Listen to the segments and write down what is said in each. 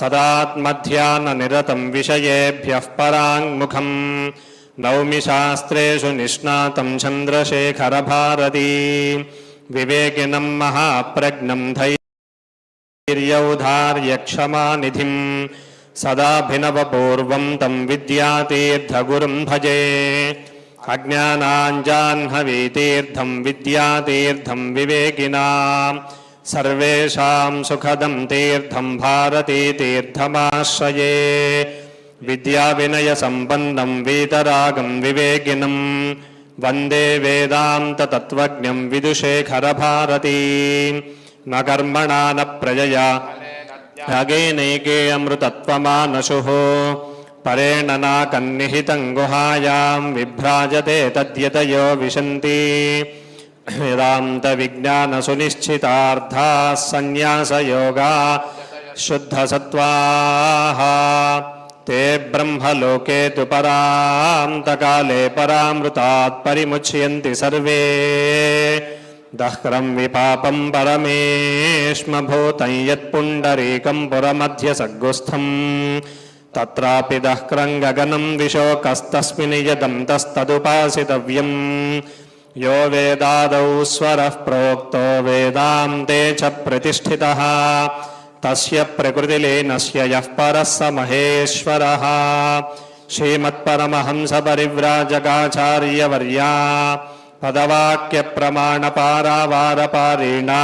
सदात्मध्याननिरतं विषयेभ्यः पराङ्मुखम्। नौमि शास्त्रेषु निष्णातं चन्द्रशेखरभारती। विवेकिनं महाप्रज्ञं धैर्यौधार्यक्षमानिधिम् सदाभिनवपूर्वं तं विद्यातीर्थगुरुं भजे। अज्ञानाञ्जाह्नवीतीर्थं विद्यातीर्थं विवेकिनाम्। सर्वेषां सुखदं तीर्थं भारतीतीर्थमाश्रये विद्याविनयसम्पन्नं वीतरागं विवेकिनं वन्दे वेदान्ततत्त्वज्ञं विदुषेखरभारती न कर्मणा न प्रजया यागेनैके अमृतत्वमानशुः परेण नाकन्निहितं गुहायां विभ्राजते तद्यतयो विशन्ति वेदान्तविज्ञानसुनिश्चितार्थाः सन्न्यासयोगा शुद्धसत्त्वाः ते ब्रह्मलोके तु परान्तकाले परामृतात् परिमुच्यन्ति सर्वे दह्रं विपापं परमेष्मभूतं यत्पुण्डरीकं पुरमध्यसग्गुस्थम् तत्रापि दह्रं गगनं विशोकस्तस्मिन् यदं तस्तदुपासितव्यम् यो वेदादौ स्वरः प्रोक्तो वेदान्ते च प्रतिष्ठितः। तस्य प्रकृतिलीनस्य यः परः स महेश्वरः। श्रीमत्परमहंसपरिव्राजकाचार्यवर्या पदवाक्यप्रमाणपारावारपारिणा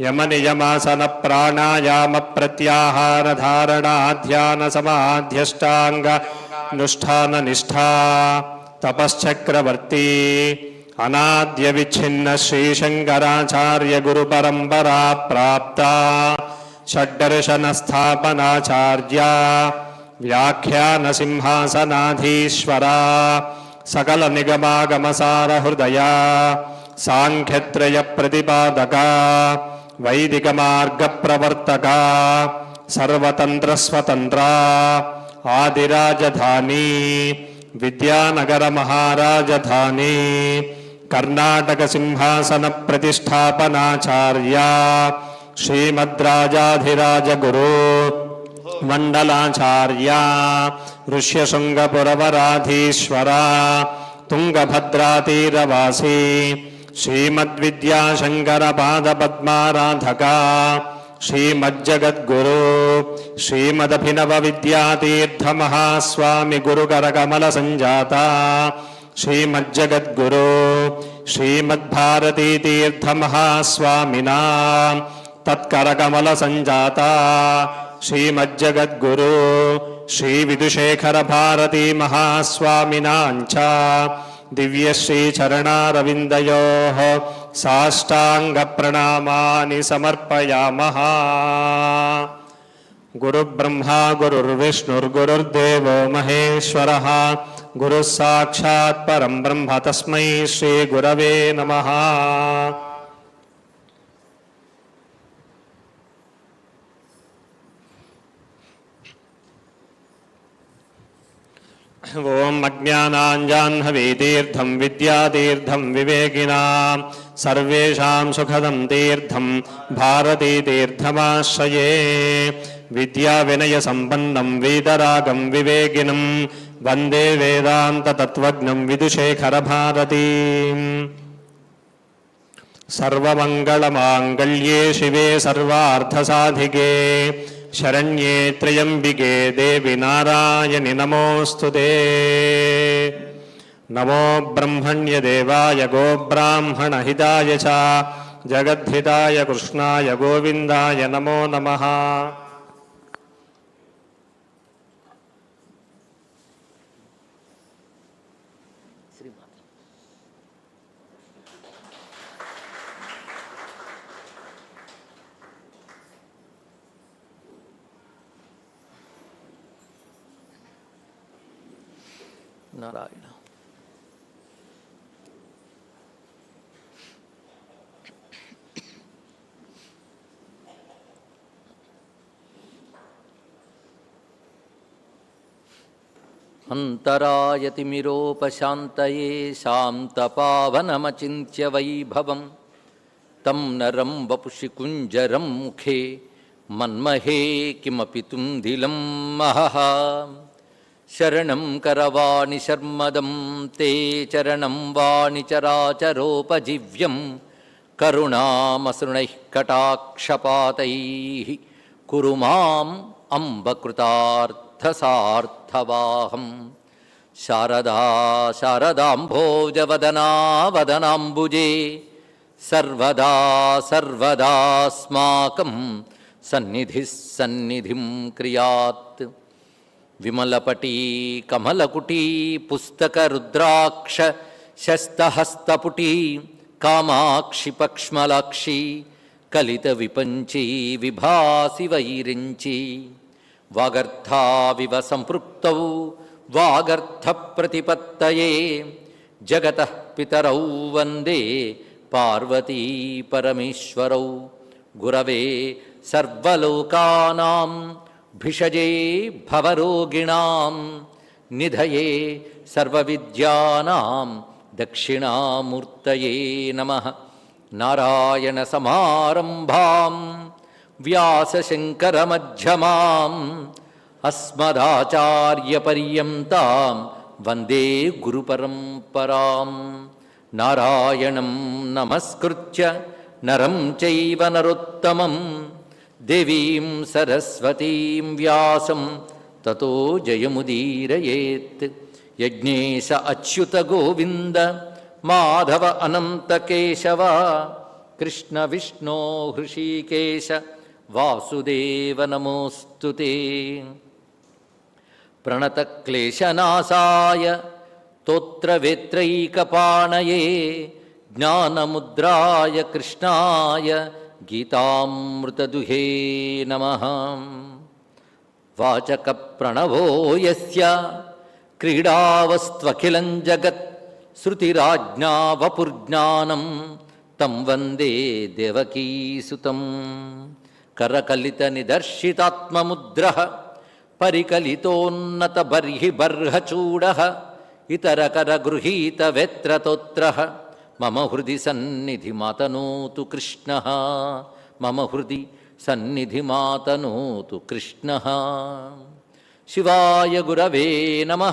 यमनियमासनप्राणायामप्रत्याहारधारणाध्यानसमाध्यष्टाङ्गनुष्ठाननिष्ठा तपश्चक्रवर्ती అనాద్య విచ్ఛిన్న శ్రీశంకరాచార్య గురు పరంపరా ప్రాప్త షడ్దర్శన స్థాపనాచార్య వ్యాఖ్యాన సింహాసనాధీశ్వర సకల నిగమాగమసార హృదయ సాంఖ్యత్రయ ప్రతిపాదక వైదిక మార్గ ప్రవర్తక సర్వతంత్ర స్వతంత్ర ఆదిరాజధాని విద్యానగర మహారాజధాని कर्णाटकसिंहासनप्रतिष्ठापनाचार्या श्रीमद्राजाधिराजगुरु मण्डलाचार्या ऋष्यशृङ्गपुरवराधीश्वरा तुङ्गभद्रातीरवासी श्रीमद्विद्याशङ्करपादपद्माराधका श्रीमज्जगद्गुरु गुरुकरकमलसञ्जाता श्रीमज्जगद्गुरु श्रीमद्भारतीतीर्थमहास्वामिना तत्करकमलसञ्जाता श्रीमज्जगद्गुरु श्रीविदुशेखरभारती महास्वामिनाञ्च दिव्यश्रीचरणारविन्दयोः साष्टाङ्गप्रणामानि समर्पयामः गुरुब्रह्मा गुरुर्विष्णुर्गुरुर्देवो महेश्वरः गुरुः साक्षात् परं ब्रह्म तस्मै श्रीगुरवे नमः। ॐ अज्ञानाञ्जाह्नवीतीर्थं विद्यातीर्थं विवेकिनां, सर्वेषां सुखदं तीर्थं भारतीतीर्थमाश्रये। विद्याविनयसम्पन्नं वीतरागं विवेकिनं वन्दे वेदान्ततत्त्वज्ञं विदुशेखरभारतीम्। सर्वमङ्गलमाङ्गल्ये शिवे सर्वार्थसाधिके शरण्ये त्र्यम्बिके देवि नारायणि नमोऽस्तु ते। नमो ब्रह्मण्यदेवाय गोब्राह्मणहिताय च जगद्धिताय कृष्णाय गोविन्दाय नमो नमः नारायण शात पावनमचि वैभव तम नरम वपुषि कुंजर मुखे मन्महे किमपि तुन्दिलं महः। शरणं करवाणि शर्मदं ते चरणं वाणि चराचरोपजीव्यं करुणामसृणैः कटाक्षपातैः कुरु माम् अम्बकृतार्थसार्थवाहं शारदा शारदाम्भोजवदना वदनाम्बुजे सर्वदा सर्वदास्माकं सन्निधिः सन्निधिं क्रियात् విమలపటీ కమలకుటీ పుస్తక రుద్రాక్ష శస్తహస్తపుటీ కామాక్షి పక్ష్మలాక్షి కలిత విపంచీ విభాసి వైరించి వాగర్థావివ సంపృక్తౌ వాగర్థ ప్రతిపత్తయే జగత పితరౌ వందే పార్వతీ పరమేశ్వరౌ. గురవే సర్వలోకానాం भिषजे भवरोगिणां निधये सर्वविद्यानां दक्षिणामूर्तये नमः नारायणसमारम्भां व्यासशङ्करमध्यमाम् अस्मदाचार्यपर्यन्तां वन्दे गुरुपरम्परां नारायणं नमस्कृत्य नरं चैव नरोत्तमम् தேவீம் சரஸ்வதீம் வியாசம் ததோ ஜயமுதீரயேத். யஜ்னேஷ அச்சுத கோவிந்த மாதவ அனந்த கேசவா. கிருஷ்ண விஷ்ணோ ஹிருஷிகேஷ வாசுதேவ நமோஸ்து தே. प्रणतक्लेशनाशाय तोत्रवेत्रैकपाणये ज्ञानमुद्राय कृष्णाय గీతామృతదుహే నమ వాచక ప్రణవో యస్య క్రీడావస్త్వఖిలం జగత్ శృతిరాజ్ఞా వపుర్జ్ఞానం తం వందే దేవకీసుతం కరకలిత నిదర్శితాత్మముద్ర పరికలితోన్నత బర్హి బర్హచూడ ఇతరకర గృహీత వేత్రతోత్ర మమ హృది సన్నిధి మాతనోతు కృష్ణ మమ హృది సన్నిధి మాతనోతు కృష్ణ శివాయ గురవే నమ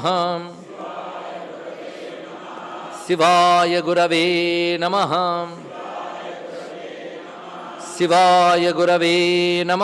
శివాయ గురవే నమ శివాయ గురవే నమ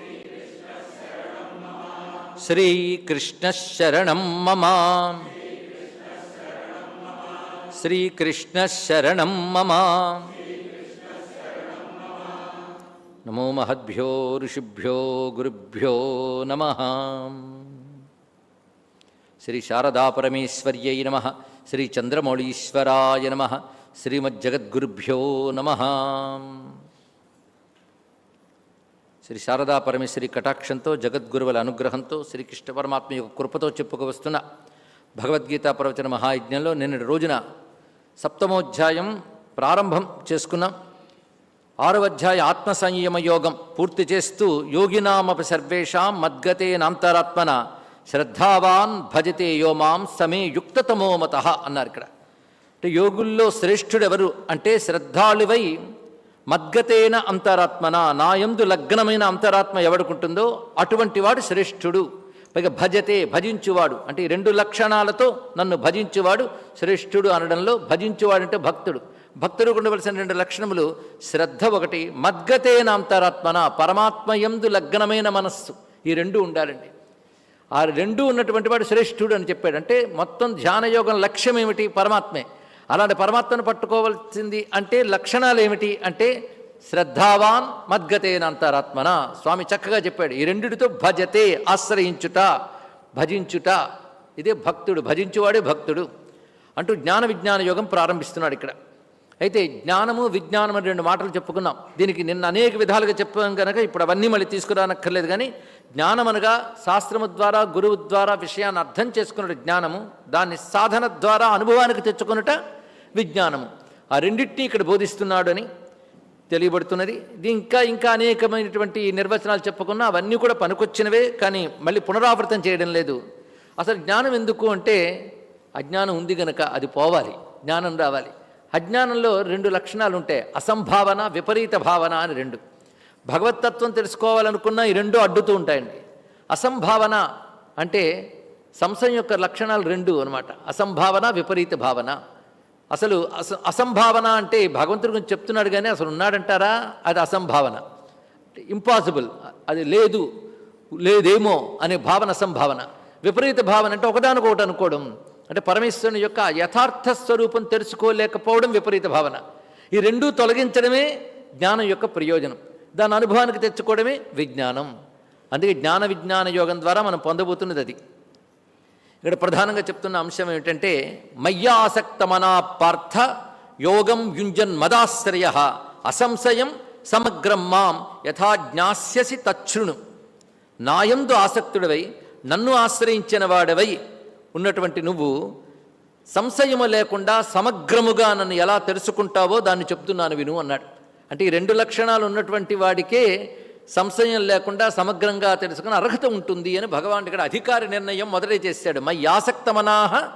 శ్రీకృష్ణశరణం మమ శ్రీకృష్ణశరణం మమ నమో మహద్భ్యో ఋషిభ్యో గురుభ్యో నమ శ్రీ శారదా పరమేశ్వర్యై నమ శ్రీ చంద్రమౌళీశ్వరాయ నమ శ్రీమజ్జగద్గురుభ్యో నమ శ్రీ శారదా పరమేశ్వరి కటాక్షంతో జగద్గురువుల అనుగ్రహంతో శ్రీకృష్ణ పరమాత్మ యొక్క కృపతో చెప్పుకొస్తున్న భగవద్గీత ప్రవచన మహాయజ్ఞంలో నిన్నటి రోజున సప్తమోధ్యాయం ప్రారంభం చేసుకున్నాం. ఆరవ అధ్యాయ ఆత్మ సంయమ యోగం పూర్తి చేస్తూ యోగినామపి సర్వేషాం మద్గతేనాంతరాత్మన శ్రద్ధావాన్ భజతే యోమాం సమే యుక్తతమోమత అన్నారు ఇక్కడ. అంటే యోగుల్లో శ్రేష్ఠుడెవరు అంటే శ్రద్ధాళువై మద్గతేన అంతరాత్మన నాయందు లగ్నమైన అంతరాత్మ ఎవడుకుంటుందో అటువంటి వాడు శ్రేష్ఠుడు. పైగా భజతే భజించువాడు. అంటే ఈ రెండు లక్షణాలతో నన్ను భజించువాడు శ్రేష్ఠుడు అనడంలో భజించువాడు అంటే భక్తుడు. భక్తుడు ఉండవలసిన రెండు లక్షణములు శ్రద్ధ ఒకటి మద్గతేన అంతరాత్మన పరమాత్మయందు లగ్నమైన మనస్సు. ఈ రెండు ఉండాలండి. ఆ రెండు ఉన్నటువంటి వాడు శ్రేష్ఠుడు అని చెప్పాడు. అంటే మొత్తం ధ్యానయోగం లక్ష్యం ఏమిటి పరమాత్మే. అలాంటి పరమాత్మను పట్టుకోవాల్సింది అంటే లక్షణాలు ఏమిటి అంటే శ్రద్ధావాన్ మద్గతేనంతరాత్మన స్వామి చక్కగా చెప్పాడు ఈ రెండిటితో భజతే ఆశ్రయించుట భజించుట. ఇదే భక్తుడు భజించువాడే భక్తుడు. అంటూ జ్ఞాన విజ్ఞాన యోగం ప్రారంభిస్తున్నాడు ఇక్కడ. అయితే జ్ఞానము విజ్ఞానం అని రెండు మాటలు చెప్పుకున్నాం. దీనికి నిన్న అనేక విధాలుగా చెప్పాం కనుక ఇప్పుడు అవన్నీ మళ్ళీ తీసుకురానక్కర్లేదు కానీ జ్ఞానం అనగా శాస్త్రము ద్వారా గురువు ద్వారా విషయాన్ని అర్థం చేసుకున్న జ్ఞానము దాన్ని సాధన ద్వారా అనుభవానికి తెచ్చుకున్నట విజ్ఞానము. ఆ రెండింటినీ ఇక్కడ బోధిస్తున్నాడు అని తెలియబడుతున్నది. ఇంకా ఇంకా అనేకమైనటువంటి నిర్వచనాలు చెప్పుకున్నా అవన్నీ కూడా పనికొచ్చినవే కానీ మళ్ళీ పునరావృతం చేయడం లేదు. అసలు జ్ఞానం ఎందుకు అంటే అజ్ఞానం ఉంది గనక అది పోవాలి జ్ఞానం రావాలి. అజ్ఞానంలో రెండు లక్షణాలు ఉంటాయి అసంభావన విపరీత భావన అని రెండు. భగవతత్వం తెలుసుకోవాలనుకున్న ఈ రెండు అడ్డుతూ ఉంటాయండి. అసంభావన అంటే సంశయం యొక్క లక్షణాలు రెండు అనమాట అసంభావన విపరీత భావన. అసలు అస అసంభావన అంటే భగవంతుడి గురించి చెప్తున్నాడు కానీ అసలు ఉన్నాడంటారా? అది అసంభావన. ఇంపాసిబుల్. అది లేదు లేదేమో అనే భావన అసంభావన. విపరీత భావన అంటే ఒకదానికొకటి అనుకోవడం. అంటే పరమేశ్వరుని యొక్క యథార్థ స్వరూపం తెలుసుకోలేకపోవడం విపరీత భావన. ఈ రెండూ తొలగించడమే జ్ఞానం యొక్క ప్రయోజనం. దాని అనుభవానికి తెచ్చుకోవడమే విజ్ఞానం. అందుకే జ్ఞాన విజ్ఞాన యోగం ద్వారా మనం పొందబోతున్నది అది. ఇక్కడ ప్రధానంగా చెప్తున్న అంశం ఏమిటంటే మయ్యాసక్తమనా పార్థ యోగం యుంజన్ మదాశ్రయ అసంశయం సమగ్రం మాం యథా జ్ఞాస్యసి తచ్ఛృణు నాయందు ఆసక్తుడవై నన్ను ఆశ్రయించిన వాడవై ఉన్నటువంటి నువ్వు సంశయము లేకుండా సమగ్రముగా నన్ను ఎలా తెలుసుకుంటావో దాన్ని చెప్తున్నాను విను అన్నాడు. అంటే ఈ రెండు లక్షణాలు ఉన్నటువంటి వాడికే సంశయం లేకుండా సమగ్రంగా తెలుసుకుని అర్హత ఉంటుంది అని భగవాన్ ఇక్కడ అధికారి నిర్ణయం మొదటే చేశాడు. మై ఆసక్తమనాహ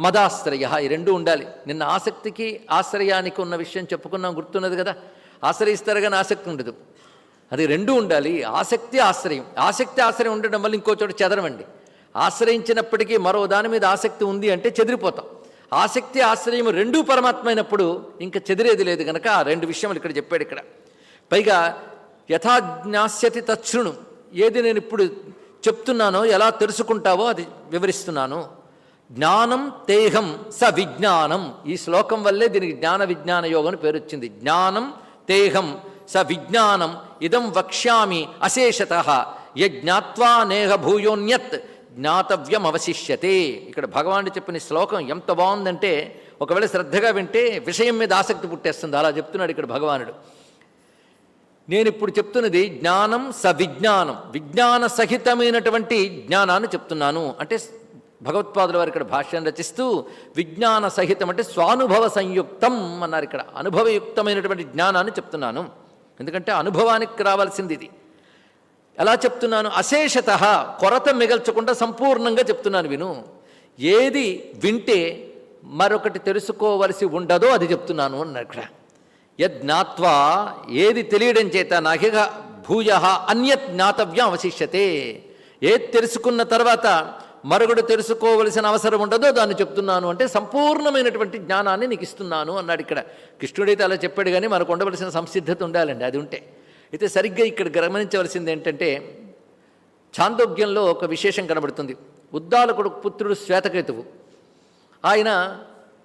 మదాశ్రయ. ఈ రెండు ఉండాలి. నిన్న ఆసక్తికి ఆశ్రయానికి ఉన్న విషయం చెప్పుకున్నాం గుర్తున్నది కదా? ఆశ్రయిస్తారు కానీ ఆసక్తి ఉండదు. అది రెండు ఉండాలి. ఆసక్తి ఆశ్రయం. ఆసక్తి ఆశ్రయం ఉండడం వల్ల ఇంకో చోట చెదరమండి. ఆశ్రయించినప్పటికీ మరో దాని మీద ఆసక్తి ఉంది అంటే చెదిరిపోతాం. ఆసక్తి ఆశ్రయం రెండూ పరమాత్మ అయినప్పుడు ఇంకా చెదిరేది లేదు కనుక ఆ రెండు విషయములు ఇక్కడ చెప్పాడు ఇక్కడ. పైగా యథాజ్ఞాస్యతి తచ్ఛృణు ఏది నేను ఇప్పుడు చెప్తున్నానో ఎలా తెలుసుకుంటావో అది వివరిస్తున్నాను. జ్ఞానం తేహం స విజ్ఞానం. ఈ శ్లోకం వల్లే దీనికి జ్ఞాన విజ్ఞాన యోగం అని పేరు వచ్చింది జ్ఞానం తేహం స విజ్ఞానం. ఇదం వక్ష్యామి అశేషత. యజ్ఞాత్వా నేహ భూయోన్యత్. జ్ఞాతవ్యం అవశిష్యతే ఇక్కడ భగవానుడు చెప్పిన శ్లోకం ఎంత బాగుందంటే ఒకవేళ శ్రద్ధగా వింటే విషయం మీద ఆసక్తి పుట్టేస్తుంది. అలా చెప్తున్నాడు ఇక్కడ భగవానుడు. నేను ఇప్పుడు చెప్తున్నది జ్ఞానం స విజ్ఞానం విజ్ఞాన సహితమైనటువంటి జ్ఞానాన్ని చెప్తున్నాను. అంటే భగవత్పాదుల వారు ఇక్కడ భాష్యం రచిస్తూ విజ్ఞాన సహితం అంటే స్వానుభవ సంయుక్తం అన్నారు. ఇక్కడ అనుభవయుక్తమైనటువంటి జ్ఞానాన్ని చెప్తున్నాను. ఎందుకంటే అనుభవానికి రావాల్సింది ఇది. ఎలా చెప్తున్నాను? అశేషత కొరత మిగల్చకుండా సంపూర్ణంగా చెప్తున్నాను విను. ఏది వింటే మరొకటి తెలుసుకోవలసి ఉండదో అది చెప్తున్నాను అన్నారు ఇక్కడ. యజ్ఞాత్వా ఏది తెలియడం చేత నహిగ భూయ అన్యత్ జ్ఞాతవ్యం అవశిష్యతే. ఏది తెలుసుకున్న తర్వాత మరొకటి తెలుసుకోవలసిన అవసరం ఉండదో దాన్ని చెప్తున్నాను అంటే సంపూర్ణమైనటువంటి జ్ఞానాన్ని నీకు ఇస్తున్నాను అన్నాడు ఇక్కడ. కృష్ణుడైతే అలా చెప్పాడు కానీ మనకు ఉండవలసిన సంసిద్ధత ఉండాలండి అది ఉంటే. అయితే సరిగ్గా ఇక్కడ గమనించవలసింది ఏంటంటే చాందోగ్యంలో ఒక విశేషం కనబడుతుంది. ఉద్దాలకుడు పుత్రుడు శ్వేతకేతువు. ఆయన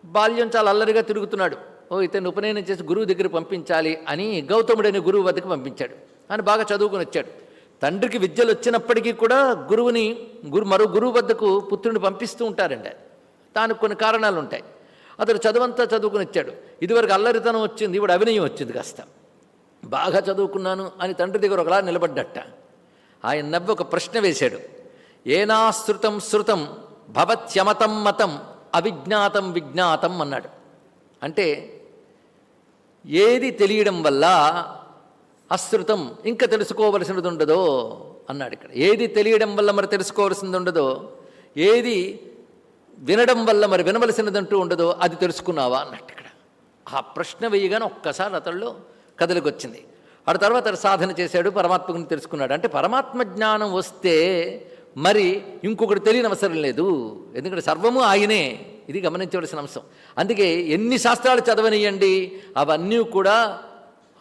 బాల్యం చాలా అల్లరిగా తిరుగుతున్నాడు. ఓ ఇతను ఉపనయనం చేసి గురువు దగ్గర పంపించాలి అని గౌతముడైన గురువు వద్దకు పంపించాడు. ఆయన బాగా చదువుకుని వచ్చాడు. తండ్రికి విద్యలు వచ్చినప్పటికీ కూడా గురువుని గురు మరో గురువు వద్దకు పుత్రుని పంపిస్తూ ఉంటారండి దానికి కొన్ని కారణాలు ఉంటాయి అతడు చదువంతా చదువుకుని వచ్చాడు. ఇదివరకు అల్లరితనం వచ్చింది ఇప్పుడు అభినయం వచ్చింది కాస్త. బాగా చదువుకున్నాను అని తండ్రి దగ్గర ఒకలా నిలబడ్డట. ఆయన నవ్వి ఒక ప్రశ్న వేశాడు. ఏనాశ్రుతం శృతం భవత్యమతం మతం అవిజ్ఞాతం విజ్ఞాతం అన్నాడు. అంటే ఏది తెలియడం వల్ల అశ్రుతం ఇంకా తెలుసుకోవలసినది ఉండదో అన్నాడు ఇక్కడ. ఏది తెలియడం వల్ల మరి తెలుసుకోవలసింది ఉండదో ఏది వినడం వల్ల మరి వినవలసినదంటూ ఉండదో అది తెలుసుకున్నావా అన్నట్టు ఇక్కడ. ఆ ప్రశ్న వేయగానే ఒక్కసారి అతడిలో కదలికొచ్చింది. వచ్చింది తర్వాత సాధన చేశాడు పరమాత్మ గురించి తెలుసుకున్నాడు. అంటే పరమాత్మ జ్ఞానం వస్తే మరి ఇంకొకటి తెలియని అవసరం లేదు. ఎందుకంటే సర్వము ఆయనే. ఇది గమనించవలసిన అంశం. అందుకే ఎన్ని శాస్త్రాలు చదవనియండి అవన్నీ కూడా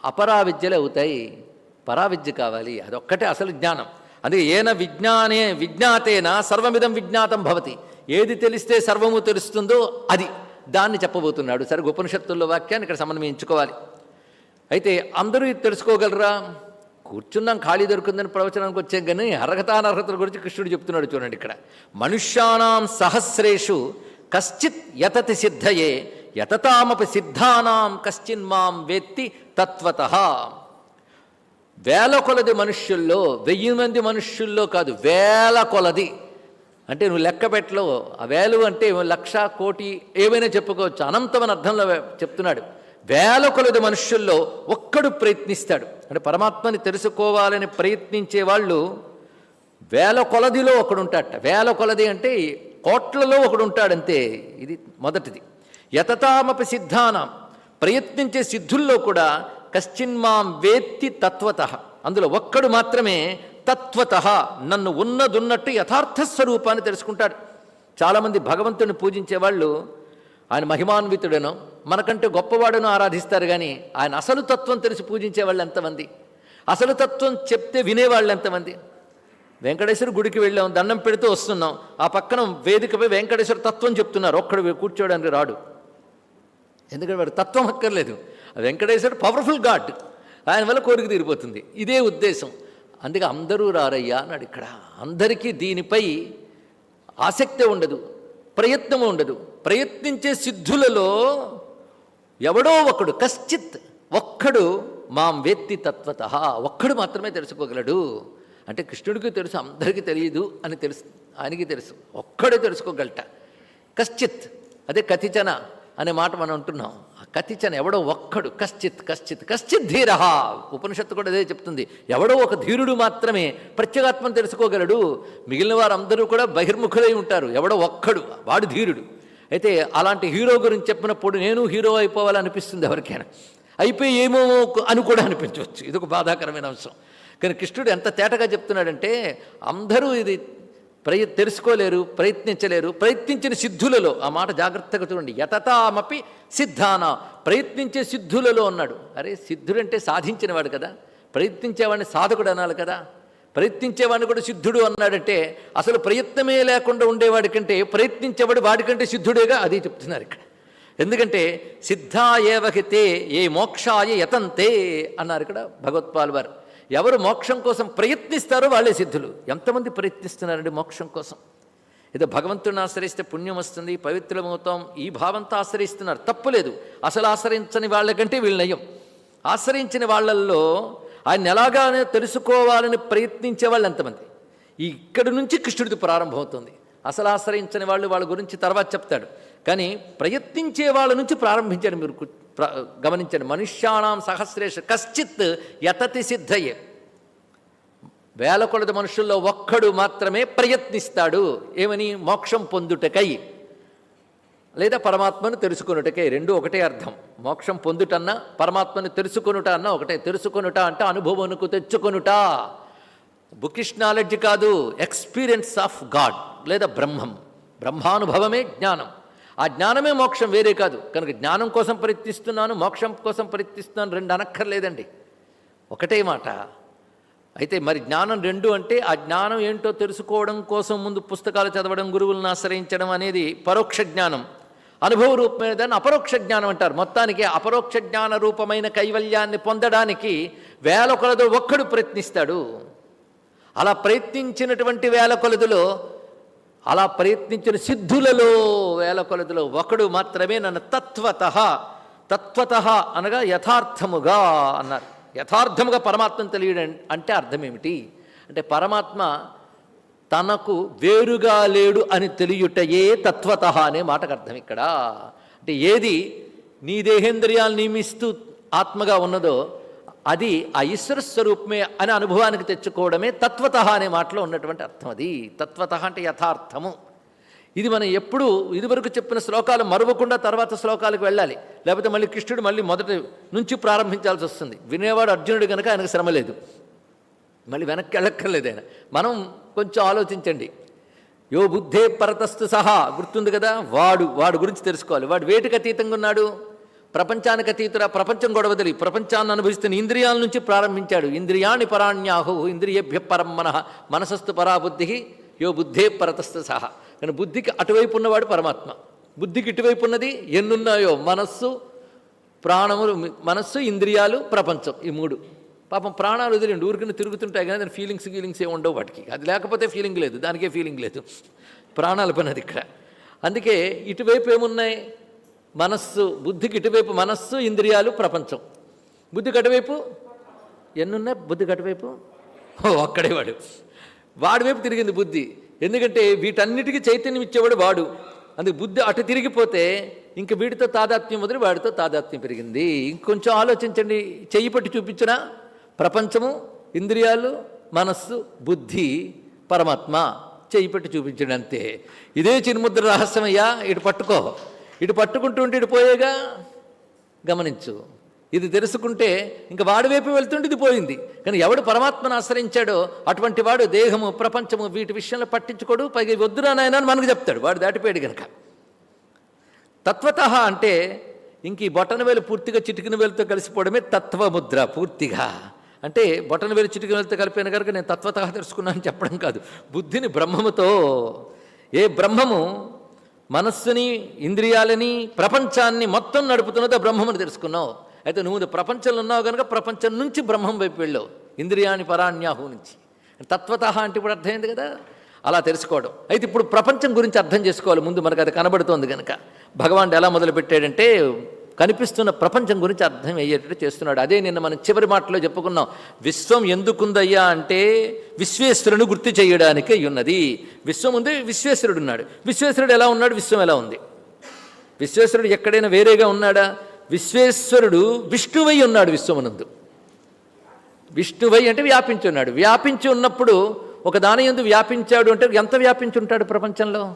అపరావిద్యలే అవుతాయి. పరావిద్య కావాలి. అదొక్కటే అసలు జ్ఞానం. అందుకే ఏన విజ్ఞానే విజ్ఞాతేన సర్వమిదం విజ్ఞాతం భవతి. ఏది తెలిస్తే సర్వము తెలుస్తుందో అది. దాన్ని చెప్పబోతున్నాడు. సరే ఉపనిషత్తుల్లో వాక్యాన్ని ఇక్కడ సమన్వయించుకోవాలి. అయితే అందరూ ఇది తెలుసుకోగలరా? కూర్చున్నాం ఖాళీ దొరుకుతుందని ప్రవచనానికి వచ్చాం కానీ అర్హతానర్హతల గురించి కృష్ణుడు చెప్తున్నాడు చూడండి ఇక్కడ. మనుష్యానాం సహస్రేషు కశ్చిత్ యతతి సిద్ధయే యతతామపి సిద్ధానాం కశ్చిన్ మాం వేత్తి తత్వత. వేల కొలది మనుష్యుల్లో వెయ్యి మంది మనుష్యుల్లో కాదు వేల కొలది. అంటే నువ్వు లెక్క పెట్టలో ఆ వేలు అంటే లక్ష కోటి ఏమైనా చెప్పుకోవచ్చు. అనంతమైన అర్థంలో చెప్తున్నాడు. వేల కొలది మనుష్యుల్లో ఒక్కడు ప్రయత్నిస్తాడు. అంటే పరమాత్మని తెలుసుకోవాలని ప్రయత్నించే వాళ్ళు వేల కొలదిలో ఒకడు ఉంటాడట వేల కొలది అంటే కోట్లలో ఒకడు ఉంటాడంతే ఇది మొదటిది. యతతామపి సిద్ధానం. ప్రయత్నించే సిద్ధుల్లో కూడా కశ్చిన్మాం వేత్తి తత్వత. అందులో ఒక్కడు మాత్రమే తత్వత. నన్ను ఉన్నదున్నట్టు యథార్థ స్వరూపాన్ని తెలుసుకుంటాడు. చాలామంది భగవంతుని పూజించే వాళ్ళు ఆయన మహిమాన్వితుడను మనకంటే గొప్పవాడును ఆరాధిస్తారు కానీ ఆయన అసలు తత్వం తెలిసి పూజించే వాళ్ళు ఎంతమంది? అసలు తత్వం చెప్తే వినేవాళ్ళు ఎంతమంది? వెంకటేశ్వర గుడికి వెళ్ళాం దండం పెడుతూ వస్తున్నాం. ఆ పక్కన వేదికపై వెంకటేశ్వర తత్వం చెప్తున్నారు. ఒక్కడు కూర్చోడానికి రాడు. ఎందుకంటే వాడు తత్వం అక్కర్లేదు. ఆ వెంకటేశ్వరుడు పవర్ఫుల్ గాడ్. ఆయన వల్ల కోరిక తీరిపోతుంది. ఇదే ఉద్దేశం. అందుకే అందరూ రారయ్యా అన్నాడు ఇక్కడ. అందరికీ దీనిపై ఆసక్తి ఉండదు. ప్రయత్నం ఉండదు. ప్రయత్నించే సిద్ధులలో ఎవడో ఒకడు కశ్చిత్ ఒక్కడు మాం వేత్తి తత్వత. ఒక్కడు మాత్రమే తెలుసుకోగలడు. అంటే కృష్ణుడికి తెలుసు అందరికీ తెలియదు అని తెలుసు ఆయనకి తెలుసు. ఒక్కడే తెలుసుకోగలట. కశ్చిత్ అదే కథిచన అనే మాట మనం అంటున్నాం. ఆ కథిచన ఎవడో ఒక్కడు కశ్చిత్ కశ్చిత్ కశ్చిత్ ధీర. ఉపనిషత్తు కూడా అదే చెప్తుంది. ఎవడో ఒక ధీరుడు మాత్రమే ప్రత్యేగాత్మను తెలుసుకోగలడు. మిగిలిన వారందరూ కూడా బహిర్ముఖులై ఉంటారు. ఎవడో ఒక్కడు వాడు ధీరుడు. అయితే అలాంటి హీరో గురించి చెప్పినప్పుడు నేను హీరో అయిపోవాలనిపిస్తుంది ఎవరికైనా. అయిపోయి ఏమో అని కూడా అనిపించవచ్చు. ఇది ఒక బాధాకరమైన అంశం. కానీ కృష్ణుడు ఎంత తేటగా చెప్తున్నాడంటే అందరూ ఇది ప్రయ తెలుసుకోలేరు ప్రయత్నించలేరు. ప్రయత్నించిన సిద్ధులలో ఆ మాట జాగ్రత్తగా చూడండి. యతతామపి సిద్ధాన ప్రయత్నించే సిద్ధులలో ఉన్నాడు అరే సిద్ధుడంటే సాధించినవాడు కదా. ప్రయత్నించేవాడిని సాధకుడు అనాలి కదా. ప్రయత్నించేవాడిని కూడా సిద్ధుడు అన్నాడంటే అసలు ప్రయత్నమే లేకుండా ఉండేవాడి కంటే ప్రయత్నించేవాడు వాడికంటే సిద్ధుడేగా అది చెప్తున్నారు ఇక్కడ. ఎందుకంటే సిద్ధా ఏవహితే ఏ మోక్షాయ యతంతే అన్నారు ఇక్కడ భగవత్పాల్ వారు. ఎవరు మోక్షం కోసం ప్రయత్నిస్తారో వాళ్ళే సిద్ధులు. ఎంతమంది ప్రయత్నిస్తున్నారండి మోక్షం కోసం? ఏదో భగవంతుడిని ఆశ్రయిస్తే పుణ్యం వస్తుంది పవిత్రమవుతాం ఈ భావంతో ఆశ్రయిస్తున్నారు. తప్పులేదు అసలు ఆశ్రయించని వాళ్ళకంటే వీళ్ళు నయం. ఆశ్రయించిన వాళ్ళల్లో ఆయన ఎలాగానే తెలుసుకోవాలని ప్రయత్నించే వాళ్ళు ఎంతమంది? ఇక్కడి నుంచి కృష్ణుడిది ప్రారంభమవుతుంది. అసలు ఆశ్రయించని వాళ్ళు వాళ్ళ గురించి తర్వాత చెప్తాడు. కానీ ప్రయత్నించే వాళ్ళ నుంచి ప్రారంభించాడు మీరు గమనించండి. మనుష్యాణం సహస్రేష కశ్చిత్ యతతి సిద్ధయే. వేల కొలది మనుషుల్లో ఒక్కడు మాత్రమే ప్రయత్నిస్తాడు. ఏమని? మోక్షం పొందుటకై. లేదా పరమాత్మను తెలుసుకొనుటకే రెండు ఒకటే అర్థం. మోక్షం పొందుటన్నా పరమాత్మను తెలుసుకొనుట అన్న ఒకటే. తెలుసుకొనుట అంటే అనుభవమునకు తెచ్చుకొనుట. బుకిష్ నాలెడ్జ్ కాదు ఎక్స్పీరియన్స్ ఆఫ్ గాడ్ లేదా బ్రహ్మం. బ్రహ్మానుభవమే జ్ఞానం. ఆ జ్ఞానమే మోక్షం వేరే కాదు. కనుక జ్ఞానం కోసం ప్రయత్నిస్తున్నాను మోక్షం కోసం ప్రయత్నిస్తున్నాను రెండు అనక్కర్లేదండి. ఒకటే మాట. అయితే మరి జ్ఞానం రెండు అంటే ఆ జ్ఞానం ఏంటో తెలుసుకోవడం కోసం ముందు పుస్తకాలు చదవడం గురువులను ఆశ్రయించడం అనేది పరోక్ష జ్ఞానం. అనుభవ రూపమైన దాన్ని అపరోక్ష జ్ఞానం అంటారు. మొత్తానికి అపరోక్ష జ్ఞాన రూపమైన కైవల్యాన్ని పొందడానికి వేల కొలదో ఒక్కడు ప్రయత్నిస్తాడు. అలా ప్రయత్నించినటువంటి వేల కొలదులో అలా ప్రయత్నించిన సిద్ధులలో వేల కొలదులో ఒకడు మాత్రమే నన్ను తత్వత తత్వత అనగా యథార్థముగా అన్నారు. యథార్థముగా పరమాత్మను తెలియడం అంటే అర్థం ఏమిటి అంటే పరమాత్మ తనకు వేరుగా లేడు అని తెలియుటయే తత్వత అనే మాటకు అర్థం ఇక్కడ. అంటే ఏది నీ దేహేంద్రియాలు నియమిస్తూ ఆత్మగా ఉన్నదో అది ఆ ఈశ్వర స్వరూపమే అనే అనుభవానికి తెచ్చుకోవడమే తత్వత అనే మాటలో ఉన్నటువంటి అర్థం అది. తత్వత అంటే యథార్థము. ఇది మనం ఎప్పుడు ఇదివరకు చెప్పిన శ్లోకాలు మరవకుండా తర్వాత శ్లోకాలకు వెళ్ళాలి. లేకపోతే మళ్ళీ కృష్ణుడు మళ్ళీ మొదటి నుంచి ప్రారంభించాల్సి వస్తుంది. వినేవాడు అర్జునుడు కనుక ఆయనకు శ్రమ లేదు. మళ్ళీ వెనక్కి వెళ్ళక్కర్లేదు ఆయన. మనం కొంచెం ఆలోచించండి. యో బుద్ధే పరతస్తు సహా గుర్తుంది కదా? వాడు వాడు గురించి తెలుసుకోవాలి. వాడు వేటికి అతీతంగా ఉన్నాడు? ప్రపంచానికి అతీతురా ప్రపంచం గొడవదలి ప్రపంచాన్ని అనుభవిస్తున్న ఇంద్రియాల నుంచి ప్రారంభించాడు. ఇంద్రియాణి పరాణ్యాహు ఇంద్రియభ్య పరం మన మనసస్తు పరాబుద్ధి యో బుద్ధే పరతస్తు సహా. కానీ బుద్ధికి అటువైపు ఉన్నవాడు పరమాత్మ. బుద్ధికి ఇటువైపు ఉన్నది ఎన్నున్నాయో? మనస్సు ప్రాణములు మనస్సు ఇంద్రియాలు ప్రపంచం. ఈ మూడు. పాపం ప్రాణాలు వదిలేండి ఊరికని తిరుగుతుంటాయి కానీ దాని ఫీలింగ్స్ ఫీలింగ్స్ ఏ ఉండవు వాటికి. అది లేకపోతే ఫీలింగ్ లేదు దానికే ఫీలింగ్ లేదు. ప్రాణాల పని అది ఇక్కడ. అందుకే ఇటువైపు ఏమున్నాయి? మనస్సు బుద్ధికి ఇటువైపు మనస్సు ఇంద్రియాలు ప్రపంచం. బుద్ధికి అటువైపు? ఎన్నున్నాయి? బుద్ధికి అటువైపు? ఒక్కడే వాడు. వాడి వైపు తిరిగింది బుద్ధి. ఎందుకంటే వీటన్నిటికీ చైతన్యం ఇచ్చేవాడు వాడు. అందుకు బుద్ధి అటు తిరిగిపోతే ఇంక వీడితో తాదాత్మ్యం వదిలి వాడితో తాదాత్మ్యం పెరిగింది. ఇంకొంచెం ఆలోచించండి. చెయ్యి పట్టి చూపించినా? ప్రపంచము ఇంద్రియాలు మనస్సు బుద్ధి పరమాత్మ. చేయి పెట్టి చూపించాడు అంతే ఇదే చిరుముద్ర రహస్యమయ్యా ఇటు పట్టుకో. ఇటు పట్టుకుంటుంటే ఇటు పోయేగా? గమనించు. ఇది తెలుసుకుంటే ఇంకా వాడి వైపు వెళ్తుంటే ఇది పోయింది. కానీ ఎవడు పరమాత్మను ఆశ్రయించాడో అటువంటి వాడు దేహము ప్రపంచము వీటి విషయంలో పట్టించుకోడు పైగా వద్దురా నాయనా అని మనకు చెప్తాడు. వాడు దాటిపోయాడు గనక. తత్వత అంటే ఇంక ఈ బొటన వేలు పూర్తిగా చిటికిన వేలుతో కలిసిపోవడమే తత్వముద్ర పూర్తిగా. అంటే బొటన వేలు చిటికిన కలిపిన కనుక నేను తత్వత తెలుసుకున్నాను చెప్పడం కాదు. బుద్ధిని బ్రహ్మముతో ఏ బ్రహ్మము మనస్సుని ఇంద్రియాలని ప్రపంచాన్ని మొత్తం నడుపుతున్నదో బ్రహ్మముని తెలుసుకున్నావు. అయితే నువ్వు ప్రపంచంలో ఉన్నావు కనుక ప్రపంచం నుంచి బ్రహ్మం వైపు వెళ్ళావు. ఇంద్రియాని పరాణ్యాహు నుంచి. తత్వత అంటే ఇప్పుడు అర్థమైంది కదా? అలా తెలుసుకోవడం. అయితే ఇప్పుడు ప్రపంచం గురించి అర్థం చేసుకోవాలి. ముందు మనకు అది కనబడుతోంది కనుక. భగవాన్ ఎలా మొదలుపెట్టాడంటే కనిపిస్తున్న ప్రపంచం గురించి అర్థం అయ్యేటట్టు చేస్తున్నాడు. అదే నిన్న మనం చివరి మాటలో చెప్పుకున్నాం. విశ్వం ఎందుకుందయ్యా అంటే విశ్వేశ్వరుని గుర్తు చేయడానికి ఉన్నది. విశ్వం ఉంది విశ్వేశ్వరుడు ఉన్నాడు. విశ్వేశ్వరుడు ఎలా ఉన్నాడు? విశ్వం ఎలా ఉంది? విశ్వేశ్వరుడు ఎక్కడైనా వేరేగా ఉన్నాడా? విశ్వేశ్వరుడు విష్ణువై ఉన్నాడు విశ్వమునందు. విష్ణువై అంటే వ్యాపించి ఉన్నాడు వ్యాపించి ఉన్నప్పుడు ఒక దాని ఎందు వ్యాపించాడు అంటే ఎంత వ్యాపించి ఉంటాడు ప్రపంచంలో?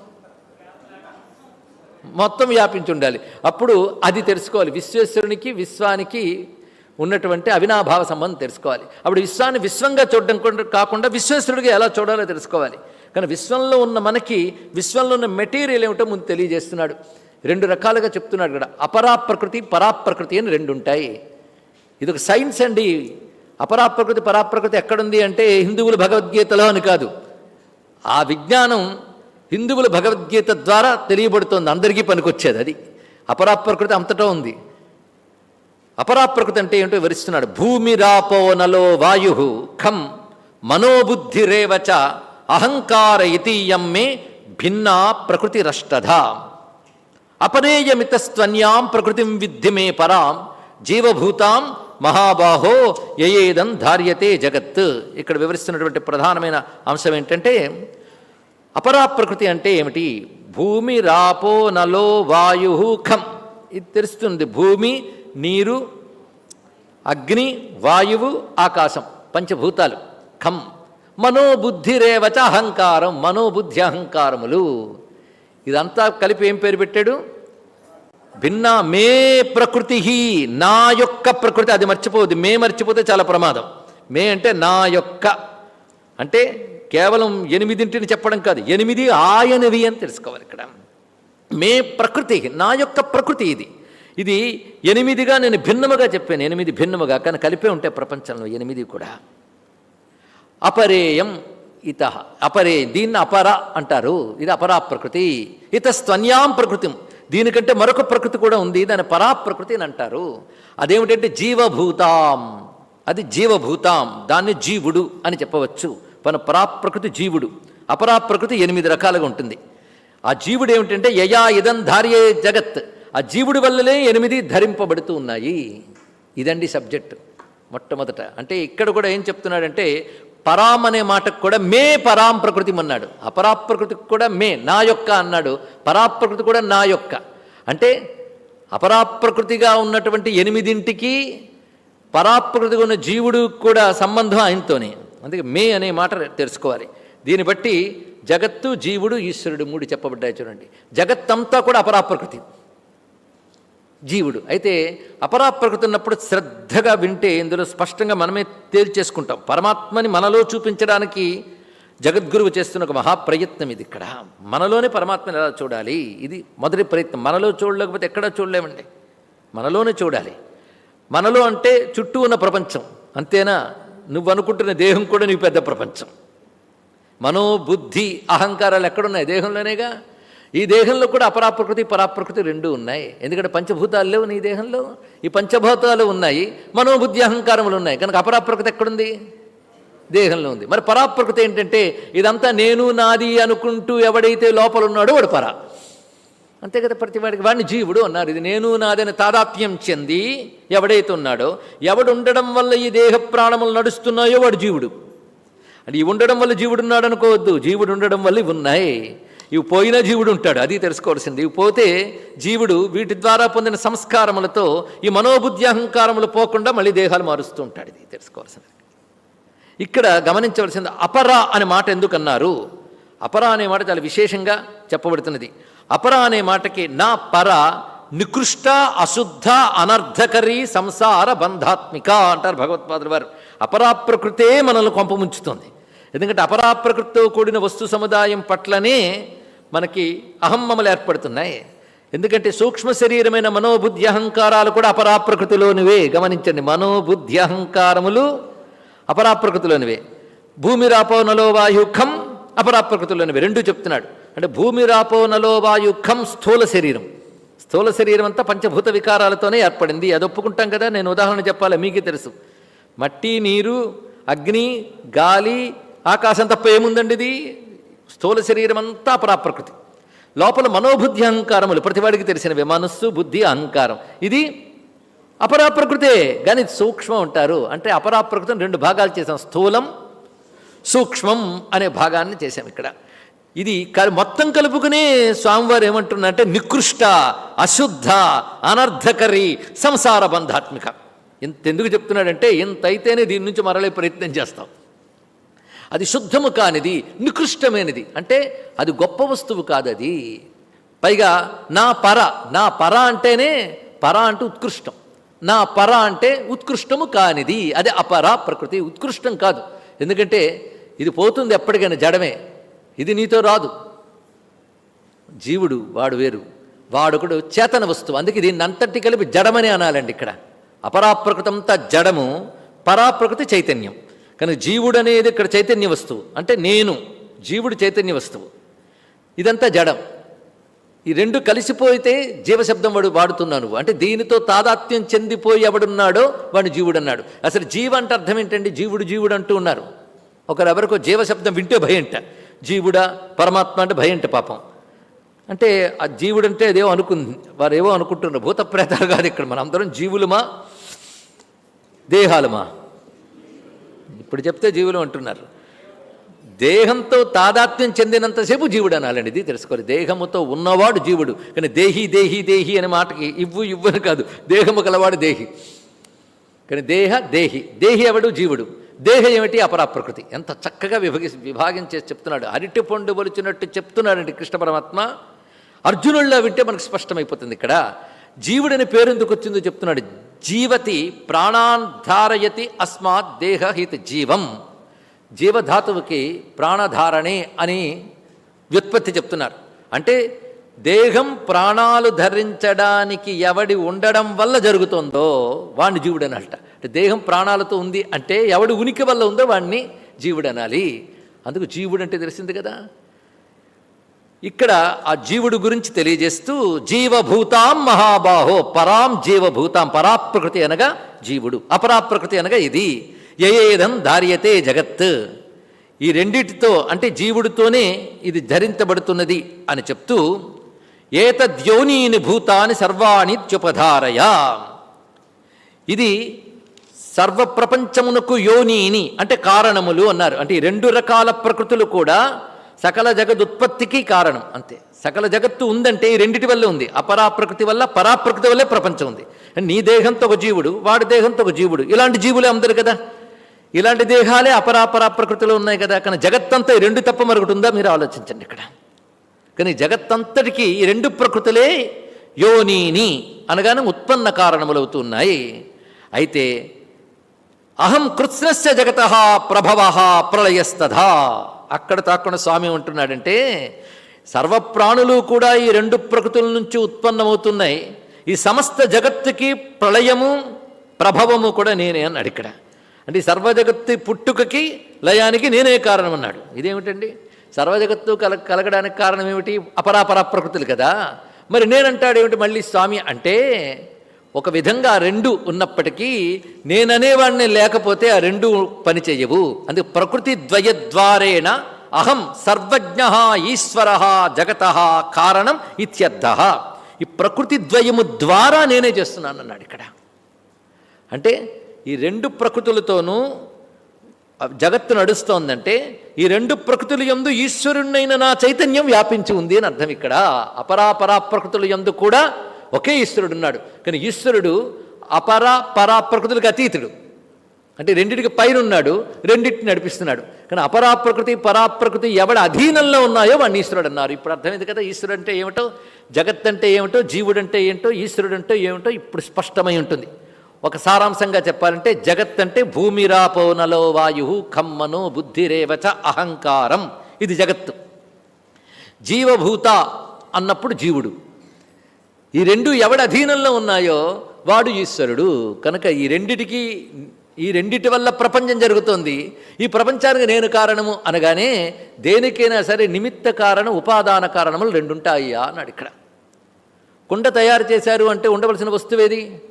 మొత్తం వ్యాపించి ఉండాలి అప్పుడు అది తెలుసుకోవాలి. విశ్వేశ్వరునికి విశ్వానికి ఉన్నటువంటి అవినాభావ సంబంధం తెలుసుకోవాలి. అప్పుడు విశ్వాన్ని విశ్వంగా చూడడం కాకుండా విశ్వేశ్వరుడిగా ఎలా చూడాలో తెలుసుకోవాలి. కానీ విశ్వంలో ఉన్న మనకి విశ్వంలో ఉన్న మెటీరియల్ ఏమిటో ముందు తెలియజేస్తున్నాడు. రెండు రకాలుగా చెప్తున్నాడు ఇక్కడ. అపరాప్రకృతి పరాప్రకృతి అని రెండు ఉంటాయి ఇది ఒక సైన్స్ అండి. అపరాప్రకృతి పరాప్రకృతి ఎక్కడుంది అంటే హిందువులు భగవద్గీతలో అని కాదు. ఆ విజ్ఞానం హిందువుల భగవద్గీత ద్వారా తెలియబడుతోంది. అందరికీ పనికొచ్చేది అది. అపరాప్రకృతి అంతటా ఉంది. అపరాప్రకృతి అంటే ఏంటో వివరిస్తున్నాడు. భూమిరాపో నలో వాయు ఖం మనోబుద్ధిరేవచ అహంకార ఇతీయం మే భిన్నా ప్రకృతి రష్టధ. అపనేయమితస్త్వన్యాం ప్రకృతిం విద్ధి మే పరాం జీవభూతాం మహాబాహో యయేదం ధార్యతే జగత్. ఇక్కడ వివరిస్తున్నటువంటి ప్రధానమైన అంశం ఏంటంటే అపరాప్రకృతి అంటే ఏమిటి? భూమి రాపో నలో వాయు ఖం. ఇది తెలుస్తుంది భూమి నీరు అగ్ని వాయువు ఆకాశం పంచభూతాలు. ఖం. మనోబుద్ధిరేవచ అహంకారం మనోబుద్ధి అహంకారములు. ఇదంతా కలిపి ఏం పేరు పెట్టాడు? భిన్న మే ప్రకృతి నా యొక్క ప్రకృతి. అది మర్చిపోదు మే మర్చిపోతే చాలా ప్రమాదం. మే అంటే నా యొక్క. అంటే కేవలం ఎనిమిదింటిని చెప్పడం కాదు ఎనిమిది ఆయనవి అని తెలుసుకోవాలి ఇక్కడ. మే ప్రకృతి నా యొక్క ప్రకృతి ఇది. ఇది ఎనిమిదిగా నేను భిన్నముగా చెప్పాను ఎనిమిది భిన్నముగా కానీ కలిపే ఉంటాయి ప్రపంచంలో ఎనిమిది కూడా. అపరేయం ఇత అపరే దీన్ని అపర అంటారు ఇది అపరా ప్రకృతి. ఇత స్త్వన్యాం ప్రకృతి దీనికంటే మరొక ప్రకృతి కూడా ఉంది దాని పరాప్రకృతి అని అంటారు. అదేమిటంటే జీవభూతాం అది జీవభూతాం దాన్ని జీవుడు అని చెప్పవచ్చు. మన పరాప్రకృతి జీవుడు. అపరాప్రకృతి ఎనిమిది రకాలుగా ఉంటుంది. ఆ జీవుడు ఏమిటంటే యయా ఇదం ధార్యే జగత్. ఆ జీవుడి వల్లనే ఎనిమిది ధరింపబడుతూ ఉన్నాయి. ఇదండి సబ్జెక్టు మొట్టమొదట. అంటే ఇక్కడ కూడా ఏం చెప్తున్నాడంటే పరాం అనే మాటకు కూడా మే పరాం ప్రకృతి అన్నాడు. అపరాప్రకృతికి కూడా మే నా యొక్క అన్నాడు. పరాప్రకృతి కూడా నా యొక్క. అంటే అపరాప్రకృతిగా ఉన్నటువంటి ఎనిమిదింటికి పరాప్రకృతిగా ఉన్న జీవుడు కూడా సంబంధం ఆయనతోనే. అందుకే మే అనే మాట తెలుసుకోవాలి. దీన్ని బట్టి జగత్తు జీవుడు ఈశ్వరుడు మూడు చెప్పబడ్డాయి చూడండి. జగత్తంతా కూడా అపరాప్రకృతి. జీవుడు. అయితే అపరాప్రకృతి ఉన్నప్పుడు శ్రద్ధగా వింటే ఇందులో స్పష్టంగా మనమే తేల్చేసుకుంటాం. పరమాత్మని మనలో చూపించడానికి జగద్గురువు చేస్తున్న ఒక మహాప్రయత్నం ఇది ఇక్కడ. మనలోనే పరమాత్మని ఎలా చూడాలి? ఇది మొదటి ప్రయత్నం. మనలో చూడలేకపోతే ఎక్కడా చూడలేమండి? మనలోనే చూడాలి. మనలో అంటే చుట్టూ ఉన్న ప్రపంచం. అంతేనా? నువ్వు అనుకుంటున్న దేహం కూడా నీకు పెద్ద ప్రపంచం. మనో బుద్ధి అహంకారాలు ఎక్కడున్నాయి? దేహంలోనేగా? ఈ దేహంలో కూడా అపరాప్రకృతి పరాప్రకృతి రెండు ఉన్నాయి. ఎందుకంటే పంచభూతాలు లేవు నీ దేహంలో. ఈ పంచభూతాలు ఉన్నాయి. మనోబుద్ధి అహంకారములు ఉన్నాయి. కనుక అపరాప్రకృతి ఎక్కడుంది? దేహంలో ఉంది. మరి పరాప్రకృతి ఏంటంటే ఇదంతా నేను నాది అనుకుంటూ ఎవడైతే లోపల ఉన్నాడో వాడు పరా. అంతే కదా ప్రతివాడికి వాడిని జీవుడు అన్నారు. ఇది నేను నాదని తాదాత్మ్యం చెంది ఎవడైతే ఉన్నాడో ఎవడు ఉండడం వల్ల ఈ దేహ ప్రాణములు నడుస్తున్నాయో వాడు జీవుడు. అంటే ఇవి ఉండడం వల్ల జీవుడు ఉన్నాడు అనుకోవద్దు జీవుడు ఉండడం వల్ల ఇవి ఉన్నాయి. ఇవి పోయినా జీవుడు ఉంటాడు. అది తెలుసుకోవాల్సింది. ఇవి పోతే జీవుడు వీటి ద్వారా పొందిన సంస్కారములతో ఈ మనోబుద్ధి అహంకారములు పోకుండా మళ్ళీ దేహాలు మారుస్తూ ఉంటాడు. ఇది తెలుసుకోవాల్సింది. ఇక్కడ గమనించవలసింది అపర అనే మాట ఎందుకన్నారు? అపరా అనే మాట చాలా విశేషంగా చెప్పబడుతున్నది. అపర అనే మాటకి నా పర నికృష్ట అశుద్ధ అనర్ధకరి సంసార బంధాత్మిక అంటారు భగవత్పాదులు వారు. అపరాప్రకృతే మనల్ని కొంపముంచుతుంది ఎందుకంటే అపరాప్రకృతితో కూడిన వస్తు సముదాయం పట్లనే మనకి అహమ్మములు ఏర్పడుతున్నాయి. ఎందుకంటే సూక్ష్మ శరీరమైన మనోబుద్ధి అహంకారాలు కూడా అపరాప్రకృతిలోనివే. గమనించండి మనోబుద్ధి అహంకారములు అపరాప్రకృతిలోనివే. భూమి రాపోనలో వాయుఖం అపరాప్రకృతిలోనివే. రెండు చెప్తున్నాడు. అంటే భూమి రాపో నలో వాయుఖం స్థూల శరీరం. స్థూల శరీరం అంతా పంచభూత వికారాలతోనే ఏర్పడింది. అది ఒప్పుకుంటాం కదా? నేను ఉదాహరణ చెప్పాలి మీకే తెలుసు. మట్టి నీరు అగ్ని గాలి ఆకాశం తప్ప ఏముందండి ఇది? స్థూల శరీరం అంతా అపరాప్రకృతి. లోపల మనోబుద్ధి అహంకారములు ప్రతివాడికి తెలిసినవి. మనస్సు బుద్ధి అహంకారం. ఇది అపరాప్రకృతే. కానీ సూక్ష్మం ఉంటారు అంటే అపరాప్రకృతిని రెండు భాగాలు చేసాం స్థూలం సూక్ష్మం అనే భాగాన్ని చేశాం ఇక్కడ. ఇది క- మొత్తం కలుపుకునే స్వామివారు ఏమంటున్నారంటే నికృష్ట అశుద్ధ అనర్ధకరి సంసార బంధాత్మిక. ఇంత ఎందుకు చెప్తున్నాడంటే ఇంత అయితేనే దీని నుంచి మరలే ప్రయత్నం చేస్తాం. అది శుద్ధము కానిది నికృష్టమైనది. అంటే అది గొప్ప వస్తువు కాదు అది పైగా నా పర నా పర అంటేనే పర అంటే ఉత్కృష్టం. నా పర అంటే ఉత్కృష్టము కానిది. అది అపర ప్రకృతి ఉత్కృష్టం కాదు. ఎందుకంటే ఇది పోతుంది ఎప్పటికైనా జడమే. ఇది నీతో రాదు. జీవుడు వాడు వేరు. వాడొకడు చేతన వస్తువు. అందుకే దీన్ని అంతటి కలిపి జడమని అనాలండి ఇక్కడ. అపరాప్రకృతంతా జడము పరాప్రకృతి చైతన్యం. కానీ జీవుడు అనేది ఇక్కడ చైతన్య వస్తువు. అంటే నేను జీవుడు చైతన్య వస్తువు. ఇదంతా జడం. ఈ రెండు కలిసిపోయితే జీవశబ్దం వాడు వాడుతున్నాను. అంటే దీనితో తాదాత్మ్యం చెందిపోయి ఎవడున్నాడో వాడు జీవుడు అన్నాడు అసలు జీవ అంటే అర్థం ఏంటండి? జీవుడు జీవుడు అంటూ ఉన్నారు. ఒకరు ఎవరికో జీవశబ్దం వింటే భయంట. జీవుడా పరమాత్మ అంటే భయంట పాపం. అంటే ఆ జీవుడంటే అదేమో అదేవో అనుకుంది వారు ఏవో అనుకుంటున్నారు. భూత ప్రేతాలు కాదు ఇక్కడ మనం అందరం జీవులమా? దేహాలమా? ఇప్పుడు చెప్తే జీవులు అంటున్నారు. దేహంతో తాదాత్మ్యం చెందినంతసేపు జీవుడు అనాలండి. ఇది తెలుసుకోవాలి. దేహముతో ఉన్నవాడు జీవుడు. కానీ దేహి దేహి దేహి అనే మాటకి ఇవ్వు ఇవ్వు కాదు. దేహము గలవాడు దేహి. కానీ దేహ దేహి. దేహి ఎవడు? జీవుడు. దేహం ఏమిటి? అపరాప్రకృతి. ఎంత చక్కగా విభగి విభాగం చేసి చెప్తున్నాడు. అరటి పండు బలిచినట్టు చెప్తున్నాడండి కృష్ణ పరమాత్మ. అర్జునుల్లో వింటే మనకు స్పష్టమైపోతుంది ఇక్కడ. జీవుడని పేరెందుకు వచ్చిందో చెప్తున్నాడు. జీవతి ప్రాణాన్ ధారయతి అస్మాత్ దేహహిత జీవం. జీవధాతువుకి ప్రాణధారణే అని వ్యుత్పత్తి చెప్తున్నారు. అంటే దేహం ప్రాణాలు ధరించడానికి ఎవడి ఉండడం వల్ల జరుగుతుందో వాణ్ణి జీవుడని అంటారు అంటే దేహం ప్రాణాలతో ఉంది అంటే ఎవడు ఉనికి వల్ల ఉందో వాడిని జీవుడు అనాలి. అందుకు జీవుడు అంటే తెలిసింది కదా. ఇక్కడ ఆ జీవుడు గురించి తెలియజేస్తూ జీవభూతాం మహాబాహో పరాం జీవభూతాం పరాప్రకృతి అనగా జీవుడు. అపరాప్రకృతి అనగా ఇది. ఏదం ధార్యతే జగత్. ఈ రెండిటితో అంటే జీవుడితోనే ఇది ధరించబడుతున్నది అని చెప్తూ ఏతద్యోనీని భూతాని సర్వాణి త్యుపధారయ. ఇది సర్వప్రపంచమునకు యోనీని అంటే కారణములు అన్నారు. అంటే ఈ రెండు రకాల ప్రకృతులు కూడా సకల జగదుత్పత్తికి కారణం. అంతే. సకల జగత్తు ఉందంటే ఈ రెండిటి వల్ల ఉంది. అపరాప్రకృతి వల్ల పరాప్రకృతి వల్లే ప్రపంచం ఉంది. నీ దేహంతో ఒక జీవుడు వాడి దేహంతో ఒక జీవుడు ఇలాంటి జీవులే అందరు కదా. ఇలాంటి దేహాలే అపరాపరా ప్రకృతిలో ఉన్నాయి కదా. కానీ జగత్తంతా ఈ రెండు తప్ప మరొకటి ఉందా? మీరు ఆలోచించండి ఇక్కడ. కానీ జగత్తంతటికి ఈ రెండు ప్రకృతులే యోనీని అనగానే ఉత్పన్న కారణములవుతున్నాయి అయితే అహం కృత్స్నస్య జగత ప్రభవ ప్రళయస్తథా. అక్కడ తాకుండా స్వామి ఉంటున్నాడంటే సర్వప్రాణులు కూడా ఈ రెండు ప్రకృతుల నుంచి ఉత్పన్నమవుతున్నాయి. ఈ సమస్త జగత్తుకి ప్రళయము ప్రభవము కూడా నేనే అన్నాడు ఇక్కడ అంటే సర్వజగత్తు పుట్టుకకి లయానికి నేనే కారణం అన్నాడు ఇదేమిటండి? సర్వజగత్తు కల కలగడానికి కారణం ఏమిటి అపరాపరా ప్రకృతులు కదా. మరి నేనంటాడు ఏమిటి మళ్ళీ స్వామి అంటే ఒక విధంగా ఆ రెండు ఉన్నప్పటికీ నేననేవాడిని లేకపోతే ఆ రెండు పని చేయవు. అందుకే ప్రకృతి ద్వయద్వారేణ అహం సర్వజ్ఞ ఈశ్వర జగత కారణం ఇత్యర్థ. ఈ ప్రకృతి ద్వయము ద్వారా నేనే చేస్తున్నాను అన్నాడు ఇక్కడ. అంటే ఈ రెండు ప్రకృతులతోనూ జగత్తు నడుస్తోందంటే ఈ రెండు ప్రకృతుల యందు ఈశ్వరుణ్ణైన నా చైతన్యం వ్యాపించి ఉంది అని అర్థం ఇక్కడ. అపరాపరా ప్రకృతుల యందు కూడా ఒకే ఈశ్వరుడు ఉన్నాడు. కానీ ఈశ్వరుడు అపర పరా ప్రకృతులకు అతీతుడు. అంటే రెండింటికి పైన ఉన్నాడు రెండింటిని నడిపిస్తున్నాడు. కానీ అపరాప్రకృతి పరాప్రకృతి ఎవడ అధీనంలో ఉన్నాయో వాడిని ఈశ్వరుడు అన్నారు. ఇప్పుడు అర్థమైంది కదా ఈశ్వరుడు అంటే ఏమిటో జగత్ అంటే ఏమిటో జీవుడు అంటే ఏంటో ఈశ్వరుడు అంటే ఏమిటో ఇప్పుడు స్పష్టమై ఉంటుంది. ఒక సారాంశంగా చెప్పాలంటే జగత్ అంటే భూమిరాపోనలో వాయు ఖమ్మను బుద్ధిరేవచ అహంకారం. ఇది జగత్తు. జీవభూత అన్నప్పుడు జీవుడు. ఈ రెండు ఎవడి అధీనంలో ఉన్నాయో వాడు ఈశ్వరుడు. కనుక ఈ రెండిటికి ఈ రెండిటి వల్ల ప్రపంచం జరుగుతోంది. ఈ ప్రపంచానికి నేను కారణము అనగానే దేనికైనా సరే నిమిత్త కారణం ఉపాదాన కారణములు రెండుంటాయా అన్నాడు ఇక్కడ. కుండ తయారు చేశారు అంటే ఉండవలసిన వస్తువేది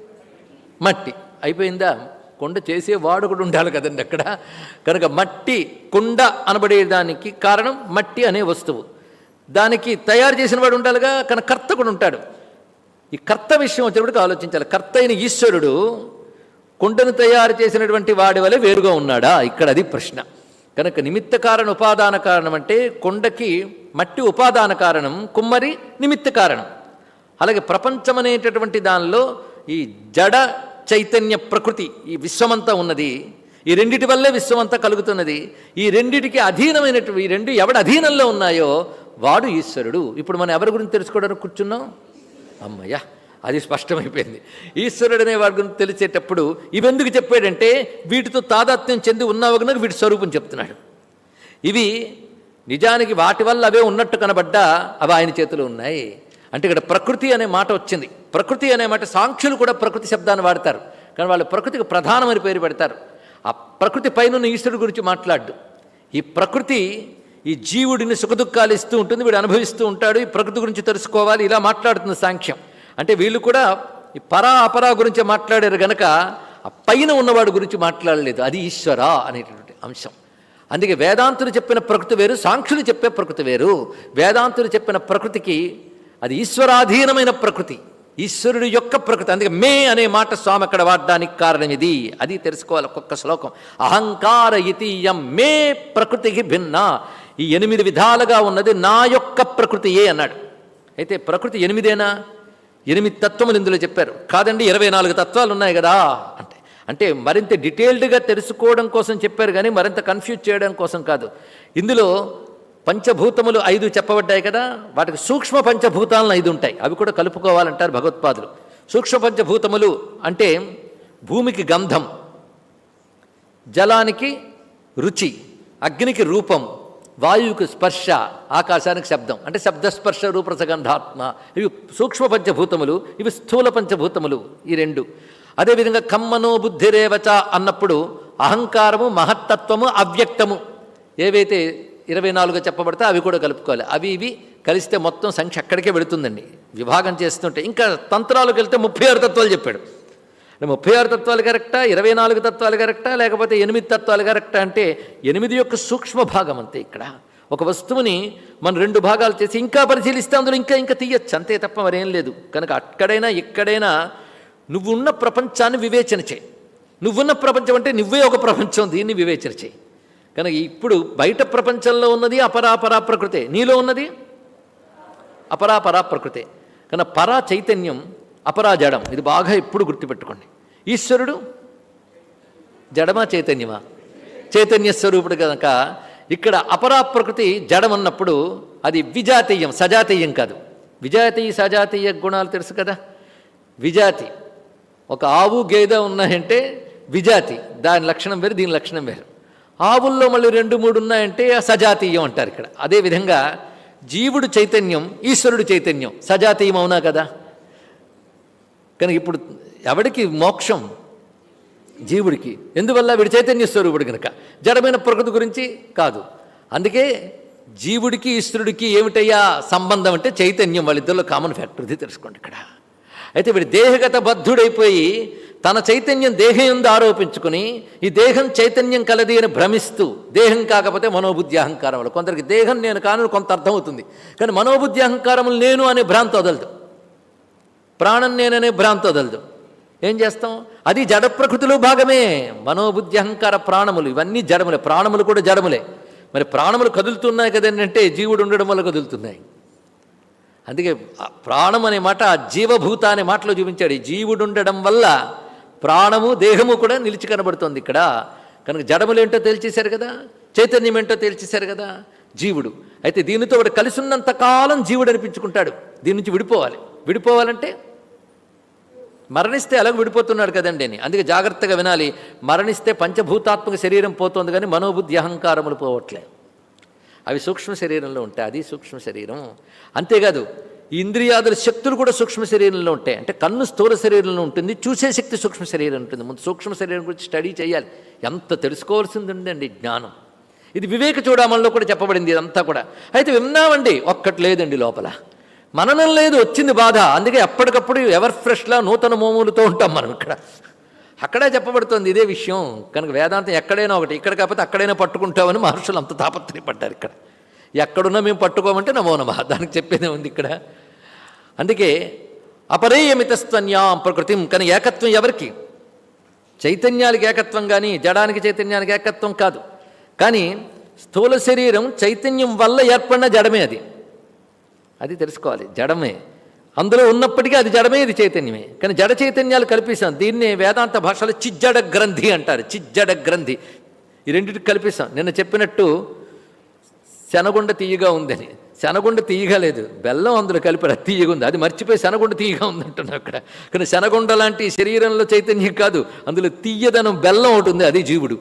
మట్టి. అయిపోయిందా? కుండ చేసేవాడు కూడా ఉండాలి కదండి అక్కడ. కనుక మట్టి కుండ అనబడేదానికి కారణం మట్టి అనే వస్తువు. దానికి తయారు చేసిన వాడు ఉండాలిగా కనుక కర్త కూడా ఉంటాడు. ఈ కర్త విషయం వచ్చినప్పటికి ఆలోచించాలి. కర్త అయిన ఈశ్వరుడు కుండను తయారు చేసినటువంటి వాడి వలె వేరుగా ఉన్నాడా? ఇక్కడ అది ప్రశ్న. కనుక నిమిత్త కారణ ఉపాదాన కారణం అంటే కొండకి మట్టి ఉపాదాన కారణం కుమ్మరి నిమిత్త కారణం. అలాగే ప్రపంచం అనేటటువంటి దానిలో ఈ జడ చైతన్య ప్రకృతి ఈ విశ్వమంతా ఉన్నది. ఈ రెండిటి వల్లే విశ్వమంతా కలుగుతున్నది. ఈ రెండిటికి అధీనమైనటువంటి ఈ రెండు ఎవడ అధీనంలో ఉన్నాయో వాడు ఈశ్వరుడు. ఇప్పుడు మనం ఎవరి గురించి తెలుసుకోవడానికి కూర్చున్నాం? అమ్మయ్యా అది స్పష్టమైపోయింది. ఈశ్వరుడు అనే వాడి గురించి తెలిసేటప్పుడు ఇవెందుకు చెప్పాడంటే వీటితో తాదాత్మ్యం చెంది ఉన్నావు కనుక వీటి స్వరూపం చెప్తున్నాడు. ఇవి నిజానికి వాటి వల్ల అవే ఉన్నట్టు కనబడ్డా అవి ఆయన చేతిలో ఉన్నాయి. అంటే ఇక్కడ ప్రకృతి అనే మాట వచ్చింది. ప్రకృతి అనే మాట సాంఖ్యులు కూడా ప్రకృతి శబ్దాన్ని వాడతారు. కానీ వాళ్ళు ప్రకృతికి ప్రధానమని పేరు పెడతారు. ఆ ప్రకృతి పైన ఈశ్వరుడు గురించి మాట్లాడు ఈ ప్రకృతి ఈ జీవుడిని సుఖదుఖాలు ఇస్తూ ఉంటుంది వీడు అనుభవిస్తూ ఉంటాడు ఈ ప్రకృతి గురించి తెలుసుకోవాలి ఇలా మాట్లాడుతుంది సాంఖ్యం. అంటే వీళ్ళు కూడా ఈ పరా అపరా గురించి మాట్లాడారు గనక ఆ పైన ఉన్నవాడు గురించి మాట్లాడలేదు అది ఈశ్వర అనేటటువంటి అంశం. అందుకే వేదాంతులు చెప్పిన ప్రకృతి వేరు సాంఖ్యులు చెప్పే ప్రకృతి వేరు. వేదాంతులు చెప్పిన ప్రకృతికి అది ఈశ్వరాధీనమైన ప్రకృతి ఈశ్వరుడు యొక్క ప్రకృతి. అందుకే మే అనే మాట స్వామి అక్కడ వాడడానికి కారణం ఇది. అది తెలుసుకోవాలి ఒక్కొక్క శ్లోకం. అహంకార ఇతీయం మే ప్రకృతికి భిన్న. ఈ ఎనిమిది విధాలుగా ఉన్నది నా యొక్క ప్రకృతియే అన్నాడు. అయితే ప్రకృతి ఎనిమిదేనా? ఎనిమిది తత్వములు ఇందులో చెప్పారు. కాదండి ఇరవై నాలుగు తత్వాలు ఉన్నాయి కదా అంటే అంటే మరింత డీటెయిల్డ్గా తెలుసుకోవడం కోసం చెప్పారు కానీ మరింత కన్ఫ్యూజ్ చేయడం కోసం కాదు. ఇందులో పంచభూతములు ఐదు చెప్పబడ్డాయి కదా వాటికి సూక్ష్మ పంచభూతాలను ఐదు ఉంటాయి. అవి కూడా కలుపుకోవాలంటారు భగవత్పాదులు. సూక్ష్మ పంచభూతములు అంటే భూమికి గంధం జలానికి రుచి అగ్నికి రూపం వాయువుకి స్పర్శ ఆకాశానికి శబ్దం. అంటే శబ్దస్పర్శ రూపరసగంధాత్మ ఇవి సూక్ష్మ పంచభూతములు ఇవి స్థూల పంచభూతములు ఈ రెండు. అదేవిధంగా కమ్మను బుద్ధిరేవచ అన్నప్పుడు అహంకారము మహత్తత్వము అవ్యక్తము. ఏవైతే ఇరవై నాలుగు చెప్పబడితే అవి కూడా కలుపుకోవాలి. అవి ఇవి కలిస్తే మొత్తం సంఖ్య అక్కడికే వెళుతుందండి. విభాగం చేస్తుంటే ఇంకా తంత్రాలకు వెళ్తే ముప్పై ఆరు తత్వాలు చెప్పాడు. ముప్పై ఆరు తత్వాలు కరెక్టా? ఇరవై నాలుగు తత్వాలు కరెక్టా? లేకపోతే ఎనిమిది తత్వాలు కరెక్టా అంటే ఎనిమిది యొక్క సూక్ష్మ భాగం అంతే ఇక్కడ. ఒక వస్తువుని మనం రెండు భాగాలు చేసి ఇంకా పరిశీలిస్తే అందులో ఇంకా ఇంకా తీయచ్చు. అంతే తప్ప మరేం లేదు. కనుక అక్కడైనా ఎక్కడైనా నువ్వున్న ప్రపంచాన్ని వివేచన చేయి. నువ్వున్న ప్రపంచం అంటే నువ్వే ఒక ప్రపంచం. దీన్ని వివేచన చేయి. కనుక ఇప్పుడు బయట ప్రపంచంలో ఉన్నది అపరాపరా ప్రకృతే నీలో ఉన్నది? అపరాపరా ప్రకృతే కనుక పరా చైతన్యం అపరా జడం ఇది బాగా ఎప్పుడు గుర్తుపెట్టుకోండి. ఈశ్వరుడు జడమా చైతన్యమా? చైతన్య స్వరూపుడు కనుక ఇక్కడ అపరా ప్రకృతి జడమన్నప్పుడు అది విజాతీయం సజాతీయం కాదు. విజాతీయ సజాతీయ గుణాలు తెలుసు కదా? విజాతి. ఒక ఆవు గేదె ఉన్నాయంటే విజాతి. దాని లక్షణం వేరు దీని లక్షణం వేరు. ఆవుల్లో మళ్ళీ రెండు మూడు ఉన్నాయంటే సజాతీయం అంటారు ఇక్కడ. అదేవిధంగా జీవుడు చైతన్యం ఈశ్వరుడు చైతన్యం సజాతీయం అవునా కదా? కనుక ఇప్పుడు ఎవడికి మోక్షం? జీవుడికి. ఎందువల్ల? వీడి చైతన్య స్వరూపుడు కనుక జడమైన ప్రకృతి గురించి కాదు. అందుకే జీవుడికి ఈశ్వరుడికి ఏమిటయ్యా సంబంధం అంటే చైతన్యం వాళ్ళిద్దరిలో కామన్ ఫ్యాక్టర్ ఇది తెలుసుకోండి ఇక్కడ. అయితే వీడు దేహగత బద్ధుడైపోయి తన చైతన్యం దేహం ఎందు ఆరోపించుకుని ఈ దేహం చైతన్యం కలది అని భ్రమిస్తూ దేహం కాకపోతే మనోబుద్ధి అహంకారములు కొందరికి దేహం నేను కాను కొంత అర్థమవుతుంది. కానీ మనోబుద్ధి అహంకారములు నేను అనే భ్రాంతి వదలదు. ప్రాణం నేననే భ్రాంతి ఏం చేస్తాం? అది జడ ప్రకృతిలో భాగమే. మనోబుద్ధి అహంకార ప్రాణములు ఇవన్నీ జడములే. ప్రాణములు కూడా జడములే. మరి ప్రాణములు కదులుతున్నాయి కదంటే జీవుడు ఉండడం వల్ల కదులుతున్నాయి. అందుకే ప్రాణం అనే మాట జీవభూత అనే మాటలో చూపించాడు. జీవుడు ఉండడం వల్ల ప్రాణము దేహము కూడా నిలిచి కనబడుతోంది ఇక్కడ. కనుక జడములు ఏంటో తేల్చేశారు కదా? చైతన్యం ఏంటో తేల్చేశారు కదా? జీవుడు. అయితే దీనితో వాడు కలిసి ఉన్నంతకాలం జీవుడు అనిపించుకుంటాడు. దీని నుంచి విడిపోవాలి. విడిపోవాలంటే మరణిస్తే అలాగ విడిపోతున్నాడు కదండి అని. అందుకే జాగ్రత్తగా వినాలి. మరణిస్తే పంచభూతాత్మక శరీరం పోతుంది కానీ మనోబుద్ధి అహంకారములు పోవట్లే. అవి సూక్ష్మ శరీరంలో ఉంటాయి. అది సూక్ష్మ శరీరం. అంతేకాదు ఇంద్రియాదుల శక్తులు కూడా సూక్ష్మ శరీరంలో ఉంటాయి. అంటే కన్ను స్థూల శరీరంలో ఉంటుంది. చూసే శక్తి సూక్ష్మ శరీరం ఉంటుంది. ముందు సూక్ష్మ శరీరం గురించి స్టడీ చేయాలి. ఎంత తెలుసుకోవాల్సింది ఉందండి జ్ఞానం. ఇది వివేక చూడమల్లో కూడా చెప్పబడింది ఇదంతా కూడా. అయితే విన్నామండి ఒక్కటి లేదండి లోపల. మననం లేదు వచ్చింది బాధ. అందుకే ఎప్పటికప్పుడు ఎవర్ ఫ్రెష్లా నూతన మోములతో ఉంటాం మనం ఇక్కడ. అక్కడే చెప్పబడుతుంది ఇదే విషయం. కనుక వేదాంతం ఎక్కడైనా ఒకటి ఇక్కడ కాకపోతే అక్కడైనా పట్టుకుంటామని మహర్షులు అంత తాపత్రయపడ్డారు ఇక్కడ. ఎక్కడున్నా మేము పట్టుకోమంటే నమో నమ. దానికి చెప్పేదే ఉంది ఇక్కడ. అందుకే అపరేయమితస్తన్యాం ప్రకృతిం కానీ ఏకత్వం ఎవరికి? చైతన్యానికి ఏకత్వం కానీ జడానికి చైతన్యానికి ఏకత్వం కాదు. కానీ స్థూల శరీరం చైతన్యం వల్ల ఏర్పడిన జడమే అది. అది తెలుసుకోవాలి. జడమే. అందులో ఉన్నప్పటికీ అది జడమే ఇది చైతన్యమే. కానీ జడ చైతన్యాలు కల్పిస్తాం. దీన్నే వేదాంత భాషలో చిజ్జడ గ్రంథి అంటారు. చిజ్జడ గ్రంథి. ఈ రెండింటికి కల్పిస్తాం. నిన్న చెప్పినట్టు శనగుండ తీయగా ఉందని. శనగుండ తీయగా లేదు. బెల్లం అందులో కలిపారు అది తీయగా ఉంది. అది మర్చిపోయి శనగుండ తీయగా ఉందంటున్నాం అక్కడ. కానీ శనగుండ లాంటి శరీరంలో చైతన్యం కాదు. అందులో తీయదనం బెల్లం ఒకటి ఉంది. అది జీవుడు.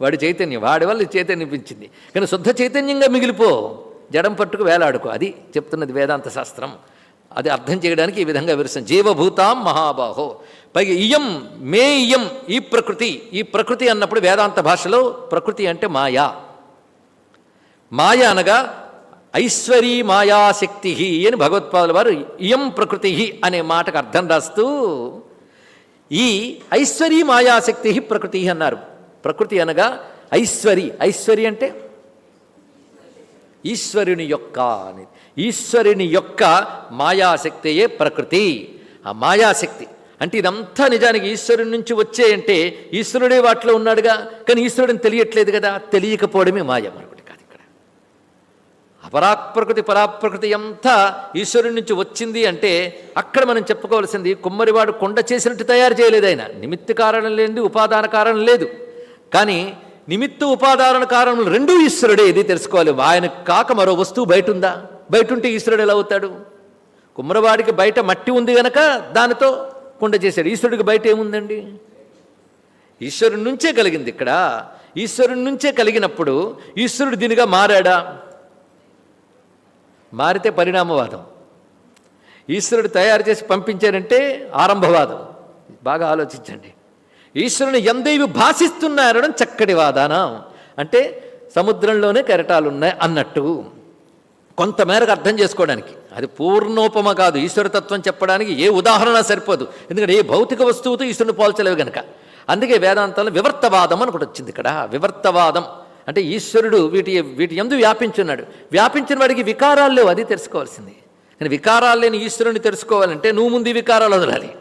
వాడి చైతన్యం. వాడి వల్ల చైతన్యం ఇప్పించింది కానీ శుద్ధ చైతన్యంగా మిగిలిపో. జడం పట్టుకు వేలాడుకో. అది చెప్తున్నది వేదాంత శాస్త్రం. అది అర్థం చేయడానికి ఈ విధంగా వివరిస్తాం జీవభూతాం మహాబాహో. పైగా ఇయం మే ఇయం ఈ ప్రకృతి. ఈ ప్రకృతి అన్నప్పుడు వేదాంత భాషలో ప్రకృతి అంటే మాయా. మాయ అనగా ఐశ్వరీ మాయాశక్తి అని భగవత్పాదుల వారు ఇయం ప్రకృతి అనే మాటకు అర్థం రాస్తూ ఈ ఐశ్వరీ మాయాశక్తి ప్రకృతి అన్నారు. ప్రకృతి అనగా ఐశ్వరి. ఐశ్వరి అంటే ఈశ్వరుని యొక్క అని. ఈశ్వరుని యొక్క మాయాశక్తియే ప్రకృతి. ఆ మాయాశక్తి అంటే ఇదంతా నిజానికి ఈశ్వరుడి నుంచి వచ్చే అంటే ఈశ్వరుడే వాటిలో ఉన్నాడుగా. కానీ ఈశ్వరుడిని తెలియట్లేదు కదా. తెలియకపోవడమే మాయ మరొకటి కాదు ఇక్కడ. అపరాప్రకృతి పరాప్రకృతి అంతా ఈశ్వరుడి నుంచి వచ్చింది అంటే అక్కడ మనం చెప్పుకోవాల్సింది కుమ్మరివాడు కొండ చేసినట్టు తయారు చేయలేదు ఆయన. నిమిత్త కారణం లేనిది ఉపాదాన కారణం లేదు. కానీ నిమిత్త ఉపాదారణ కారణములు రెండూ ఈశ్వరుడే. ఇది తెలుసుకోవాలి. ఆయన కాక మరో వస్తువు బయట ఉందా బయట ఉంటే ఈశ్వరుడు ఎలా అవుతాడు? కుమ్మరవాడికి బయట మట్టి ఉంది గనక దానితో కుండ చేశాడు. ఈశ్వరుడికి బయట ఏముందండి? ఈశ్వరుడి నుంచే కలిగింది ఇక్కడ. ఈశ్వరుడి నుంచే కలిగినప్పుడు ఈశ్వరుడు దీనిగా మారాడా? మారితే పరిణామవాదం. ఈశ్వరుడు తయారు చేసి పంపించారంటే ఆరంభవాదం. బాగా ఆలోచించండి. ఈశ్వరుని ఎందేవి భాషిస్తున్నారడం చక్కటి వాదానం. అంటే సముద్రంలోనే కెరటాలు ఉన్నాయి అన్నట్టు. కొంతమేరకు అర్థం చేసుకోవడానికి. అది పూర్ణోపమ కాదు. ఈశ్వరతత్వం చెప్పడానికి ఏ ఉదాహరణ సరిపోదు. ఎందుకంటే ఏ భౌతిక వస్తువుతో ఈశ్వరుని పోల్చలేవు గనక. అందుకే వేదాంతంలో వివర్తవాదం అని ఒకటి వచ్చింది ఇక్కడ. వివర్తవాదం. అంటే ఈశ్వరుడు వీటి వీటి ఎందు వ్యాపించున్నాడు. వ్యాపించిన వాడికి వికారాలు లేవు. అది తెలుసుకోవాల్సింది. కానీ వికారాలు లేని ఈశ్వరుని తెలుసుకోవాలంటే నువ్వు ముందు వికారాలు వదలాలి.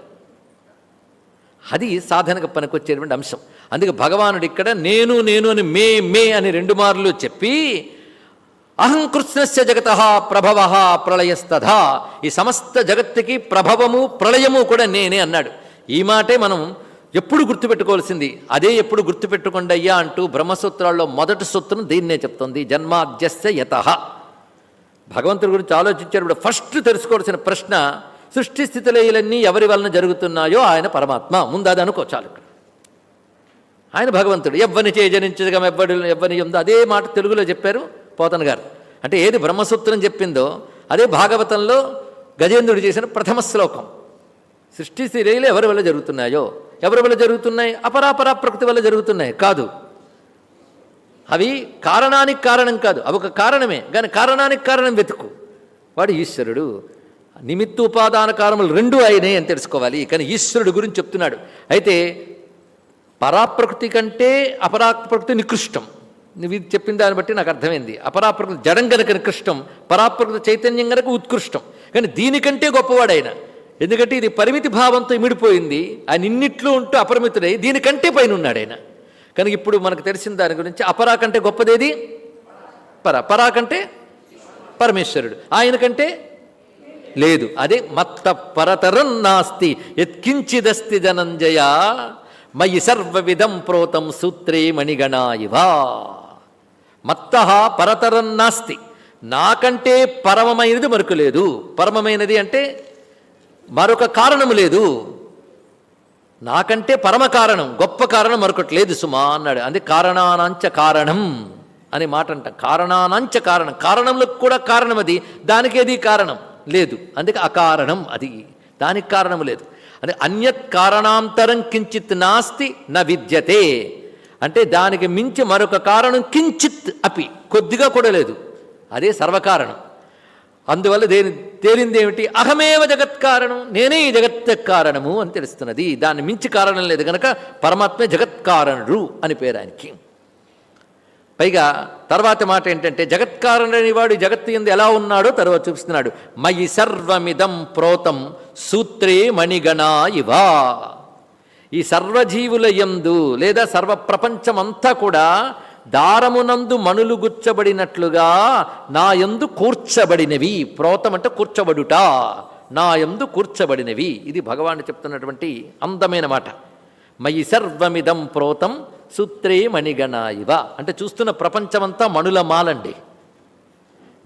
అది సాధనకు పనికొచ్చేటువంటి అంశం. అందుకే భగవానుడు ఇక్కడ నేను నేను అని మే మే అని రెండు మార్లు చెప్పి అహం కృష్ణస్య జగత ప్రభవ ప్రళయస్తథ. ఈ సమస్త జగత్తుకి ప్రభవము ప్రళయము కూడా నేనే అన్నాడు. ఈ మాటే మనం ఎప్పుడు గుర్తుపెట్టుకోవాల్సింది. అదే ఎప్పుడు గుర్తుపెట్టుకోండి అయ్యా అంటూ బ్రహ్మసూత్రాల్లో మొదటి సూత్రం దీన్నే చెప్తుంది. జన్మాద్యస్య యత. భగవంతుడి గురించి ఆలోచించేటప్పుడు ఫస్ట్ తెలుసుకోవాల్సిన ప్రశ్న సృష్టి స్థితిలయలన్నీ ఎవరి వలన జరుగుతున్నాయో ఆయన పరమాత్మ. ముందు అది అనుకో చాలు ఆయన భగవంతుడు. ఎవ్వని చే జనించగా ఎవ్వడి ఎవ్వని ఉందో అదే మాట తెలుగులో చెప్పారు పోతన్ గారు. అంటే ఏది బ్రహ్మసూత్రం చెప్పిందో అదే భాగవతంలో గజేంద్రుడు చేసిన ప్రథమ శ్లోకం. సృష్టి స్థితిలయలు ఎవరి వల్ల జరుగుతున్నాయో. ఎవరి వల్ల జరుగుతున్నాయి? అపరాపరా ప్రకృతి వల్ల జరుగుతున్నాయి. కాదు. అవి కారణానికి కారణం కాదు. అవి ఒక కారణమే. కానీ కారణానికి కారణం వెతుకు. వాడు ఈశ్వరుడు. నిమిత్త ఉపాదాన కారములు రెండు అయినాయి అని తెలుసుకోవాలి. కానీ ఈశ్వరుడు గురించి చెప్తున్నాడు. అయితే పరాప్రకృతి కంటే అపరాప్రకృతి నికృష్టం. నువ్వు ఇది చెప్పిన దాన్ని బట్టి నాకు అర్థమైంది. అపరాప్రకృతి జడం గనక నికృష్టం పరాప్రకృతి చైతన్యం గనక ఉత్కృష్టం. కానీ దీనికంటే గొప్పవాడు ఆయన ఎందుకంటే ఇది పరిమితి భావంతో ఇమిడిపోయింది ఆయన ఇన్నిట్లో ఉంటూ అపరిమితుడై దీనికంటే పైన ఉన్నాడు ఆయన కనుక ఇప్పుడు మనకు తెలిసిన దాని గురించి అపరా కంటే గొప్పదేది? పరా పరా కంటే పరమేశ్వరుడు. ఆయన కంటే లేదు. అదే మత్త పరతరం నాస్తి ఎత్కించిదస్తి ధనంజయ. మయి సర్వవిధం ప్రోతం సూత్రే మణిగణా ఇవా మత్త పరతరం నాస్తి. నాకంటే పరమమైనది మరొక లేదు. పరమమైనది అంటే మరొక కారణము లేదు. నాకంటే పరమ కారణం గొప్ప కారణం మరొకటి లేదు సుమా అన్నాడు. అది కారణానంచ కారణం అనే మాట అంట కారణానాంచ కారణం. కారణంలో కూడా కారణం అది దానికి అది కారణం? లేదు. అందుకే అకారణం అది. దానికి కారణం లేదు. అంటే అన్యత్ కారణాంతరం కించిత్ నాస్తి న విద్యతే. అంటే దానికి మించి మరొక కారణం కించిత్ అపి. కొద్దిగా కూడా లేదు. అదే సర్వకారణం. అందువల్ల దేని తేలింది ఏమిటి? అహమేవ జగత్ కారణం నేనే ఈ జగత్ కారణము అని తెలుస్తున్నది. దాన్ని మించి కారణం లేదు కనుక పరమాత్మే జగత్ కారణుడు అని పేరు ఆయనకి. పైగా తర్వాత మాట ఏంటంటే జగత్కారణుడని వాడు జగత్తు ఎందు ఎలా ఉన్నాడో తర్వాత చూపిస్తున్నాడు. మయి సర్వమిదం ప్రోతం సూత్రే మణిగణా ఇవా. ఈ సర్వజీవుల యందు లేదా సర్వప్రపంచమంతా కూడా దారమునందు మణులు గుచ్చబడినట్లుగా నా యందు కూర్చబడినవి. ప్రోతం అంటే కూర్చబడుట. నా యందు కూర్చబడినవి. ఇది భగవాను చెప్తున్నటువంటి అందమైన మాట. మయి సర్వమిదం ప్రోతం సూత్రే మణిగణ ఇవ అంటే చూస్తున్న ప్రపంచమంతా మణుల మాలండి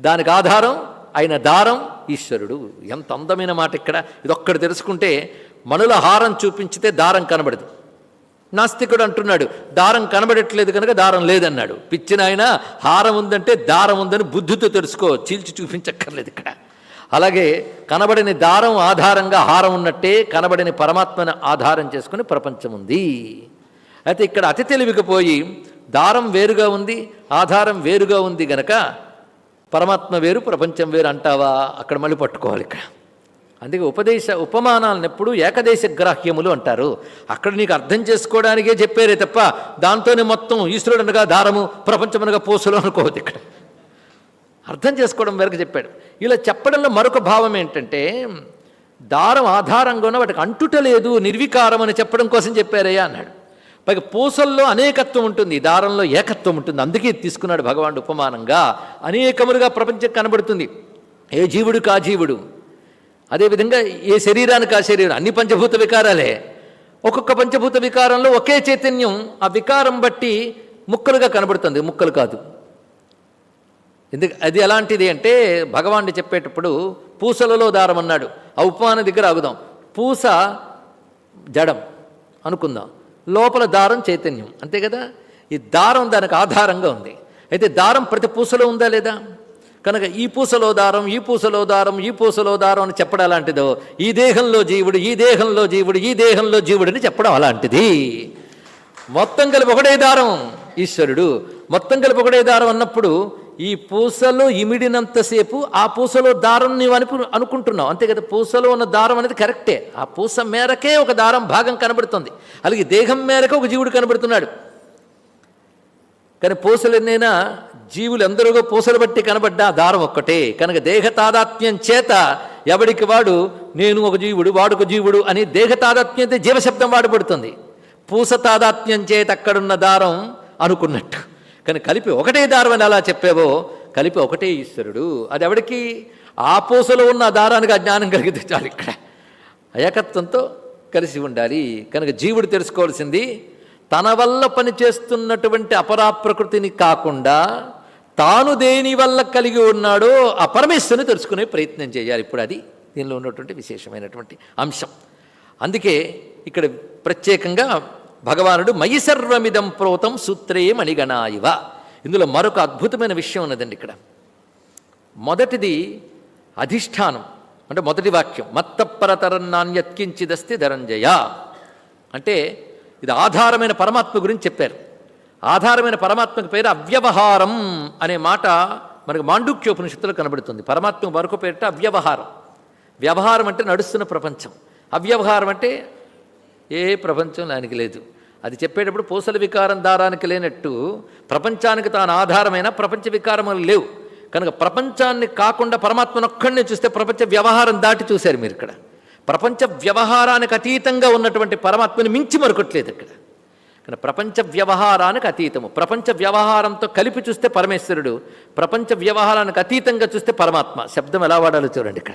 దానికి ఆధారం ఆయన దారం ఈశ్వరుడు. ఎంత అందమైన మాట ఇక్కడ. ఇదొక్కడు తెలుసుకుంటే మణుల హారం చూపించితే దారం కనబడదు. నాస్తికుడు అంటున్నాడు దారం కనబడట్లేదు కనుక దారం లేదన్నాడు. పిచ్చిన ఆయన హారం ఉందంటే దారం ఉందని బుద్ధితో తెలుసుకో చీల్చి చూపించక్కర్లేదు ఇక్కడ. అలాగే కనబడిన దారం ఆధారంగా హారం ఉన్నట్టే కనబడిన పరమాత్మను ఆధారం చేసుకుని ప్రపంచం ఉంది. అయితే ఇక్కడ అతి తెలివికపోయి దారం వేరుగా ఉంది ఆధారం వేరుగా ఉంది గనక పరమాత్మ వేరు ప్రపంచం వేరు అంటావా? అక్కడ మళ్ళీ పట్టుకోవాలి ఇక్కడ. అందుకే ఉపదేశ ఉపమానాలను ఎప్పుడు ఏకదేశ గ్రాహ్యములు అంటారు. అక్కడ నీకు అర్థం చేసుకోవడానికే చెప్పారే తప్ప దాంతోనే మొత్తం ఈశ్వరుడు అనగా దారము ప్రపంచం అనగా పూసలు అనుకోవద్దు ఇక్కడ. అర్థం చేసుకోవడం వరకు చెప్పాడు. ఇలా చెప్పడంలో మరొక భావం ఏంటంటే దారం ఆధారంగా ఉన్న వాటికి అంటుట లేదు నిర్వికారం అని చెప్పడం కోసం చెప్పారయ్యా అన్నాడు. పైగా పూసల్లో అనేకత్వం ఉంటుంది దారంలో ఏకత్వం ఉంటుంది. అందుకే తీసుకున్నాడు భగవానుడు ఉపమానంగా. అనేకములుగా ప్రపంచం కనబడుతుంది. ఏ జీవుడు కా జీవుడు? అదేవిధంగా ఏ శరీరానికి ఆ శరీరం? అన్ని పంచభూత వికారాలే. ఒక్కొక్క పంచభూత వికారంలో ఒకే చైతన్యం ఆ వికారం బట్టి ముక్కలుగా కనబడుతుంది. ముక్కలు కాదు. ఎందుకు? అది ఎలాంటిది అంటే భగవానుడు చెప్పేటప్పుడు పూసలలో దారం అన్నాడు. ఆ ఉపమాన దగ్గర ఆగుదాం. పూస జడం అనుకుందాం. లోపల దారం చైతన్యం. అంతే కదా? ఈ దారం దానికి ఆధారంగా ఉంది. అయితే దారం ప్రతి పూసలో ఉందా లేదా? కనుక ఈ పూసలో దారం ఈ పూసలో దారం ఈ పూసలో దారం అని చెప్పడం అలాంటిదో ఈ దేహంలో జీవుడు ఈ దేహంలో జీవుడు ఈ దేహంలో జీవుడు అని చెప్పడం అలాంటిది. మొత్తం కలిపి ఒకటే దారం ఈశ్వరుడు. మొత్తం కలిపి ఒకటే దారం అన్నప్పుడు ఈ పూసలో ఇమిడినంతసేపు ఆ పూసలో దారం నీవు అనుకుంటున్నావు. అంతే కదా పూసలో ఉన్న దారం అనేది కరెక్టే. ఆ పూస మేరకే ఒక దారం భాగం కనబడుతుంది. అలాగే దేహం మేరకే ఒక జీవుడు కనబడుతున్నాడు. కానీ పూసలు ఎన్నైనా జీవులు ఎందరుగా పూసలు బట్టి కనబడ్డా దారం ఒక్కటే. కనుక దేహ తాదాత్మ్యం చేత ఎవడికి వాడు? నేను ఒక జీవుడు వాడు ఒక జీవుడు అని దేహ తాదాత్మ్యం అయితే జీవశబ్దం వాడబడుతుంది. పూస తాదాత్మ్యం చేత అక్కడున్న దారం అనుకున్నట్టు. కానీ కలిపి ఒకటే దారం అని అలా చెప్పావో కలిపి ఒకటే ఈశ్వరుడు. అది ఎవడికి? ఆ పూసలో ఉన్న ఆ దారానికి అజ్ఞానం కలిగితే చాలు ఇక్కడ. ఏకత్వంతో కలిసి ఉండాలి. కనుక జీవుడు తెలుసుకోవాల్సింది తన వల్ల పనిచేస్తున్నటువంటి అపరాప్రకృతిని కాకుండా తాను దేని వల్ల కలిగి ఉన్నాడో ఆ పరమేశ్వరుని తెలుసుకునే ప్రయత్నం చేయాలి. ఇప్పుడు అది దీనిలో ఉన్నటువంటి విశేషమైనటువంటి అంశం. అందుకే ఇక్కడ ప్రత్యేకంగా భగవానుడు మయి సర్వమిదం ప్రోతం సూత్రే మణిగణాయివ. ఇందులో మరొక అద్భుతమైన విషయం ఉన్నదండి ఇక్కడ. మొదటిది అధిష్టానం అంటే మొదటి వాక్యం. మత్తపరతరన్నాన్యత్కించిదస్తి ధరంజయ అంటే ఇది ఆధారమైన పరమాత్మ గురించి చెప్పారు. ఆధారమైన పరమాత్మకు పేరు అవ్యవహారం అనే మాట మనకు మాండుక్యోపనిషత్తులో కనబడుతుంది. పరమాత్మ మరొక పేరిట అవ్యవహారం. వ్యవహారం అంటే నడుస్తున్న ప్రపంచం. అవ్యవహారం అంటే ఏ ప్రపంచం దానికి లేదు. అది చెప్పేటప్పుడు పూసల వికారం దారానికి లేనట్టు ప్రపంచానికి తాను ఆధారమైన ప్రపంచ వికారములు లేవు. కనుక ప్రపంచాన్ని కాకుండా పరమాత్మనొక్కడిని చూస్తే ప్రపంచ వ్యవహారం దాటి చూశారు మీరు ఇక్కడ. ప్రపంచ వ్యవహారానికి అతీతంగా ఉన్నటువంటి పరమాత్మని మించి మరొకట్లేదు ఇక్కడ. కానీ ప్రపంచ వ్యవహారానికి అతీతము. ప్రపంచ వ్యవహారంతో కలిపి చూస్తే పరమేశ్వరుడు ప్రపంచ వ్యవహారానికి అతీతంగా చూస్తే పరమాత్మ. శబ్దం ఎలా వాడాలో చూడండి ఇక్కడ.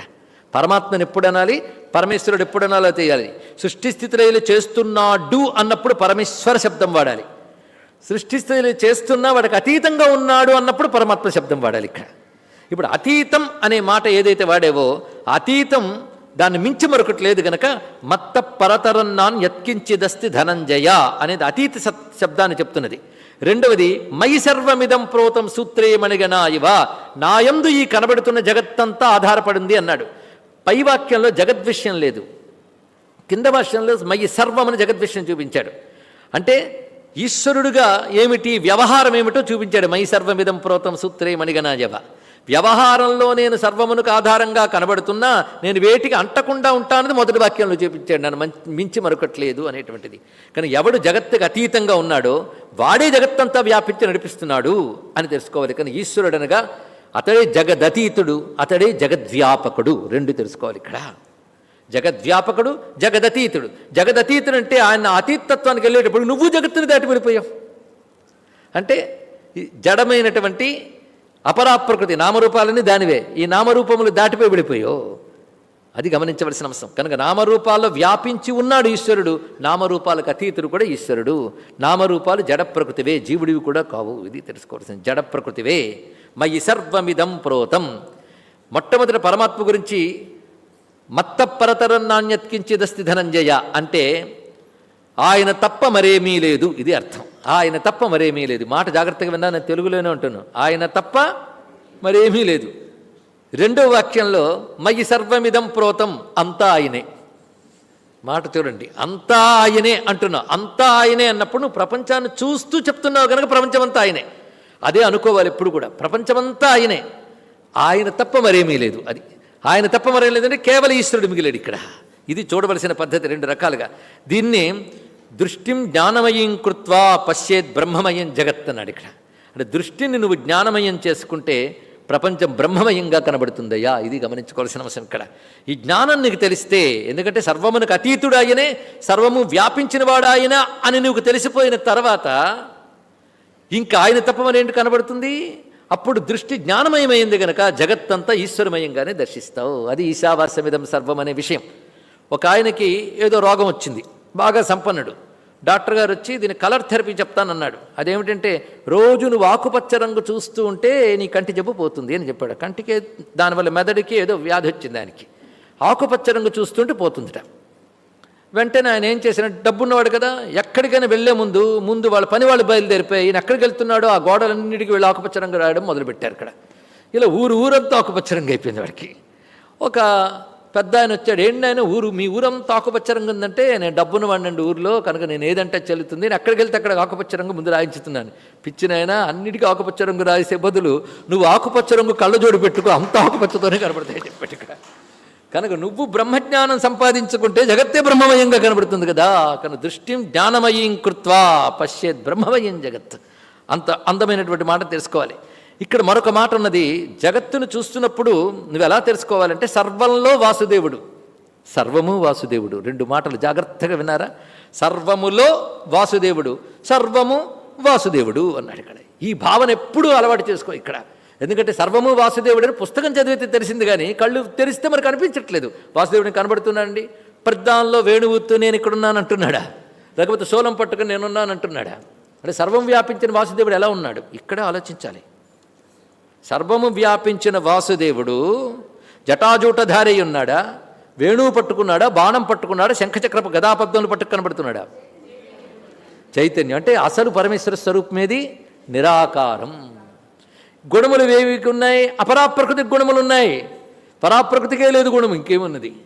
పరమాత్మను ఎప్పుడనాలి? పరమేశ్వరుడు ఎప్పుడనాలో చేయాలి? తెలియాలి సృష్టి స్థితిలో చేస్తున్నాడు అన్నప్పుడు పరమేశ్వర శబ్దం వాడాలి. సృష్టి స్థితిలో చేస్తున్నా వాడికి అతీతంగా ఉన్నాడు అన్నప్పుడు పరమాత్మ శబ్దం వాడాలి ఇక్కడ. ఇప్పుడు అతీతం అనే మాట ఏదైతే వాడేవో అతీతం దాన్ని మించి మరొకటి లేదు గనక మత్త పరతరన్నాన్ యత్కించిదస్తి ధనంజయ అనేది అతీత సత్ శబ్దాన్ని చెప్తున్నది. రెండవది మై సర్వమిదం ప్రోతం సూత్రేమణిగనా ఇవ నాయందు ఈ కనబడుతున్న జగత్తంతా ఆధారపడింది అన్నాడు. పై వాక్యంలో జగద్విషయం లేదు. కింద భాష్యంలో మయి సర్వమని జగద్విషయం చూపించాడు. అంటే ఈశ్వరుడుగా ఏమిటి వ్యవహారం ఏమిటో చూపించాడు. మై సర్వమిదం ప్రోతం సూత్రే మణిగనాయవ వ్యవహారంలో నేను సర్వమునకు ఆధారంగా కనబడుతున్నా నేను వేటికి అంటకుండా ఉంటానని మొదటి వాక్యంలో చూపించాడు. నన్ను మించి మరొకట్లేదు అనేటువంటిది. కానీ ఎవడు జగత్తుకు అతీతంగా ఉన్నాడో వాడే జగత్తంతా వ్యాపించి నడిపిస్తున్నాడు అని తెలుసుకోవాలి. కానీ ఈశ్వరుడు అనగా అతడే జగదతీతుడు అతడే జగద్వ్యాపకుడు. రెండు తెలుసుకోవాలి ఇక్కడ. జగద్వ్యాపకుడు జగదతీతుడు. జగదతీతుడు అంటే ఆయన అతీతత్వానికి వెళ్ళేటప్పుడు నువ్వు జగత్తుని దాటి వెళ్ళిపోయావు. అంటే జడమైనటువంటి అపరాప్రకృతి నామరూపాలని దానివే. ఈ నామరూపములు దాటిపోయి వెళ్ళిపోయావు. అది గమనించవలసిన అంశం. కనుక నామరూపాల్లో వ్యాపించి ఉన్నాడు ఈశ్వరుడు. నామరూపాలకు అతీతుడు కూడా ఈశ్వరుడు. నామరూపాలు జడ ప్రకృతివే జీవుడివి కూడా కావు. ఇది తెలుసుకోవాల్సింది. జడ ప్రకృతివే మయి సర్వమిదం ప్రోతం. మొట్టమొదటి పరమాత్మ గురించి మత్త పరతరం నాణ్యత్కించిదస్తి ధనంజయ అంటే ఆయన తప్ప మరేమీ లేదు ఇది అర్థం. ఆయన తప్ప మరేమీ లేదు. మాట జాగ్రత్తగా విన్నా నేను తెలుగులోనే ఉంటున్నాను. ఆయన తప్ప మరేమీ లేదు. రెండో వాక్యంలో మయి సర్వమిదం ప్రోతం అంతా ఆయనే. మాట చూడండి అంతా ఆయనే అంటున్నావు అంతా ఆయనే అన్నప్పుడు నువ్వు ప్రపంచాన్ని చూస్తూ చెప్తున్నావు కనుక ప్రపంచమంతా ఆయనే. అదే అనుకోవాలి ఎప్పుడు కూడా. ప్రపంచమంతా ఆయనే. ఆయన తప్ప మరేమీ లేదు. అది ఆయన తప్ప మరేం లేదంటే కేవలం ఈశ్వరుడు మిగిలేడు ఇక్కడ. ఇది చూడవలసిన పద్ధతి రెండు రకాలుగా. దీన్ని దృష్టిం జ్ఞానమయం కృత్వా పశ్చేత్ బ్రహ్మమయం జగత్ అన్నాడు ఇక్కడ. అంటే దృష్టిని నువ్వు జ్ఞానమయం చేసుకుంటే ప్రపంచం బ్రహ్మమయంగా కనబడుతుందయ్యా. ఇది గమనించుకోవాల్సిన అవసరం ఇక్కడ. ఈ జ్ఞానం నీకు తెలిస్తే ఎందుకంటే సర్వమునకు అతీతుడు ఆయనే సర్వము వ్యాపించిన వాడు ఆయన అని నువ్వు తెలిసిపోయిన తర్వాత ఇంకా ఆయన తప్ప మరేంటి కనబడుతుంది? అప్పుడు దృష్టి జ్ఞానమయమైంది గనక జగత్తంతా ఈశ్వరమయంగానే దర్శిస్తావు. అది ఈశావాస్యమిదం సర్వం అనే విషయం. ఒక ఆయనకి ఏదో రోగం వచ్చింది. బాగా సంపన్నుడు. డాక్టర్ గారు వచ్చి దీని కలర్ థెరపీ చెప్తానన్నాడు. అదేమిటంటే రోజు నువ్వు ఆకుపచ్చ రంగు చూస్తూ ఉంటే నీ కంటి జబ్బు పోతుంది అని చెప్పాడు. కంటికి దానివల్ల మెదడుకి ఏదో వ్యాధి వచ్చింది దానికి ఆకుపచ్చ రంగు చూస్తుంటే పోతుందిట. వెంటనే ఆయన ఏం చేసిన డబ్బున్నవాడు కదా ఎక్కడికైనా వెళ్ళే ముందు ముందు వాళ్ళ పని వాళ్ళు బయలుదేరిపోయి ఈయన ఎక్కడికి వెళ్తున్నాడో ఆ గోడలన్నిటికీ వెళ్ళి ఆకుపచ్చ రంగు రాయడం మొదలుపెట్టారు ఇక్కడ. ఇలా ఊరు ఊరంతా ఆకుపచ్చ రంగు అయిపోయింది వాడికి. ఒక పెద్ద ఆయన వచ్చాడు ఏంటి ఆయన ఊరు? మీ ఊరంతా ఆకుపచ్చ రంగు ఉందంటే నేను డబ్బును వాడినండి ఊరిలో కనుక నేను ఏదంటే చెల్లుతుంది నేను ఎక్కడికి వెళ్తే అక్కడ ఆకుపచ్చ రంగు ముందు రాయించుతున్నాను. పిచ్చినైనా అన్నిటికీ ఆకుపచ్చ రంగు రాసే బదులు నువ్వు ఆకుపచ్చ రంగు కళ్ళజోడు పెట్టుకో అంత ఆకుపచ్చతోనే కనబడతాయి. చెప్పాడు ఇక్కడ. కనుక నువ్వు బ్రహ్మజ్ఞానం సంపాదించుకుంటే జగత్తే బ్రహ్మమయంగా కనబడుతుంది కదా. కను దృష్టిం జ్ఞానమయం కృత్వా పశ్చేత్ బ్రహ్మమయం జగత్. అంత అందమైనటువంటి మాట తెలుసుకోవాలి. ఇక్కడ మరొక మాట ఉన్నది జగత్తును చూస్తున్నప్పుడు నువ్వు ఎలా తెలుసుకోవాలంటే సర్వంలో వాసుదేవుడు. సర్వము వాసుదేవుడు. రెండు మాటలు జాగ్రత్తగా విన్నారా? సర్వములో వాసుదేవుడు. సర్వము వాసుదేవుడు అన్నాడు ఇక్కడ. ఈ భావన ఎప్పుడూ అలవాటు చేసుకో ఇక్కడ. ఎందుకంటే సర్వము వాసుదేవుడు పుస్తకం చదివితే తెలిసింది కానీ కళ్ళు తెరిస్తే మరి కనిపించట్లేదు వాసుదేవుడిని కనబడుతున్నాడండి. ప్రద్దాంలో వేణువుతూ నేను ఇక్కడున్నాను అంటున్నాడా లేకపోతే సోలం పట్టుకుని నేనున్నాను అంటున్నాడా అంటే సర్వం వ్యాపించిన వాసుదేవుడు ఎలా ఉన్నాడు? ఇక్కడే ఆలోచించాలి. సర్వము వ్యాపించిన వాసుదేవుడు జటాజూటధారై ఉన్నాడా? వేణువు పట్టుకున్నాడా? బాణం పట్టుకున్నాడా? శంఖచక్రపు గదాపద్మలు పట్టుకు కనబడుతున్నాడా? చైతన్యం అంటే అసలు పరమేశ్వర స్వరూపమేది? నిరాకారం. గుణములు వేవికి ఉన్నాయి అపరాప్రకృతి గుణములు ఉన్నాయి. పరాప్రకృతికే లేదు గుణం ఇంకేమున్నది?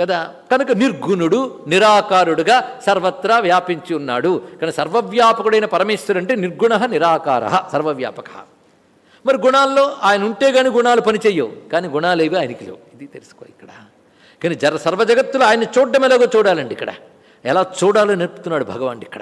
కదా? కనుక నిర్గుణుడు నిరాకారుడుగా సర్వత్రా వ్యాపించి ఉన్నాడు. కానీ సర్వవ్యాపకుడైన పరమేశ్వరుడు అంటే నిర్గుణ నిరాకార సర్వవ్యాపక. మరి గుణాల్లో ఆయన ఉంటే కానీ గుణాలు పనిచేయవు కానీ గుణాలు ఏవి ఆయనకి లేవు. ఇది తెలుసుకో ఇక్కడ. కానీ జర సర్వజగత్తులు ఆయన చూడడం ఎలాగో చూడాలండి ఇక్కడ. ఎలా చూడాలో నేర్పుతున్నాడు భగవాన్ ఇక్కడ.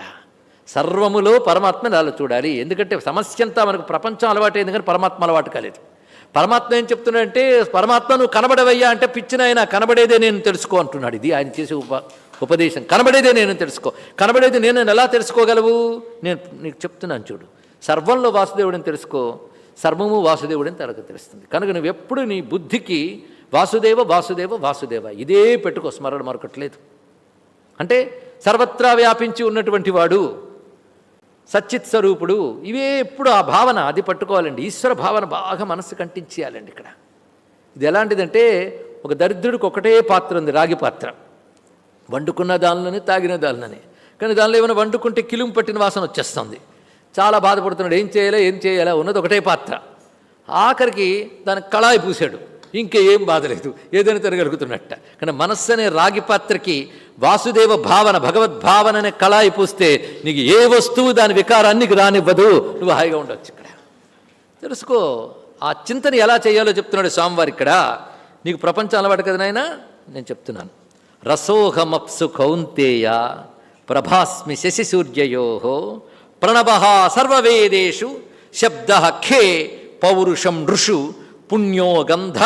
సర్వములో పరమాత్మని అలా చూడాలి. ఎందుకంటే సమస్య అంతా మనకు ప్రపంచం అలవాటైంది కానీ పరమాత్మ అలవాటు కాలేదు. పరమాత్మ ఏం చెప్తున్నాడంటే పరమాత్మ నువ్వు కనబడవయ్యా అంటే పిచ్చిన ఆయన కనబడేదే నేను తెలుసుకో అంటున్నాడు. ఇది ఆయన చేసే ఉప ఉపదేశం. కనబడేదే నేను తెలుసుకో. కనబడేది నేను ఎలా తెలుసుకోగలవు? నేను నీకు చెప్తున్నాను చూడు. సర్వంలో వాసుదేవుడిని తెలుసుకో. సర్వము వాసుదేవుడిని తనకు తెలుస్తుంది. కనుక నువ్వు ఎప్పుడు నీ బుద్ధికి వాసుదేవ వాసుదేవ వాసుదేవ ఇదే పెట్టుకో. స్మరణ మరొకట్లేదు అంటే సర్వత్రా వ్యాపించి ఉన్నటువంటి వాడు సచ్చిత్ స్వరూపుడు ఇవే ఎప్పుడు ఆ భావన? అది పట్టుకోవాలండి. ఈశ్వర భావన బాగా మనస్సు కంటించేయాలండి ఇక్కడ. ఇది ఎలాంటిదంటే ఒక దరిద్రుడికి ఒకటే పాత్ర ఉంది రాగి పాత్ర. వండుకున్న దానిలోనే తాగిన దానిలోనే. కానీ దానిలో ఏమైనా వండుకుంటే కిలుము పట్టిన వాసన వచ్చేస్తుంది. చాలా బాధపడుతున్నాడు. ఏం చేయాలో ఏం చేయాలో? ఉన్నది ఒకటే పాత్ర. ఆఖరికి దానికి కళాయి పూసాడు ఇంకేం బాధ లేదు. ఏదైనా తిరగలుగుతున్నట్ట కానీ మనస్సు అనే రాగి పాత్రకి వాసుదేవ భావన భగవద్భావన అనే కళాయి పూస్తే నీకు ఏ వస్తువు దాని వికారాన్ని రానివ్వదు. నువ్వు హాయిగా ఉండవచ్చు ఇక్కడ. తెలుసుకో ఆ చింతన ఎలా చేయాలో చెప్తున్నాడు స్వామివారి ఇక్కడ. నీకు ప్రపంచం అలవాటు కదా నాయనా? నేను చెప్తున్నాను. రసోహమప్సు కౌంతేయ ప్రభాస్మి శశి సూర్యయో ప్రణవ సర్వవేదేషు శబ్ద ఖే పౌరుషం ఋషు పుణ్యో గంధ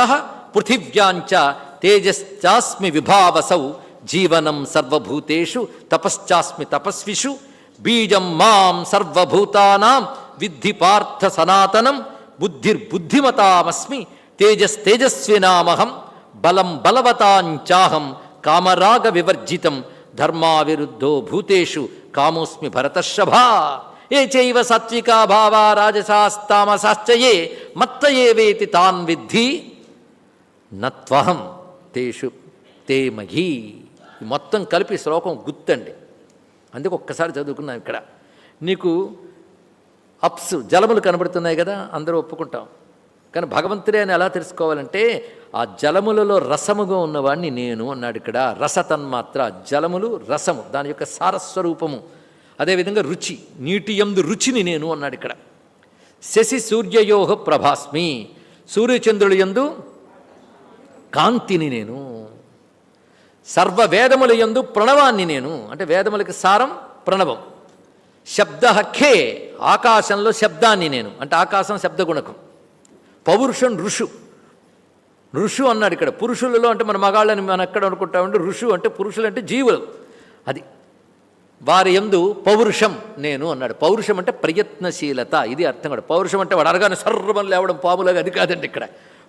పృథివ్యాంచ తేజశ్చాస్మి విభావసౌ జీవనం సర్వభూతేషు తపశ్చాస్మి తపస్విషు బీజం మాం సర్వభూతానాం విద్ధి పార్థ సనాతనం బుద్ధిర్బుద్ధిమతామస్మి తేజస్తేజస్వినామహం బలం బలవతాంచాహం కామరాగ వివర్జితం ధర్మావిరుద్ధో భూతేషు కామోస్మి భరతర్షభా ఏ చైవ సాత్వికా భావా రాజసాస్తామసాశ్చయే మత్త ఏవేతి తాన్ విద్ధి నత్వహం తేషు తే మఘీ ఈ మొత్తం కలిపి శ్లోకం గుర్తండి అందుకు ఒక్కసారి చదువుకున్నాం ఇక్కడ. నీకు అప్స్ జలములు కనబడుతున్నాయి కదా అందరూ ఒప్పుకుంటాం. కానీ భగవంతుడే అని ఎలా తెలుసుకోవాలంటే ఆ జలములలో రసముగా ఉన్నవాడిని నేను అన్నాడు ఇక్కడ. రసతన్మాత్ర జలములు రసము దాని యొక్క సారస్వరూపము. అదేవిధంగా రుచి నీటి యందు రుచిని నేను అన్నాడు ఇక్కడ. శశి సూర్యయోహ ప్రభాస్మి సూర్యచంద్రుల యందు కాంతిని నేను సర్వ వేదముల యందు ప్రణవాన్ని నేను. అంటే వేదములకి సారం ప్రణవం. శబ్ద ఖే ఆకాశంలో శబ్దాన్ని నేను. అంటే ఆకాశం శబ్దగుణకం. పౌరుషం ఋషు. ఋషు అన్నాడు ఇక్కడ. పురుషులలో అంటే మన మగాళ్ళని మనం ఎక్కడ అనుకుంటామంటే ఋషు అంటే పురుషులు అంటే జీవులు. అది వారి ఎందు పౌరుషం నేను అన్నాడు. పౌరుషం అంటే ప్రయత్నశీలత. ఇది అర్థం కూడా. పౌరుషం అంటే వాడు అరగానే సర్వం లేవడం పాములాగా అది కాదండి ఇక్కడ.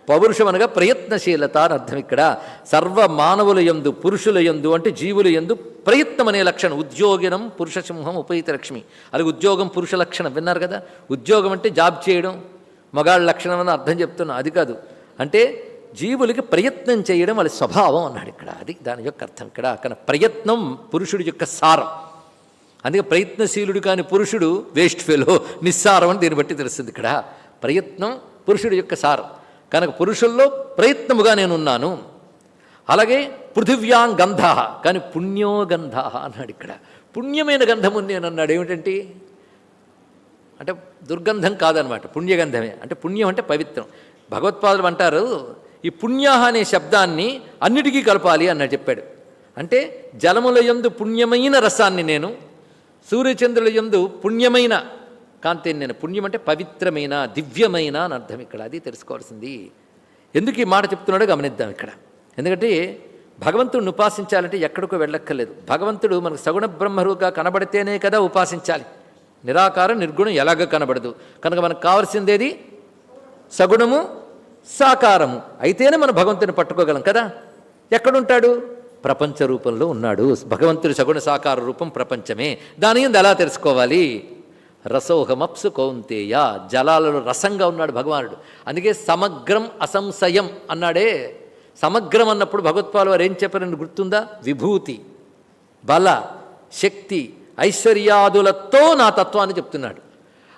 పౌరుషం అనగా ప్రయత్నశీలత అని అర్థం ఇక్కడ. సర్వ మానవుల యందు పురుషుల యందు అంటే జీవుల యందు ప్రయత్నం అనే లక్షణం. ఉద్యోగినం పురుష సింహం ఉపహిత లక్ష్మి. అలాగే ఉద్యోగం పురుష లక్షణం. విన్నారు కదా? ఉద్యోగం అంటే జాబ్ చేయడం. మగాళ్ళ లక్షణం అని అర్థం చెప్తున్నా. అది కాదు. అంటే జీవులకి ప్రయత్నం చేయడం వాళ్ళ స్వభావం అన్నాడు ఇక్కడ. అది దాని యొక్క అర్థం ఇక్కడ. అక్కడ ప్రయత్నం పురుషుడి యొక్క సారం. అందుకే ప్రయత్నశీలుడు కాని పురుషుడు వేస్ట్ ఫెలో నిస్సారం అని దీన్ని బట్టి తెలుస్తుంది ఇక్కడ. ప్రయత్నం పురుషుడి యొక్క సారం. కనుక పురుషుల్లో ప్రయత్నముగా నేనున్నాను. అలాగే పృథివ్యాం గంధ. కానీ పుణ్యోగంధ అన్నాడు ఇక్కడ. పుణ్యమైన గంధము నేను అన్నాడు ఏమిటంటే అంటే దుర్గంధం కాదనమాట పుణ్యగంధమే. అంటే పుణ్యం అంటే పవిత్రం. భగవత్పాదులు అంటారు ఈ పుణ్య అనే శబ్దాన్ని అన్నిటికీ కలపాలి అన్నాడు చెప్పాడు. అంటే జలముల యందు పుణ్యమైన రసాన్ని నేను సూర్యచంద్రుల యందు పుణ్యమైన కాంతే నేను పుణ్యం అంటే పవిత్రమైన దివ్యమైన అని అర్థం ఇక్కడ. అది తెలుసుకోవాల్సింది. ఎందుకు ఈ మాట చెప్తున్నాడో గమనిద్దాం ఇక్కడ. ఎందుకంటే భగవంతుడిని ఉపాసించాలంటే ఎక్కడికో వెళ్ళక్కర్లేదు. భగవంతుడు మనకు సగుణ బ్రహ్మరుగా కనబడితేనే కదా ఉపాసించాలి. నిరాకారం నిర్గుణం ఎలాగ కనబడదు. కనుక మనకు కావాల్సిందేది? సగుణము సాకారము. అయితేనే మనం భగవంతుని పట్టుకోగలం కదా. ఎక్కడుంటాడు? ప్రపంచ రూపంలో ఉన్నాడు. భగవంతుడి సగుణ సాకార రూపం ప్రపంచమే. దాని ఎలా తెలుసుకోవాలి? రసోహమప్సు కౌంతేయ. జలాలలో రసంగా ఉన్నాడు భగవానుడు. అందుకే సమగ్రం అసంశయం అన్నాడే. సమగ్రం అన్నప్పుడు భగవత్పాల్ వారు ఏం చెప్పారని గుర్తుందా? విభూతి బల శక్తి ఐశ్వర్యాదులతో నా తత్వాన్ని చెప్తున్నాడు.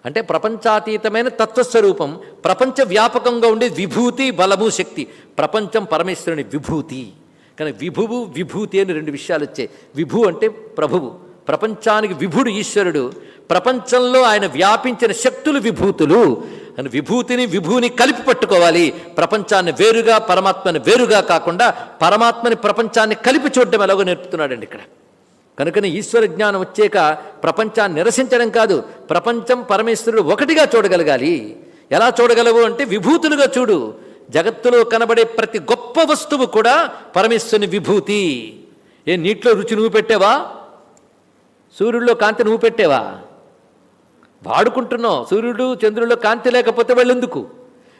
అంటే ప్రపంచాతీతమైన తత్వస్వరూపం ప్రపంచ వ్యాపకంగా ఉండే విభూతి బలము శక్తి. ప్రపంచం పరమేశ్వరుని విభూతి. కానీ విభువు విభూతి అని రెండు విషయాలు వచ్చాయి. విభు అంటే ప్రభువు. ప్రపంచానికి విభుడు ఈశ్వరుడు. ప్రపంచంలో ఆయన వ్యాపించిన శక్తులు విభూతులు. అని విభూతిని విభూని కలిపి పట్టుకోవాలి. ప్రపంచాన్ని వేరుగా పరమాత్మని వేరుగా కాకుండా పరమాత్మని ప్రపంచాన్ని కలిపి చూడడం ఎలాగో నేర్పుతున్నాడండి ఇక్కడ. కనుకనే ఈశ్వర జ్ఞానం వచ్చాక ప్రపంచాన్ని నిరసించడం కాదు ప్రపంచం పరమేశ్వరుడు ఒకటిగా చూడగలగాలి. ఎలా చూడగలవు అంటే విభూతులుగా చూడు. జగత్తులో కనబడే ప్రతి గొప్ప వస్తువు కూడా పరమేశ్వరుని విభూతి. ఏ నీటిలో రుచి నువ్వు పెట్టావా? సూర్యుడిలో కాంతి నువ్వు పెట్టేవా? వాడుకుంటున్నావు. సూర్యుడు చంద్రుడిలో కాంతి లేకపోతే వెళ్ళెందుకు?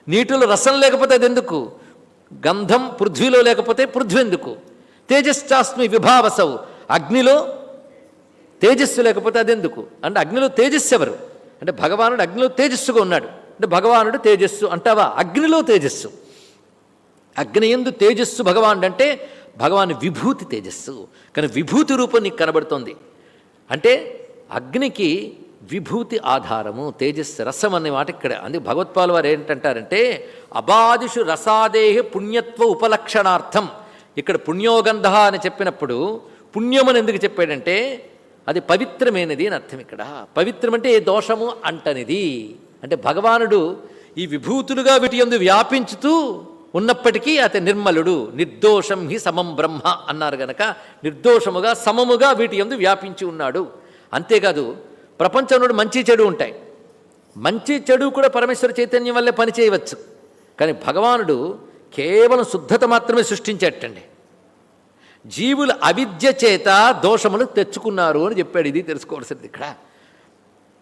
నీటిలో రసం లేకపోతే అది ఎందుకు గంధం పృథ్వీలో లేకపోతే పృథ్వీ ఎందుకు? తేజశ్చాస్మి విభావసవు అగ్నిలో తేజస్సు లేకపోతే అదెందుకు? అంటే అగ్నిలో తేజస్సు ఎవరు? అంటే భగవానుడు అగ్నిలో తేజస్సుగా ఉన్నాడు. అంటే భగవానుడు తేజస్సు అంటావా? అగ్నిలో తేజస్సు. అగ్ని ఎందు తేజస్సు భగవానుడు అంటే భగవాన్ విభూతి తేజస్సు. కానీ విభూతి రూపం నీకు కనబడుతోంది. అంటే అగ్నికి విభూతి ఆధారము తేజస్సు రసం అనే మాట ఇక్కడ. అందుకే భగవత్పాల్ వారు ఏంటంటారంటే అబాదిషు రసాదేహ పుణ్యత్వ ఉపలక్షణార్థం. ఇక్కడ పుణ్యోగంధ అని చెప్పినప్పుడు పుణ్యమని ఎందుకు చెప్పాడంటే అది పవిత్రమైనది అని అర్థం ఇక్కడ. పవిత్రమంటే ఏ దోషము అంటనిది. అంటే భగవానుడు ఈ విభూతులుగా వీటి ఎందు వ్యాపించుతూ ఉన్నప్పటికీ అతని నిర్మలుడు నిర్దోషం హి సమం బ్రహ్మ అన్నారు గనక నిర్దోషముగా సమముగా వీటి ఎందు వ్యాపించి ఉన్నాడు. అంతేకాదు ప్రపంచంలో మంచి చెడు ఉంటాయి. మంచి చెడు కూడా పరమేశ్వర చైతన్యం వల్లే పనిచేయవచ్చు కానీ భగవానుడు కేవలం శుద్ధత మాత్రమే సృష్టించేటండి. జీవులు అవిద్య చేత దోషములు తెచ్చుకున్నారు అని చెప్పాడు. ఇది తెలుసుకోవాల్సింది ఇక్కడ.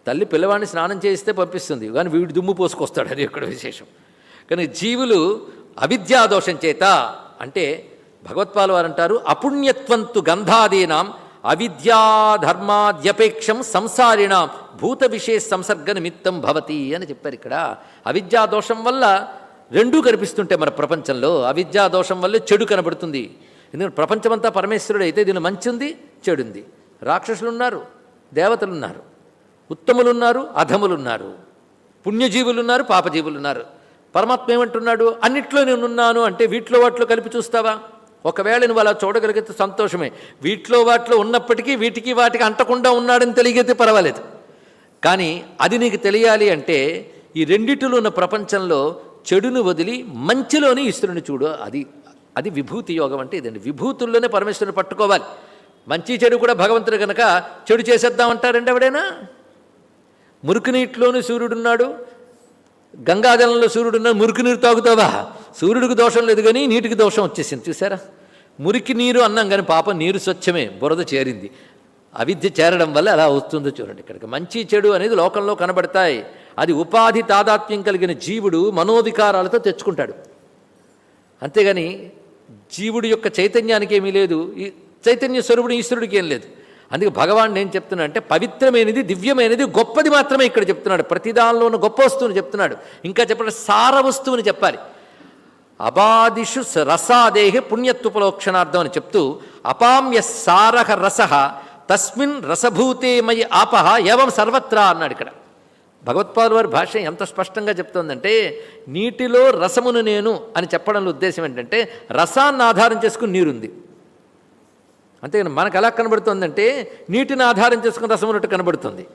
తల్లి పిల్లవాడిని స్నానం చేయిస్తే పంపిస్తుంది. కానీ వీడి దుమ్ము పోసుకొస్తాడు. అది ఇక్కడ విశేషం. కానీ జీవులు అవిద్యా దోషం చేత అంటే భగవత్పాల్ వారు అంటారు అపుణ్యత్వంతు గంధాదీనాం అవిద్యాధర్మాద్యపేక్షం సంసారిణాం భూత విశేష సంసర్గ నిమిత్తం భవతి అని చెప్పారు ఇక్కడ. అవిద్యాదోషం వల్ల రెండూ కనిపిస్తుంటే మన ప్రపంచంలో. అవిద్యాదోషం వల్ల వల్లే చెడు కనబడుతుంది. ఎందుకంటే ప్రపంచమంతా పరమేశ్వరుడు అయితే దీని మంచి ఉంది చెడు ఉంది దేవతలున్నారు ఉత్తములున్నారు అధములున్నారు ఉన్నారు పాపజీవులున్నారు. పరమాత్మ ఏమంటున్నాడు? అన్నిట్లో నేను ఉన్నాను అంటే వీటిలో వాటిలో కలిపి చూస్తావా? ఒకవేళ నువ్వు అలా చూడగలిగితే సంతోషమే. వీటిలో వాటిలో ఉన్నప్పటికీ వీటికి వాటికి అంటకుండా ఉన్నాడని తెలియతే పర్వాలేదు. కానీ అది నీకు తెలియాలి అంటే ఈ రెండిటిలో ఉన్న ప్రపంచంలో చెడును వదిలి మంచిలోని ఈశ్వరుని చూడు. అది అది విభూతి యోగం అంటే ఇదండి. విభూతుల్లోనే పరమేశ్వరుని పట్టుకోవాలి. మంచి చెడు కూడా భగవంతుడు కనుక చెడు చేసేద్దామంటారండి ఎవడైనా? మురికి నీటిలోని సూర్యుడున్నాడు. గంగాజలంలో ఉన్న మురికి నీరు తాగుతావా? సూర్యుడికి దోషం లేదు కానీ నీటికి దోషం వచ్చేసింది చూసారా మురికి నీరు అన్నాం కానీ పాపం నీరు స్వచ్ఛమే బురద చేరింది. అవిద్య చేరడం వల్ల అలా వస్తుందో చూడండి ఇక్కడికి. మంచి చెడు అనేది లోకంలో కనబడతాయి. అది ఉపాధి తాదాత్మ్యం కలిగిన జీవుడు మనోవికారాలతో తెచ్చుకుంటాడు. అంతేగాని జీవుడి యొక్క చైతన్యానికి ఏమీ లేదు. ఈ చైతన్య స్వరూపుడు ఈశ్వరుడికి ఏం లేదు. అందుకే భగవాన్ ఏం చెప్తున్నా అంటే పవిత్రమైనది దివ్యమైనది గొప్పది మాత్రమే ఇక్కడ చెప్తున్నాడు. ప్రతి గొప్ప వస్తువుని చెప్తున్నాడు. ఇంకా చెప్పడం సార వస్తువుని చెప్పాలి. అబాదిషు స- రసాదేహి పుణ్యత్వపలోక్షణార్థం అని చెప్తూ అపామ్య సారహ రస తస్మిన్ రసభూతేమయ ఆపహ ఏవం సర్వత్రా అన్నాడు ఇక్కడ. భగవత్పాల్ వారి భాష ఎంత స్పష్టంగా చెప్తోందంటే నీటిలో రసమును నేను అని చెప్పడంలో ఉద్దేశం ఏంటంటే రసాన్ని ఆధారం చేసుకుని నీరుంది. అంతేగాని మనకు ఎలా కనబడుతుందంటే నీటిని ఆధారం చేసుకుని రసం ఉన్నట్టు కనబడుతుంది.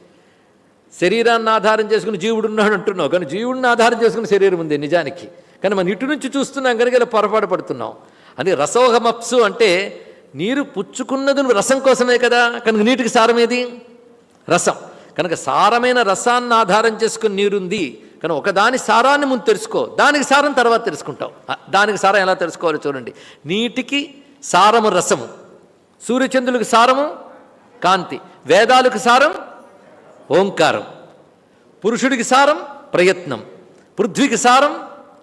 శరీరాన్ని ఆధారం చేసుకుని జీవుడు ఉన్నాడు అంటున్నావు. కానీ జీవుడిని ఆధారం చేసుకుని శరీరం ఉంది నిజానికి. కానీ మన ఇటు నుంచి చూస్తున్నాం కనుక ఇలా పొరపాటు పడుతున్నాం. అని రసోహమప్సు అంటే నీరు పుచ్చుకున్నది నువ్వు రసం కోసమే కదా కనుక నీటికి సారమేది రసం. కనుక సారమైన రసాన్ని ఆధారం చేసుకుని నీరుంది. కానీ ఒకదాని సారాన్ని ముందు తెలుసుకో. దానికి సారం తర్వాత తెలుసుకుంటావు. దానికి సారం ఎలా తెలుసుకోవాలో చూడండి. నీటికి సారము రసము. సూర్యచంద్రులకు సారము కాంతి. వేదాలకు సారం ఓంకారం. పురుషుడికి సారం ప్రయత్నం. పృథ్వీకి సారం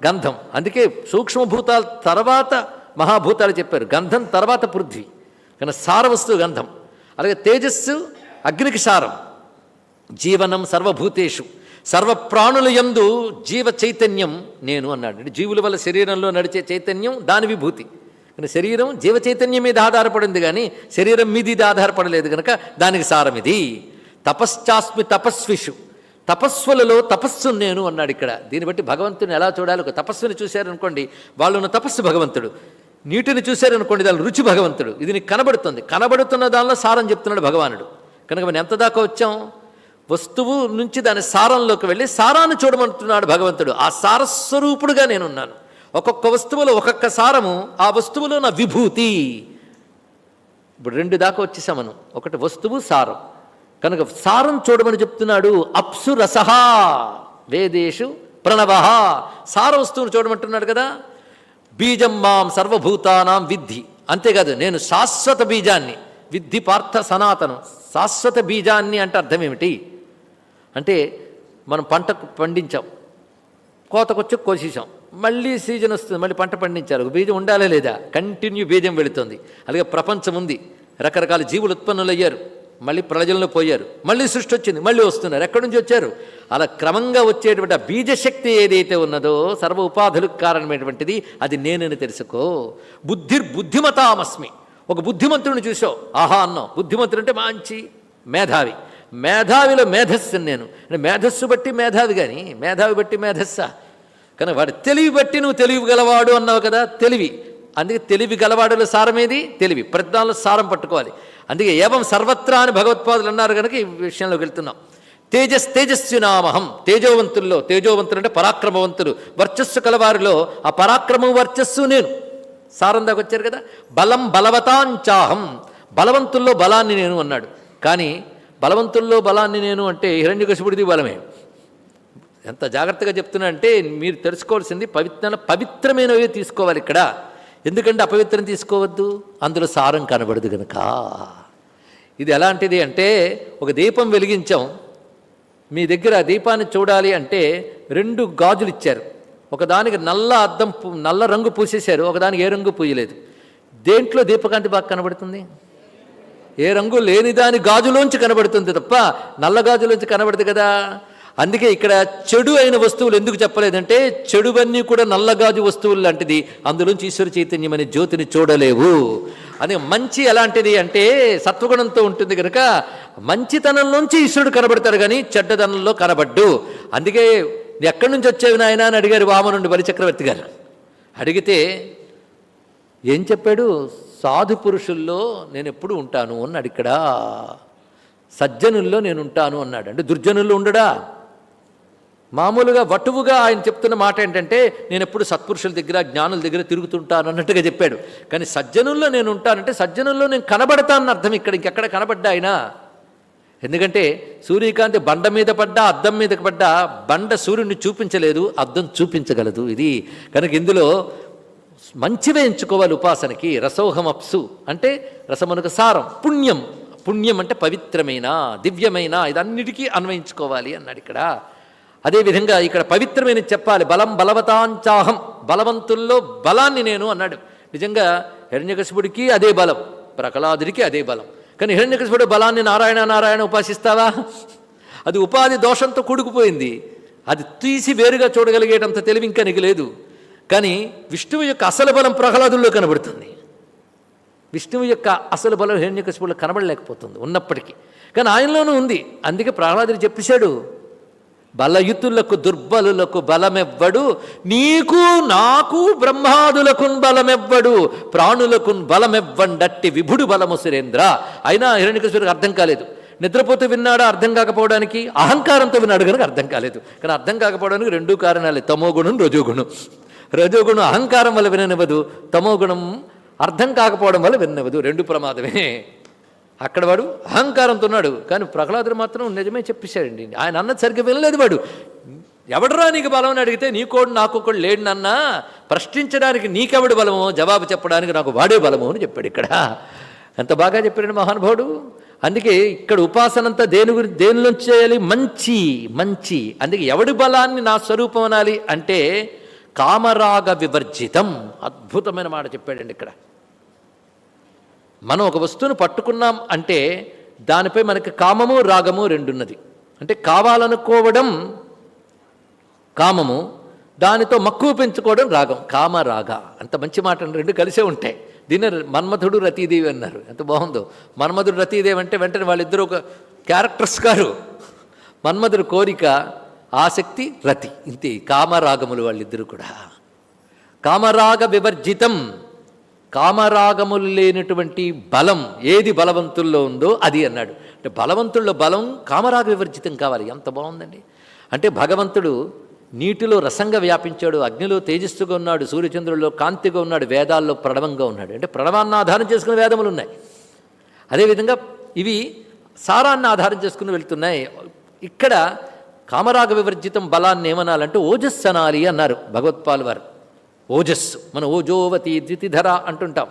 గంధం. అందుకే సూక్ష్మభూతాల తర్వాత మహాభూతాలు చెప్పారు. గంధం తర్వాత పృథ్వీ. కానీ సారవస్తు గంధం. అలాగే తేజస్సు అగ్నికి సారం. జీవనం సర్వభూతేషు. సర్వప్రాణుల యందు జీవ చైతన్యం నేను అన్నాడు. జీవుల వల్ల శరీరంలో నడిచే చైతన్యం దాని విభూతి. కానీ శరీరం జీవ చైతన్యం మీద ఆధారపడింది కానీ శరీరం మీద ఇది ఆధారపడలేదు కనుక దానికి సారం ఇది. తపశ్చాస్మి తపస్విషు. తపస్సులలో తపస్సు నేను అన్నాడు ఇక్కడ. దీన్ని బట్టి భగవంతుని ఎలా చూడాలి? ఒక తపస్సుని చూశారనుకోండి వాళ్ళు ఉన్న తపస్సు భగవంతుడు. నీటిని చూశారనుకోండి దాని రుచి భగవంతుడు. ఇది నీకు కనబడుతుంది. కనబడుతున్న దానిలో సారం చెప్తున్నాడు భగవానుడు. కనుక మనం ఎంత దాకా వచ్చాం? వస్తువు నుంచి దాని సారంలోకి వెళ్ళి సారాన్ని చూడమంటున్నాడు భగవంతుడు. ఆ సారస్వరూపుడుగా నేనున్నాను. ఒక్కొక్క వస్తువులో ఒక్కొక్క సారము ఆ వస్తువులో నా విభూతి. ఇప్పుడు రెండు దాకా వచ్చేసాం మనం. ఒకటి వస్తువు సారం. కనుక సారం చూడమని చెప్తున్నాడు అప్సు రసహ వేదేషు ప్రణవ సార వస్తువును చూడమంటున్నాడు కదా? బీజం మాం సర్వభూతానాం విద్ధి. అంతేకాదు నేను శాశ్వత బీజాన్ని విద్ధి పార్థ సనాతనం. శాశ్వత బీజాన్ని అంటే అర్థం ఏమిటి? అంటే మనం పంట పండించాం కోతకొచ్చి కోసేసాం. మళ్ళీ సీజన్ వస్తుంది మళ్ళీ పంట పండించారు ఒక బీజం ఉండాలా లేదా? కంటిన్యూ బీజం వెళుతుంది. అలాగే ప్రపంచం ఉంది. రకరకాల జీవులు ఉత్పన్నులు అయ్యారు మళ్ళీ ప్రజల్లో పోయారు. మళ్ళీ సృష్టి వచ్చింది. మళ్ళీ వస్తున్నారు. ఎక్కడి నుంచి వచ్చారు? అలా క్రమంగా వచ్చేటువంటి ఆ బీజశక్తి ఏదైతే ఉన్నదో సర్వ ఉపాధులకు కారణమైనటువంటిది అది నేనని తెలుసుకో. బుద్ధిర్ బుద్ధిమతామస్మి. ఒక బుద్ధిమంతుడిని చూసావు ఆహా అన్నావు. బుద్ధిమంతుడు అంటే మంచి మేధావి. మేధావిలో మేధస్సు నేను. మేధస్సు బట్టి మేధావి కానీ మేధావి బట్టి మేధస్సా? కానీ వాడు తెలివి బట్టి నువ్వు తెలివి గలవాడు అన్నావు కదా తెలివి. అందుకే తెలివి గలవాడులో సారమేది తెలివి. ప్రజ్ఞాలో సారం పట్టుకోవాలి. అందుకే ఏవం సర్వత్రా అని భగవత్పాదులు అన్నారు కనుక ఈ విషయంలోకి వెళ్తున్నాం. తేజస్ తేజస్వినామహం తేజోవంతుల్లో తేజోవంతులు అంటే పరాక్రమవంతులు. వర్చస్సు కలవారిలో ఆ పరాక్రమం వర్చస్సు నేను. సారం దాకా వచ్చారు కదా? బలం బలవతాంచాహం. బలవంతుల్లో బలాన్ని నేను అన్నాడు. కానీ బలవంతుల్లో బలాన్ని నేను అంటే హిరణ్యకశిపుడిది బలమే. ఎంత జాగ్రత్తగా చెప్తున్నా అంటే మీరు తెలుసుకోవాల్సింది పవిత్ర పవిత్రమైనవి తీసుకోవాలి ఇక్కడ. ఎందుకంటే అపవిత్రం తీసుకోవద్దు? అందులో సారం కనబడదు గనక. ఇది ఎలాంటిది అంటే ఒక దీపం వెలిగించాం. మీ దగ్గర ఆ దీపాన్ని చూడాలి అంటే రెండు గాజులు ఇచ్చారు. ఒకదానికి నల్ల అద్దం నల్ల రంగు పూసేశారు. ఒకదానికి ఏ రంగు పూయలేదు. దేంట్లో దీపకాంతి బాగా కనబడుతుంది? ఏ రంగు లేని దాని గాజులోంచి కనబడుతుంది తప్ప నల్ల గాజులోంచి కనబడదు కదా. అందుకే ఇక్కడ చెడు అయిన వస్తువులు ఎందుకు చెప్పలేదంటే చెడువన్నీ కూడా నల్లగాజు వస్తువులు లాంటిది. అందులోంచి ఈశ్వర చైతన్యం అనే జ్యోతిని చూడలేవు. అని మంచి ఎలాంటిది అంటే సత్వగుణంతో ఉంటుంది కనుక మంచితనంలోంచి ఈశ్వరుడు కనబడతాడు కానీ చెడ్డదనంలో కనబడ్డు. అందుకే ఎక్కడి నుంచి వచ్చేవి నాయన అని అడిగారు వామనుండి బలిచక్రవర్తి గారు. అడిగితే ఏం చెప్పాడు? సాధు పురుషుల్లో నేను ఎప్పుడు ఉంటాను అన్నాడు ఇక్కడ. సజ్జనుల్లో నేను ఉంటాను అన్నాడు. అంటే దుర్జనుల్లో ఉండడా? మామూలుగా వటువుగా ఆయన చెప్తున్న మాట ఏంటంటే నేను ఎప్పుడు సత్పురుషుల దగ్గర జ్ఞానుల దగ్గర తిరుగుతుంటాను అన్నట్టుగా చెప్పాడు. కానీ సజ్జనుల్లో నేను ఉంటానంటే సజ్జనుల్లో నేను కనబడతానని అర్థం ఇక్కడ. ఇంకెక్కడ కనబడ్డా ఆయన? ఎందుకంటే సూర్యకాంతి బండ మీద పడ్డా అద్దం మీద పడ్డా బండ సూర్యుడిని చూపించలేదు అద్దం చూపించగలదు. ఇది కనుక ఇందులో మంచివే ఎంచుకోవాలి ఉపాసనకి. రసోహమప్సు అంటే రసమునకు సారం పుణ్యం. పుణ్యం అంటే పవిత్రమైన దివ్యమైన ఇదన్నిటికీ అన్వయించుకోవాలి అన్నాడు ఇక్కడ. అదేవిధంగా ఇక్కడ పవిత్రమైన చెప్పాలి బలం బలవతాంచాహం బలవంతుల్లో బలాన్ని నేను అన్నాడు. నిజంగా హిరణ్యకశిపుడికి అదే బలం ప్రహ్లాదుడికి అదే బలం. కానీ హిరణ్యకశిపుడు బలాన్ని నారాయణ నారాయణ ఉపాసిస్తావా? అది ఉపాధి దోషంతో కూడుకుపోయింది. అది తీసి వేరుగా చూడగలిగేటంత తెలివి ఇంకా నీకు లేదు. కానీ విష్ణువు యొక్క అసలు బలం ప్రహ్లాదుల్లో కనబడుతుంది. విష్ణువు యొక్క అసలు బలం హిరణ్యకశిపుడు కనబడలేకపోతుంది ఉన్నప్పటికీ. కానీ ఆయనలోనూ ఉంది. అందుకే ప్రహ్లాదుడు చెప్పేశాడు బలయుతులకు దుర్బలులకు బలమెవ్వడు? నీకు నాకు బ్రహ్మాదులకు బలమెవ్వడు? ప్రాణులకు బలమెవ్వండట్టి విభుడు బలము సురేంద్ర. అయినా హిరణ్యకృష్ణుడికి అర్థం కాలేదు. నిద్రపోతూ విన్నాడా అర్థం కాకపోవడానికి? అహంకారంతో విన్నాడు కనుక అర్థం కాలేదు. కానీ అర్థం కాకపోవడానికి రెండు కారణాలే. తమోగుణం రజోగుణం రజోగుణం అహంకారం వల్ల విననివ్వదు. తమోగుణం అర్థం కాకపోవడం వల్ల విననివ్వదు. రెండు ప్రమాదమే. అక్కడ వాడు అహంకారంతో ఉన్నాడు. కానీ ప్రహ్లాదుడు మాత్రం నిజమే చెప్పేశాడండి. ఆయన అన్నది సరిగ్గా వినలేదు వాడు. ఎవడరా నీకు బలం అని అడిగితే నీకోడు నాకొకడు లేడు నాన్న. ప్రశ్నించడానికి నీకెవడు బలమో? జవాబు చెప్పడానికి నాకు వాడే బలము? అని చెప్పాడు ఇక్కడ. ఎంత బాగా చెప్పాడు మహానుభావుడు. అందుకే ఇక్కడ ఉపాసనంతా దేని గురి దేనిలోంచి చేయాలి? మంచి మంచి. అందుకే ఎవడి బలాన్ని నా స్వరూపం అనాలి అంటే కామరాగ వివర్జితం. అద్భుతమైన మాట చెప్పాడండి ఇక్కడ. మనం ఒక వస్తువును పట్టుకున్నాం అంటే దానిపై మనకి కామము రాగము రెండున్నది. అంటే కావాలనుకోవడం కామము దానితో మక్కువ పెంచుకోవడం రాగం. కామ రాగ. అంత మంచి మాట రెండు కలిసే ఉంటాయి. దీన్ని మన్మథుడు రతీదేవి అన్నారు. ఎంత బాగుందో. మన్మధుడు రతీదేవి అంటే వెంటనే వాళ్ళిద్దరూ ఒక క్యారెక్టర్స్ గారు. మన్మధుడు కోరిక ఆసక్తి రతి. ఇంతే. కామరాగములు వాళ్ళిద్దరూ కూడా. కామరాగ వివర్జితం. కామరాగములు లేనటువంటి బలం ఏది బలవంతుల్లో ఉందో అది అన్నాడు. అంటే బలవంతుల్లో బలం కామరాగ వివర్జితం కావాలి. ఎంత బాగుందండి. అంటే భగవంతుడు నీటిలో రసంగా వ్యాపించాడు అగ్నిలో తేజస్సుగా ఉన్నాడు సూర్యచంద్రుల్లో కాంతిగా ఉన్నాడు వేదాల్లో ప్రణవంగా ఉన్నాడు. అంటే ప్రణవాన్ని ఆధారం చేసుకున్న వేదములు ఉన్నాయి. అదేవిధంగా ఇవి సారాన్ని ఆధారం చేసుకుని వెళ్తున్నాయి. ఇక్కడ కామరాగ వివర్జితం బలాన్ని ఏమనాలంటే ఓజస్సనాలి అన్నారు భగవత్పాల్ వారు. ఓజస్సు. మన ఓజోవతి ద్వితిధర అంటుంటాం.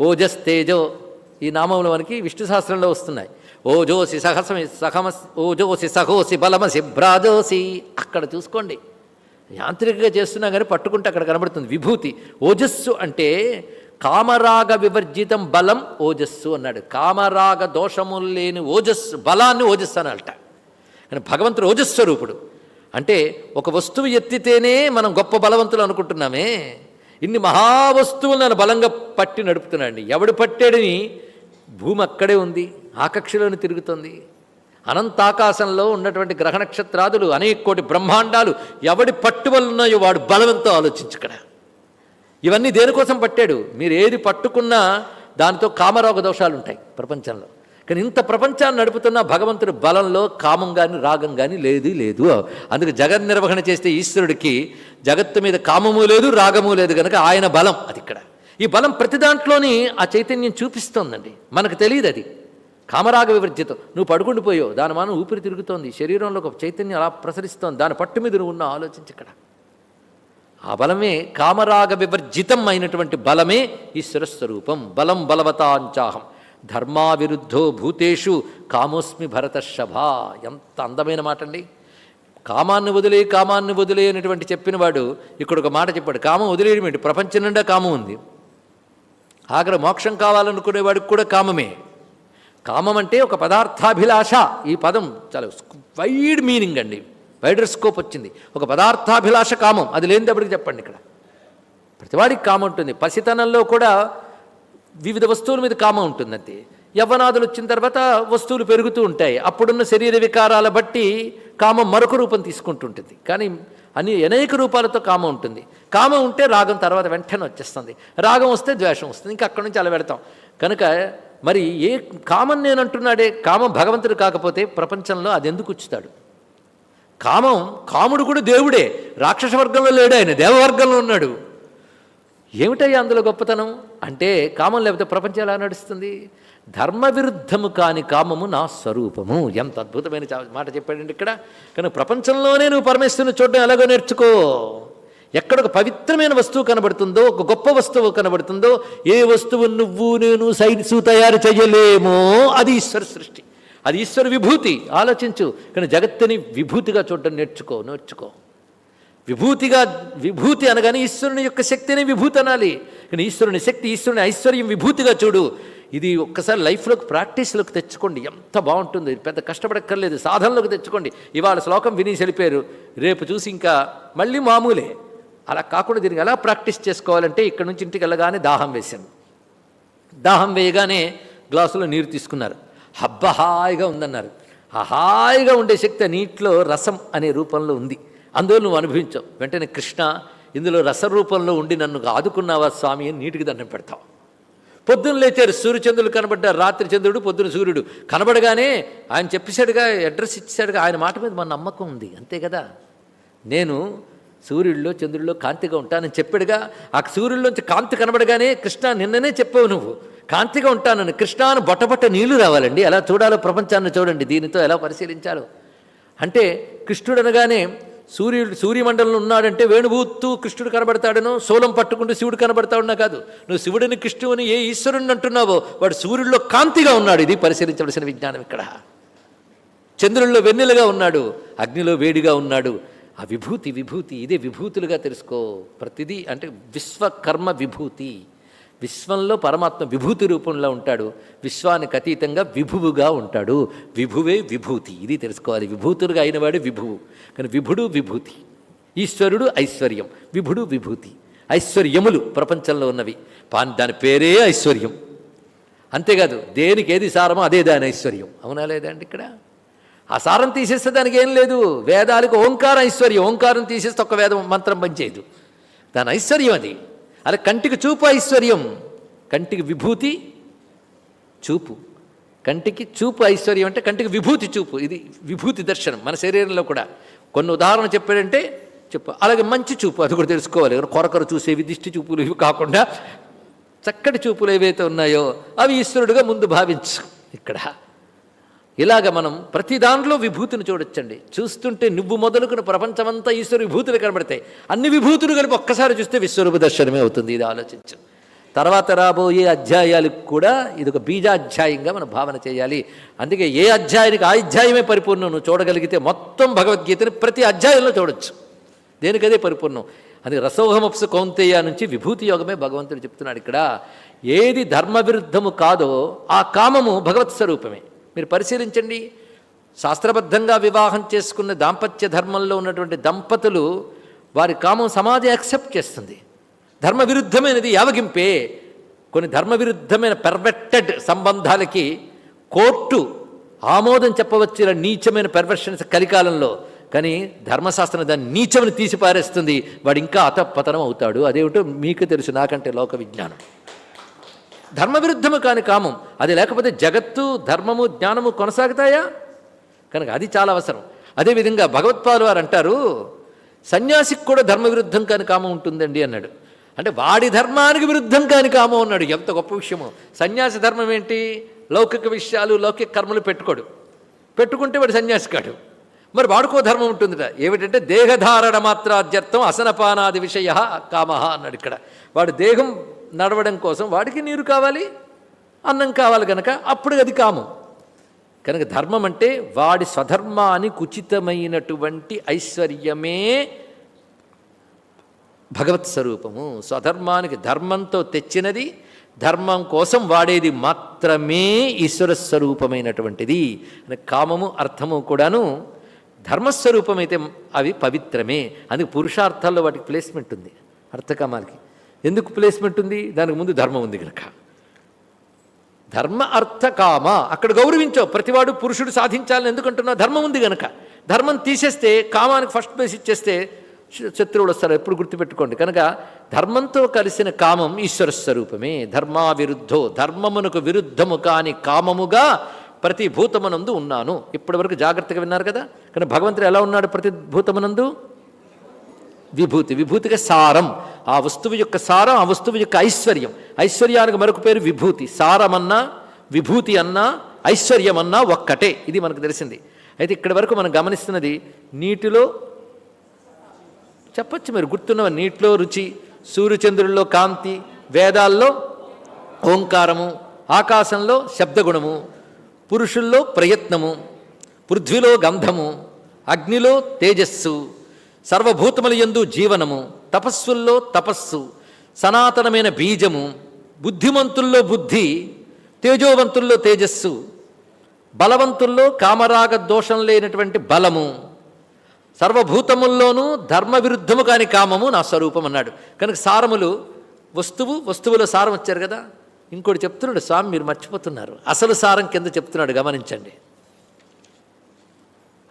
ఓజస్ తేజో ఈ నామములు మనకి విష్ణు శాస్త్రంలో వస్తున్నాయి. ఓజోసి సహసమి సహమస్ ఓజోసి సహోసి బలమసి భ్రాజోసి. అక్కడ చూసుకోండి. యాంత్రికంగా చేస్తున్నా కానీ పట్టుకుంటే అక్కడ కనబడుతుంది విభూతి. ఓజస్సు అంటే కామరాగ వివర్జితం బలం ఓజస్సు అన్నాడు. కామరాగ దోషములు లేని ఓజస్సు బలాన్ని ఓజస్సు అనాలట. కానీ భగవంతుడు ఓజస్వరూపుడు అంటే ఒక వస్తువు ఎత్తితేనే మనం గొప్ప బలవంతులు అనుకుంటున్నామే. ఇన్ని మహావస్తువులు నన్ను బలంగా పట్టి నడుపుతున్నాడు ఎవడు పట్టాడని భూమి అక్కడే ఉంది ఆకక్షలోని తిరుగుతుంది. అనంతాకాశంలో ఉన్నటువంటి గ్రహ నక్షత్రాదులు అనేక కోటి బ్రహ్మాండాలు ఎవడి పట్టు ఉన్నాయో వాడు బలవంతో ఆలోచించుకడ. ఇవన్నీ దేనికోసం పట్టాడు? మీరు ఏది పట్టుకున్నా దానితో కామరోగ దోషాలు ఉంటాయి ప్రపంచంలో. కానీ ఇంత ప్రపంచాన్ని నడుపుతున్న భగవంతుడి బలంలో కామం కానీ రాగం కానీ లేదు లేదు. అందుకు జగన్ నిర్వహణ చేస్తే ఈశ్వరుడికి జగత్తు మీద కామము లేదు రాగము లేదు కనుక ఆయన బలం అది ఇక్కడ. ఈ బలం ప్రతి దాంట్లోని ఆ చైతన్యం చూపిస్తోందండి. మనకు తెలియదు అది. కామరాగ వివర్జితం. నువ్వు పడుకుండి పోయావు దాని మనం ఊపిరి తిరుగుతోంది. శరీరంలో ఒక చైతన్యం అలా ప్రసరిస్తోంది. దాని పట్టు మీద నువ్వు ఉన్న ఆలోచించి ఇక్కడ. ఆ బలమే కామరాగ వివర్జితం అయినటువంటి బలమే ఈశ్వర స్వరూపం. బలం బలవతాంచాహం. ధర్మావిరుద్ధో భూతేషు కామోస్మి భరతశభ. ఎంత అందమైన మాట అండి కామాన్ని వదిలే కామాన్ని వదిలే అనేటువంటి చెప్పినవాడు ఇక్కడ ఒక మాట చెప్పాడు. కామం వదిలేయడం ఏంటి? ప్రపంచం నిండా కామం ఉంది. ఆఖరి మోక్షం కావాలనుకునేవాడికి కూడా కామమే. కామం అంటే ఒక పదార్థాభిలాష. ఈ పదం చాలా వైడ్ మీనింగ్ అండి. వైడర్ స్కోప్ వచ్చింది. ఒక పదార్థాభిలాష కామం. అది లేనిదప్పటికి చెప్పండి ఇక్కడ? ప్రతివాడికి కామం ఉంటుంది. పసితనంలో కూడా వివిధ వస్తువుల మీద కామం ఉంటుంది అంతే యవ్వనాదులు వచ్చిన తర్వాత వస్తువులు పెరుగుతూ ఉంటాయి. అప్పుడున్న శరీర వికారాల బట్టి కామం మరొక రూపం తీసుకుంటుంటుంది. కానీ అని అనేక రూపాలతో కామం ఉంటుంది. కామం ఉంటే రాగం తర్వాత వెంటనే వచ్చేస్తుంది. రాగం వస్తే ద్వేషం వస్తుంది. ఇంకా అక్కడి నుంచి అలా పెడతాం కనుక మరి ఏ కామం నేను అంటున్నాడే? కామం భగవంతుడు కాకపోతే ప్రపంచంలో అది ఎందుకు వచ్చుతాడు? కామం కాముడు కూడా దేవుడే. రాక్షస వర్గంలో లేడు ఆయన. దేవవర్గంలో ఉన్నాడు. ఏమిటయ్యా అందులో గొప్పతనం? అంటే కామం లేకపోతే ప్రపంచం ఎలా నడుస్తుంది? ధర్మ విరుద్ధము కాని కామము నా స్వరూపము. ఎంత అద్భుతమైన మాట చెప్పాడండి ఇక్కడ. కానీ ప్రపంచంలోనే నువ్వు పరమేశ్వరుని చూడడం ఎలాగో నేర్చుకో. ఎక్కడ ఒక పవిత్రమైన వస్తువు కనబడుతుందో ఒక గొప్ప వస్తువు కనబడుతుందో ఏ వస్తువు నువ్వు నేను సైన్సు తయారు చేయలేమో అది ఈశ్వర సృష్టి. అది ఈశ్వర విభూతి. ఆలోచించు. కానీ జగత్తుని విభూతిగా చూడడం నేర్చుకో నేర్చుకో. విభూతిగా విభూతి అనగానే ఈశ్వరుని యొక్క శక్తిని విభూతి అనాలి. కానీ ఈశ్వరుని శక్తి ఈశ్వరుని ఐశ్వర్యం విభూతిగా చూడు. ఇది ఒక్కసారి లైఫ్లోకి ప్రాక్టీస్లోకి తెచ్చుకోండి. ఎంత బాగుంటుంది. పెద్ద కష్టపడక్కర్లేదు. సాధనలోకి తెచ్చుకోండి. ఇవాళ శ్లోకం విని వెళ్ళిపోయారు. రేపు చూసి ఇంకా మళ్ళీ మామూలే. అలా కాకుండా దీనికి ఎలా ప్రాక్టీస్ చేసుకోవాలంటే ఇక్కడ నుంచి ఇంటికి వెళ్ళగానే దాహం వేశాను. దాహం వేయగానే గ్లాసులో నీరు తీసుకున్నారు. హబ్బ హాయిగా ఉందన్నారు. ఆ హాయిగా ఉండే శక్తి నీటిలో రసం అనే రూపంలో ఉంది. అందులో నువ్వు అనుభవించావు. వెంటనే కృష్ణ ఇందులో రస రూపంలో ఉండి నన్ను ఆదుకున్నావా స్వామి అని నీటికి దండం పెడతావు. పొద్దున్న లేచారు సూర్యచంద్రుడు కనబడ్డారు రాత్రి చంద్రుడు పొద్దున సూర్యుడు. కనబడగానే ఆయన చెప్పేశాడుగా అడ్రస్ ఇచ్చాడుగా ఆయన మాట మీద మన నమ్మకం ఉంది అంతే కదా? నేను సూర్యుడిలో చంద్రుడిలో కాంతిగా ఉంటానని చెప్పాడుగా. ఆ సూర్యుడిలోంచి కాంతి కనబడగానే కృష్ణ నిన్ననే చెప్పావు నువ్వు. కాంతిగా ఉంటానని కృష్ణాను బొట్టబొట్ట నీళ్ళు రావాలండి. ఎలా చూడాలో ప్రపంచాన్ని చూడండి దీనితో ఎలా పరిశీలించాలో. అంటే కృష్ణుడు అనగానే సూర్యుడు సూర్యమండలంలో ఉన్నాడంటే వేణుభూత్తు కృష్ణుడు కనబడతాడనో సోలం పట్టుకుంటూ శివుడు కనబడతాడున్నా కాదు. నువ్వు శివుడిని కృష్ణుని ఏ ఈశ్వరుని అంటున్నావో వాడు సూర్యుడిలో కాంతిగా ఉన్నాడు. ఇది పరిశీలించవలసిన విజ్ఞానం ఇక్కడ. చంద్రుల్లో వెన్నెలుగా ఉన్నాడు అగ్నిలో వేడిగా ఉన్నాడు. ఆ విభూతి విభూతి ఇదే విభూతులుగా తెలుసుకో. ప్రతిదీ అంటే విశ్వకర్మ విభూతి. విశ్వంలో పరమాత్మ విభూతి రూపంలో ఉంటాడు. విశ్వానికి అతీతంగా విభువుగా ఉంటాడు. విభువే విభూతి. ఇది తెలుసుకోవాలి. విభూతుడుగా అయినవాడు విభువు. కానీ విభుడు విభూతి. ఈశ్వరుడు ఐశ్వర్యం. విభుడు విభూతి. ఐశ్వర్యములు ప్రపంచంలో ఉన్నవి. పా- దాని పేరే ఐశ్వర్యం. అంతేకాదు దేనికి ఏది సారమో అదే దాని ఐశ్వర్యం. అవునా లేదండి ఇక్కడ? ఆ సారం తీసేస్తే దానికి ఏం లేదు. వేదాలకు ఓంకార ఐశ్వర్యం. ఓంకారం తీసేస్తే ఒక వేదం మంత్రం పనిచేయదు. దాని ఐశ్వర్యం అది. అది కంటికి చూపు ఐశ్వర్యం. కంటికి విభూతి చూపు. కంటికి చూపు ఐశ్వర్యం అంటే కంటికి విభూతి చూపు. ఇది విభూతి దర్శనం మన శరీరంలో కూడా. కొన్ని ఉదాహరణ చెప్పాడంటే చెప్పు. అలాగే మంచి చూపు అది కూడా తెలుసుకోవాలి. కొరకొర చూసేవి దిష్టి చూపులు ఇవి కాకుండా చక్కటి చూపులు ఏవైతే ఉన్నాయో అవి ఈశ్వరుడుగా ముందు భావించు. ఇక్కడ ఇలాగ మనం ప్రతి దాంట్లో విభూతిని చూడొచ్చండి. చూస్తుంటే నువ్వు మొదలుకున్న ప్రపంచమంతా ఈశ్వర విభూతులు కనబడతాయి. అన్ని విభూతులు కలిపి ఒక్కసారి చూస్తే విశ్వరూప దర్శనమే అవుతుంది ఇది ఆలోచించు. తర్వాత రాబోయే అధ్యాయాలకు కూడా ఇది ఒక బీజాధ్యాయంగా మనం భావన చేయాలి. అందుకే ఏ అధ్యాయానికి ఆ అధ్యాయమే పరిపూర్ణం నువ్వు చూడగలిగితే మొత్తం భగవద్గీతని ప్రతి అధ్యాయంలో చూడొచ్చు. దేనికదే పరిపూర్ణం? అది రసోహమప్సు కౌంతేయ నుంచి విభూతి యోగమే భగవంతుడు చెప్తున్నాడు ఇక్కడ. ఏది ధర్మ విరుద్ధము కాదో ఆ కామము భగవత్ స్వరూపమే. మీరు పరిశీలించండి. శాస్త్రబద్ధంగా వివాహం చేసుకున్న దాంపత్య ధర్మంలో ఉన్నటువంటి దంపతులు వారి కామం సమాజం యాక్సెప్ట్ చేస్తుంది. ధర్మ విరుద్ధమైనది యావగింపే. కొన్ని ధర్మ విరుద్ధమైన పెర్వెట్టెడ్ సంబంధాలకి కోర్టు ఆమోదం చెప్పవచ్చు ఇలా నీచమైన పెర్వర్షన్స్ కలికాలంలో. కానీ ధర్మశాస్త్రం దాన్ని నీచమని తీసిపారేస్తుంది. వాడు ఇంకా అతపతనం అవుతాడు. అదేమిటో మీకు తెలుసు. నాకంటే లోక విజ్ఞానం. ధర్మ విరుద్ధము కాని కామం. అది లేకపోతే జగత్తు ధర్మము జ్ఞానము కొనసాగుతాయా? కనుక అది చాలా అవసరం. అదేవిధంగా భగవత్పాలు వారు అంటారు సన్యాసికి కూడా ధర్మ విరుద్ధం కాని కామం ఉంటుందండి అన్నాడు. అంటే వాడి ధర్మానికి విరుద్ధం కాని కామం అన్నాడు. ఎంత గొప్ప విషయము. సన్యాసి ధర్మం ఏంటి? లౌకిక విషయాలు లౌకిక కర్మలు పెట్టుకోడు. పెట్టుకుంటే వాడు సన్యాసి కాడు మరి వాడుకో ధర్మం ఉంటుందిట. ఏమిటంటే దేహధారణ మాత్రాధ్యర్థం అసనపానాది విషయ కామహ అన్నాడు ఇక్కడ. వాడు దేహం నడవడం కోసం వాడికి నీరు కావాలి అన్నం కావాలి కనుక అప్పుడు అది కామం. కనుక ధర్మం అంటే వాడి స్వధర్మానికి ఉచితమైనటువంటి ఐశ్వర్యమే భగవత్ స్వరూపము. స్వధర్మానికి ధర్మంతో తెచ్చినది ధర్మం కోసం వాడేది మాత్రమే ఈశ్వర స్వరూపమైనటువంటిది. కామము అర్థము కూడాను ధర్మస్వరూపమైతే అవి పవిత్రమే. అందుకు పురుషార్థాల్లో వాటికి ప్లేస్మెంట్ ఉంది అర్థకామాలకి. ఎందుకు ప్లేస్మెంట్ ఉంది? దానికి ముందు ధర్మం ఉంది కనుక ధర్మ అర్థ కామ. అక్కడ గౌరవించావు. ప్రతివాడు పురుషుడు సాధించాలని ఎందుకంటున్నావు? ధర్మం ఉంది గనక. ధర్మం తీసేస్తే కామానికి ఫస్ట్ ప్లేస్ ఇచ్చేస్తే శత్రువులు వస్తారు. ఎప్పుడు గుర్తుపెట్టుకోండి. కనుక ధర్మంతో కలిసిన కామం ఈశ్వర స్వరూపమే. ధర్మా విరుద్ధో ధర్మమునకు విరుద్ధము కాని కామముగా ప్రతి భూతమునందు ఉన్నాను. ఇప్పటివరకు జాగ్రత్తగా విన్నారు కదా? కానీ భగవంతుడు ఎలా ఉన్నాడు ప్రతి భూతమునందు విభూతి. విభూతిగా సారం. ఆ వస్తువు యొక్క సారం ఆ వస్తువు యొక్క ఐశ్వర్యం. ఐశ్వర్యానికి మరొక పేరు విభూతి. సారమన్నా విభూతి అన్నా ఐశ్వర్యమన్నా ఒక్కటే. ఇది మనకు తెలిసింది. అయితే ఇక్కడి వరకు మనం గమనిస్తున్నది నీటిలో చెప్పచ్చు మీరు గుర్తున్న నీటిలో రుచి సూర్యచంద్రుల్లో కాంతి వేదాల్లో ఓంకారము ఆకాశంలో శబ్దగుణము పురుషుల్లో ప్రయత్నము పృథ్వీలో గంధము అగ్నిలో తేజస్సు సర్వభూతముల యందు జీవనము తపస్సుల్లో తపస్సు సనాతనమైన బీజము బుద్ధిమంతుల్లో బుద్ధి తేజోవంతుల్లో తేజస్సు బలవంతుల్లో కామరాగ దోషం లేనటువంటి బలము. సర్వభూతముల్లోనూ ధర్మ విరుద్ధము కాని కామము నా స్వరూపం అన్నాడు. కనుక సారములు వస్తువు వస్తువులో సారం వచ్చారు కదా? ఇంకోటి చెప్తున్నాడు స్వామి మీరు మర్చిపోతున్నారు. అసలు సారం కింద చెప్తున్నాడు గమనించండి.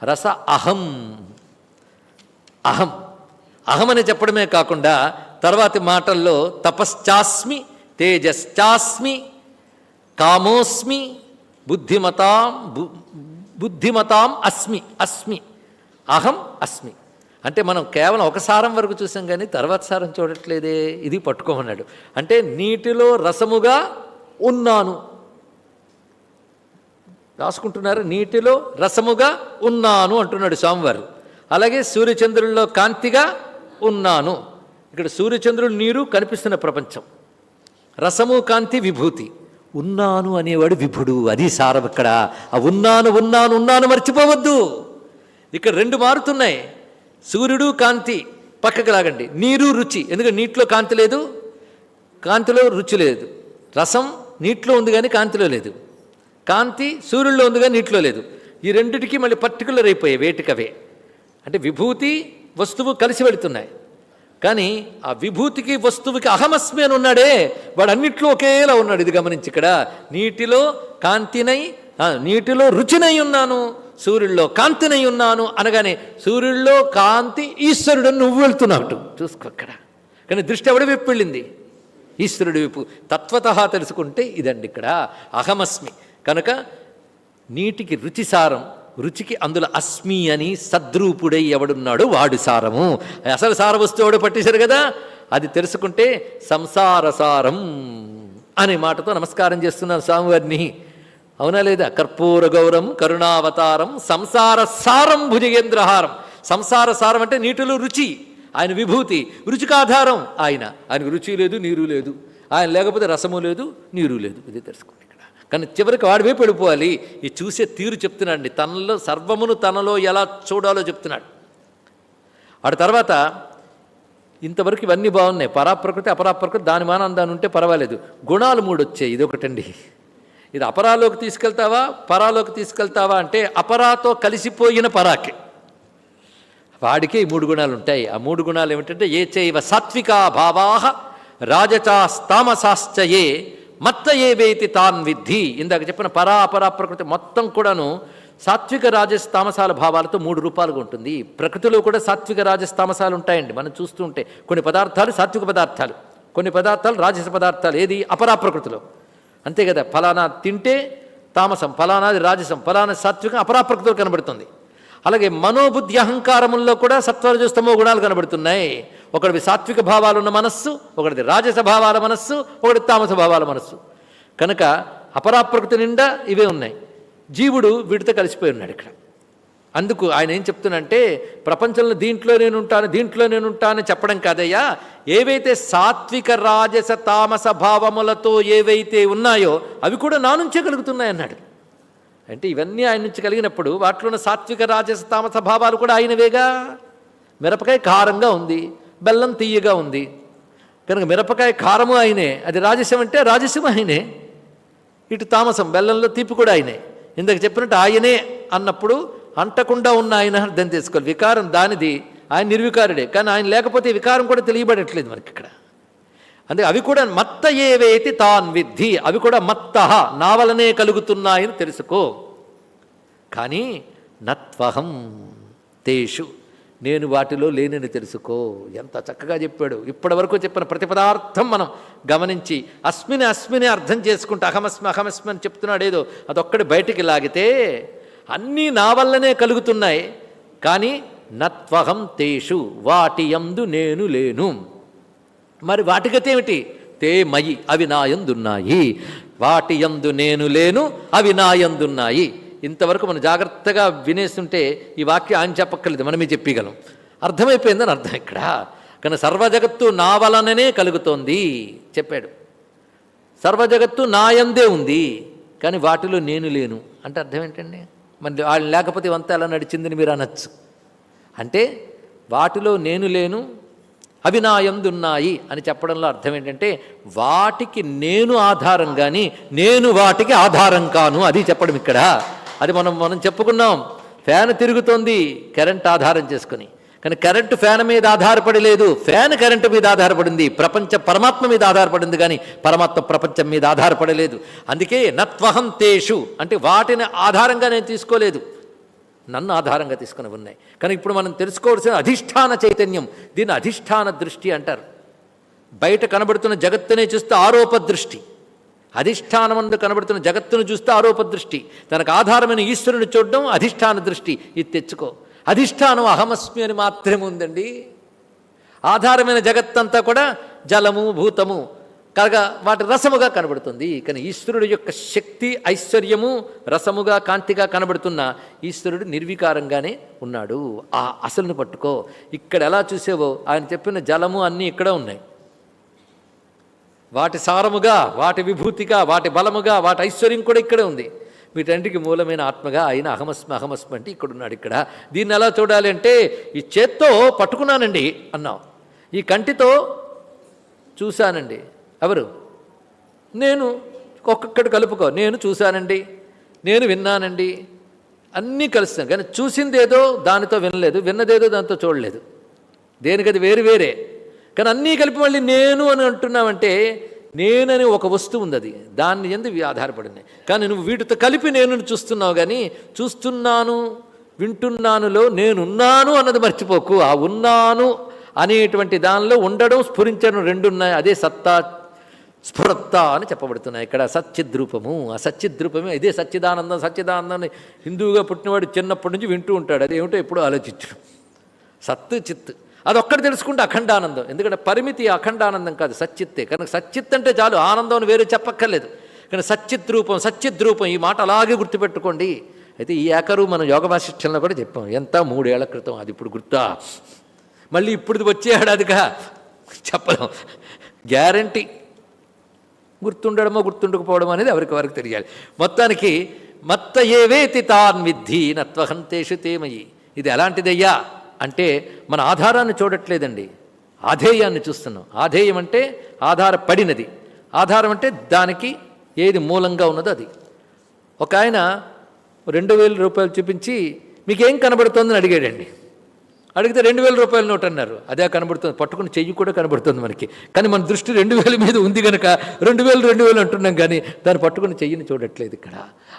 రస అహం. అహం. అహం అని చెప్పడమే కాకుండా తర్వాతి మాటల్లో తపశ్చాస్మి తేజశ్చాస్మి కామోస్మి బుద్ధిమతాం బుద్ధిమతాం అస్మి అస్మి అహం అస్మి. అంటే మనం కేవలం ఒక సారం వరకు చూసాం కానీ తర్వాత సారం చూడట్లేదే ఇది పట్టుకోమన్నాడు. అంటే నీటిలో రసముగా ఉన్నాను. రాసుకుంటున్నారు? నీటిలో రసముగా ఉన్నాను అంటున్నాడు స్వామివారు. అలాగే సూర్యచంద్రుల్లో కాంతిగా ఉన్నాను. ఇక్కడ సూర్యచంద్రుడు నీరు కనిపిస్తున్న ప్రపంచం. రసము కాంతి విభూతి. ఉన్నాను అనేవాడు విభుడు. అది సారం ఇక్కడ. ఆ ఉన్నాను ఉన్నాను ఉన్నాను మర్చిపోవద్దు. ఇక్కడ రెండు మారుతున్నాయి. సూర్యుడు కాంతి పక్కకు లాగండి. నీరు రుచి. ఎందుకంటే నీటిలో కాంతి లేదు కాంతిలో రుచి లేదు. రసం నీటిలో ఉంది కానీ కాంతిలో లేదు. కాంతి సూర్యుల్లో ఉంది కానీ నీటిలో లేదు. ఈ రెండిటికి మళ్ళీ పర్టికులర్ అయిపోయాయి వేటికవే. అంటే విభూతి వస్తువు కలిసి వెళుతున్నాయి. కానీ ఆ విభూతికి వస్తువుకి అహమస్మి అని ఉన్నాడే వాడు అన్నిట్లో ఒకేలా ఉన్నాడు. ఇది గమనించి ఇక్కడ నీటిలో కాంతినై నీటిలో రుచినై ఉన్నాను సూర్యుల్లో కాంతినై ఉన్నాను అనగానే సూర్యుల్లో కాంతి ఈశ్వరుడు నువ్వు వెళ్తున్నావు చూసుకో అక్కడ. కానీ దృష్టి ఎవడ విప్పిళ్ళింది ఈశ్వరుడి వైపు. తత్వత తెలుసుకుంటే ఇదండి ఇక్కడ అహమస్మి. కనుక నీటికి రుచి సారం రుచికి అందులో అస్మి అని సద్రూపుడై ఎవడున్నాడు వాడు సారము. అసలు సారవస్తువుడు పట్టేశారు కదా. అది తెలుసుకుంటే సంసార సారం అనే మాటతో నమస్కారం చేస్తున్నాను స్వామివారిని. అవునా లేదా? కర్పూర గౌరం కరుణావతారం సంసార సారం భుజగేంద్రహారం. సంసార సారం అంటే నీటిలో రుచి ఆయన విభూతి రుచికి ఆధారం ఆయన ఆయనకు రుచి లేదు నీరు లేదు. ఆయన లేకపోతే రసము లేదు నీరు లేదు. ఇది తెలుసుకోండి కానీ చివరికి వాడి వైపు వెళ్ళిపోవాలి. ఈ చూసే తీరు చెప్తున్నాడండి తనలో సర్వమును తనలో ఎలా చూడాలో చెప్తున్నాడు. ఆడ తర్వాత ఇంతవరకు ఇవన్నీ బాగున్నాయి. పరాప్రకృతి అపరాప్రకృతి దాని మానందాన్ని ఉంటే పర్వాలేదు. గుణాలు మూడు వచ్చాయి ఇది ఒకటండి. ఇది అపరాలోకి తీసుకెళ్తావా పరాలోకి తీసుకెళ్తావా అంటే అపరాతో కలిసిపోయిన పరాకే వాడికి ఈ మూడు గుణాలు ఉంటాయి. ఆ మూడు గుణాలు ఏమిటంటే ఏ చైవ సాత్వికా భావా రాజచాస్తామసాశ్చయే మత్త ఏ వేతి తాన్ విద్ధి. ఇందాక చెప్పిన పరా అపరా ప్రకృతి మొత్తం కూడాను సాత్విక రాజస్ తామసాల భావాలతో మూడు రూపాలుగా ఉంటుంది. ప్రకృతిలో కూడా సాత్విక రాజస్ తామసాలు ఉంటాయండి. మనం చూస్తూ ఉంటే కొన్ని పదార్థాలు సాత్విక పదార్థాలు కొన్ని పదార్థాలు రాజస పదార్థాలు ఏది అపరా ప్రకృతిలో. అంతే కదా ఫలానా తింటే తామసం ఫలానాది రాజసం ఫలానా సాత్వికం అపరాప్రకృతిలో కనబడుతుంది. అలాగే మనోబుద్ధి అహంకారముల్లో కూడా సత్వరజస్తమో గుణాలు కనబడుతున్నాయి. ఒకటివి సాత్విక భావాలున్న మనస్సు ఒకటిది రాజస భావాల మనస్సు ఒకటి తామస భావాల మనస్సు. కనుక అపరాప్రకృతి నిండా ఇవే ఉన్నాయి. జీవుడు వీటితో కలిసిపోయి ఉన్నాడు ఇక్కడ. అందుకు ఆయన ఏం చెప్తున్నంటే ప్రపంచంలో దీంట్లో నేను ఉంటాను దీంట్లో నేను ఉంటానని చెప్పడం కాదయ్యా. ఏవైతే సాత్విక రాజస తామస భావములతో ఏవైతే ఉన్నాయో అవి కూడా నా నుంచే కలుగుతున్నాయి అన్నాడు అంటే ఇవన్నీ ఆయన నుంచి కలిగినప్పుడు వాటిలో ఉన్న సాత్విక రాజస తామస భావాలు కూడా ఆయనవేగా మిరపకాయ కారంగా ఉంది బెల్లం తీయగా ఉంది. కనుక మిరపకాయ కారము ఆయనే అది రాజస్యం అంటే రాజస్యం ఆయనే. ఇటు తామసం బెల్లంలో తీపి కూడా ఆయనే. ఇందాక చెప్పినట్టు ఆయనే అన్నప్పుడు అంటకుండా ఉన్న ఆయన అర్థం చేసుకోవాలి. వికారం దానిది ఆయన నిర్వికారుడే. కానీ ఆయన లేకపోతే వికారం కూడా తెలియబడట్లేదు మనకి ఇక్కడ. అందుకే అవి కూడా మత్త ఏవేతి తాన్ విద్ధి అవి కూడా మత్త నా వలనే కలుగుతున్నాయని తెలుసుకో. కానీ నత్వహం తేషు నేను వాటిలో లేనని తెలుసుకో. ఎంత చక్కగా చెప్పాడు. ఇప్పటి వరకు చెప్పిన ప్రతి పదార్థం మనం గమనించి అస్మిని అస్మిని అర్థం చేసుకుంటూ అహమస్మి అహమస్మి అని చెప్తున్నాడు ఏదో అదొక్కడి బయటికి లాగితే అన్నీ నా వల్లనే కలుగుతున్నాయి. కానీ నత్వహం తేషు వాటి యందు నేను లేను. మరి వాటి గతి ఏమిటి? తే మయి అవి నాయందున్నాయి వాటి యందు నేను లేను అవి నాయందున్నాయి ఇంతవరకు మనం జాగ్రత్తగా వినేస్తుంటే ఈ వాక్యం ఆయన చెప్పక్కర్లేదు మనమే చెప్పగలం. అర్థమైపోయిందని అర్థం ఇక్కడ. కానీ సర్వజగత్తు నా వలననే కలుగుతోంది చెప్పాడు. సర్వజగత్తు నాయందే ఉంది కానీ వాటిలో నేను లేను. అంటే అర్థం ఏంటండి? మరి వాళ్ళు లేకపోతే ఇవంతా ఎలా నడిచిందని మీరు అనొచ్చు. అంటే వాటిలో నేను లేను అవి నా అని చెప్పడంలో అర్థం ఏంటంటే వాటికి నేను ఆధారం కానీ నేను వాటికి ఆధారం కాను అది చెప్పడం ఇక్కడ. అది మనం మనం చెప్పుకున్నాం. ఫ్యాన్ తిరుగుతోంది కరెంట్ ఆధారం చేసుకుని. కానీ కరెంటు ఫ్యాన్ మీద ఆధారపడి లేదు. ఫ్యాన్ కరెంటు మీద ఆధారపడింది. ప్రపంచ పరమాత్మ మీద ఆధారపడింది కానీ పరమాత్మ ప్రపంచం మీద ఆధారపడలేదు. అందుకే నత్వహం తేషు అంటే వాటిని ఆధారంగా నేను తీసుకోలేదు. నన్ను ఆధారంగా తీసుకుని ఉన్నాయి. కానీ ఇప్పుడు మనం తెలుసుకోవాల్సిన అధిష్టాన చైతన్యం దీన్ని అధిష్టాన దృష్టి అంటారు. బయట కనబడుతున్న జగత్తునే చూస్తే ఆరోప దృష్టి. అధిష్టానమందు కనబడుతున్న జగత్తును చూస్తే ఆరోప దృష్టి. తనకు ఆధారమైన ఈశ్వరుని చూడడం అధిష్టాన దృష్టి. ఇది తెచ్చుకో. అధిష్టానం అహమస్మి అని మాత్రమే ఉందండి. ఆధారమైన జగత్తంతా కూడా జలము భూతము. కనుక వాటి రసముగా కనబడుతుంది. కానీ ఈశ్వరుడు యొక్క శక్తి ఐశ్వర్యము రసముగా కాంతిగా కనబడుతున్న ఈశ్వరుడు నిర్వికారంగానే ఉన్నాడు. ఆ అసలును పట్టుకో. ఇక్కడ ఎలా చూసేవో? ఆయన చెప్పిన జలము అన్నీ ఇక్కడ ఉన్నాయి. వాటి సారముగా వాటి విభూతిగా వాటి బలముగా వాటి ఐశ్వర్యం కూడా ఇక్కడే ఉంది. వీటన్నిటికి మూలమైన ఆత్మగా ఆయన అహమస్మ అహమస్మ అంటే ఇక్కడ ఉన్నాడు ఇక్కడ. దీన్ని ఎలా చూడాలి అంటే ఈ చేత్తో పట్టుకున్నానండి అన్నాం ఈ కంటితో చూశానండి. ఎవరు? నేను ఒక్కొక్కటి కలుపుకో. నేను చూశానండి నేను విన్నానండి అన్నీ కలుస్తాను. కానీ చూసిందేదో దానితో వినలేదు విన్నదేదో దాంతో చూడలేదు. దేనికది వేరు వేరే. కానీ అన్నీ కలిపి మళ్ళీ నేను అని అంటున్నావంటే నేనని ఒక వస్తువు ఉంది అది దాన్ని ఎందు ఆధారపడింది కానీ నువ్వు వీటితో కలిపి నేను చూస్తున్నావు కానీ చూస్తున్నాను వింటున్నానులో నేనున్నాను అన్నది మర్చిపోకు. ఆ ఉన్నాను అనేటువంటి దానిలో ఉండడం స్ఫురించడం రెండు ఉన్నాయి అదే సత్తా స్ఫురత్త అని చెప్పబడుతున్నాయి. ఇక్కడ సత్యద్రూపము ఆ సత్యద్రూపమే ఇదే సత్యదానందం సచ్చిదానందం హిందువుగా పుట్టినవాడు చిన్నప్పటి నుంచి వింటూ ఉంటాడు. అది ఏమిటో ఎప్పుడూ ఆలోచించడు సత్ చిత్ అదొక్కటి తెలుసుకుంటే అఖండానందం. ఎందుకంటే పరిమితి అఖండానందం కాదు సచ్చిత్తే. కనుక సచ్చిత్ అంటే చాలు ఆనందం అని వేరే చెప్పక్కర్లేదు. కానీ సచ్చిత్ రూపం సచ్చిత్ రూపం ఈ మాట అలాగే గుర్తుపెట్టుకోండి. అయితే ఈ ఏకరు మనం యోగ వాసిష్ఠంలో కూడా చెప్పాం. ఎంత మూడేళ్ళ క్రితం అది ఇప్పుడు గుర్తా? మళ్ళీ ఇప్పుడు వచ్చే ఏడాదిగా చెప్పలేం. గ్యారంటీ. గుర్తుండడమో గుర్తుండకపోవడమో అనేది ఎవరికి వారికి తెలియాలి. మొత్తానికి మత్త ఏవేతి తాన్ విద్ధి నత్వహంతేషు తేమయి. ఇది ఎలాంటిదయ్యా? అంటే మన ఆధారాన్ని చూడట్లేదండి. ఆధేయాన్ని చూస్తున్నాం. ఆధేయం అంటే ఆధారపడినది. ఆధారం అంటే దానికి ఏది మూలంగా ఉన్నదో అది. ఒక ఆయన రెండు వేల రూపాయలు చూపించి మీకేం కనబడుతోందని అడిగాడండి. అడిగితే రెండు వేల రూపాయల నోట్ అన్నారు. అదే కనబడుతుంది. పట్టుకుని చెయ్యి కూడా కనబడుతుంది మనకి. కానీ మన దృష్టి రెండు వేల మీద ఉంది కనుక రెండు వేలు రెండు వేలు అంటున్నాం కానీ దాన్ని పట్టుకుని చెయ్యిని చూడట్లేదు ఇక్కడ.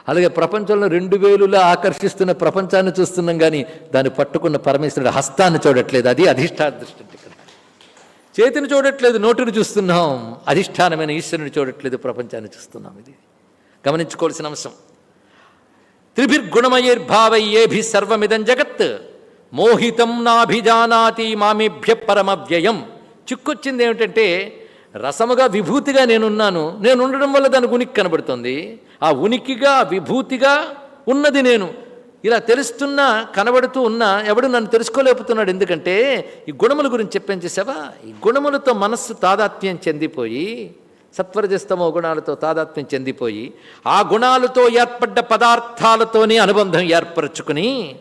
అలాగే ప్రపంచంలో రెండు వేలులా ఆకర్షిస్తున్న ప్రపంచాన్ని చూస్తున్నాం కానీ దాన్ని పట్టుకున్న పరమేశ్వరుడు హస్తాన్ని చూడట్లేదు. అది అధిష్టాన దృష్టి ఇక్కడ. చేతిని చూడట్లేదు నోటిని చూస్తున్నాం. అధిష్టానమైన ఈశ్వరుని చూడట్లేదు ప్రపంచాన్ని చూస్తున్నాం ఇది. గమనించుకోవాల్సిన అంశం. త్రిభిర్గుణమయైర్భావయ్యేభి సర్వమిదం జగత్. మోహితం నాభిజానాతి మామేభ్య పరమవ్యయం. చిక్కొచ్చింది ఏమిటంటే రసముగా విభూతిగా నేనున్నాను నేను ఉండడం వల్ల దానికి ఉనికి కనబడుతుంది. ఆ ఉనికిగా విభూతిగా ఉన్నది నేను. ఇలా తెలుస్తున్నా కనబడుతూ ఉన్నా ఎవడు నన్ను తెలుసుకోలేకపోతున్నాడు. ఎందుకంటే ఈ గుణముల గురించి చెప్పాను చేసావా? ఈ గుణములతో మనస్సు తాదాత్మ్యం చెందిపోయి సత్వరజస్తమో గుణాలతో తాదాత్మ్యం చెందిపోయి ఆ గుణాలతో ఏర్పడ్డ పదార్థాలతోనే అనుబంధం ఏర్పరచుకుని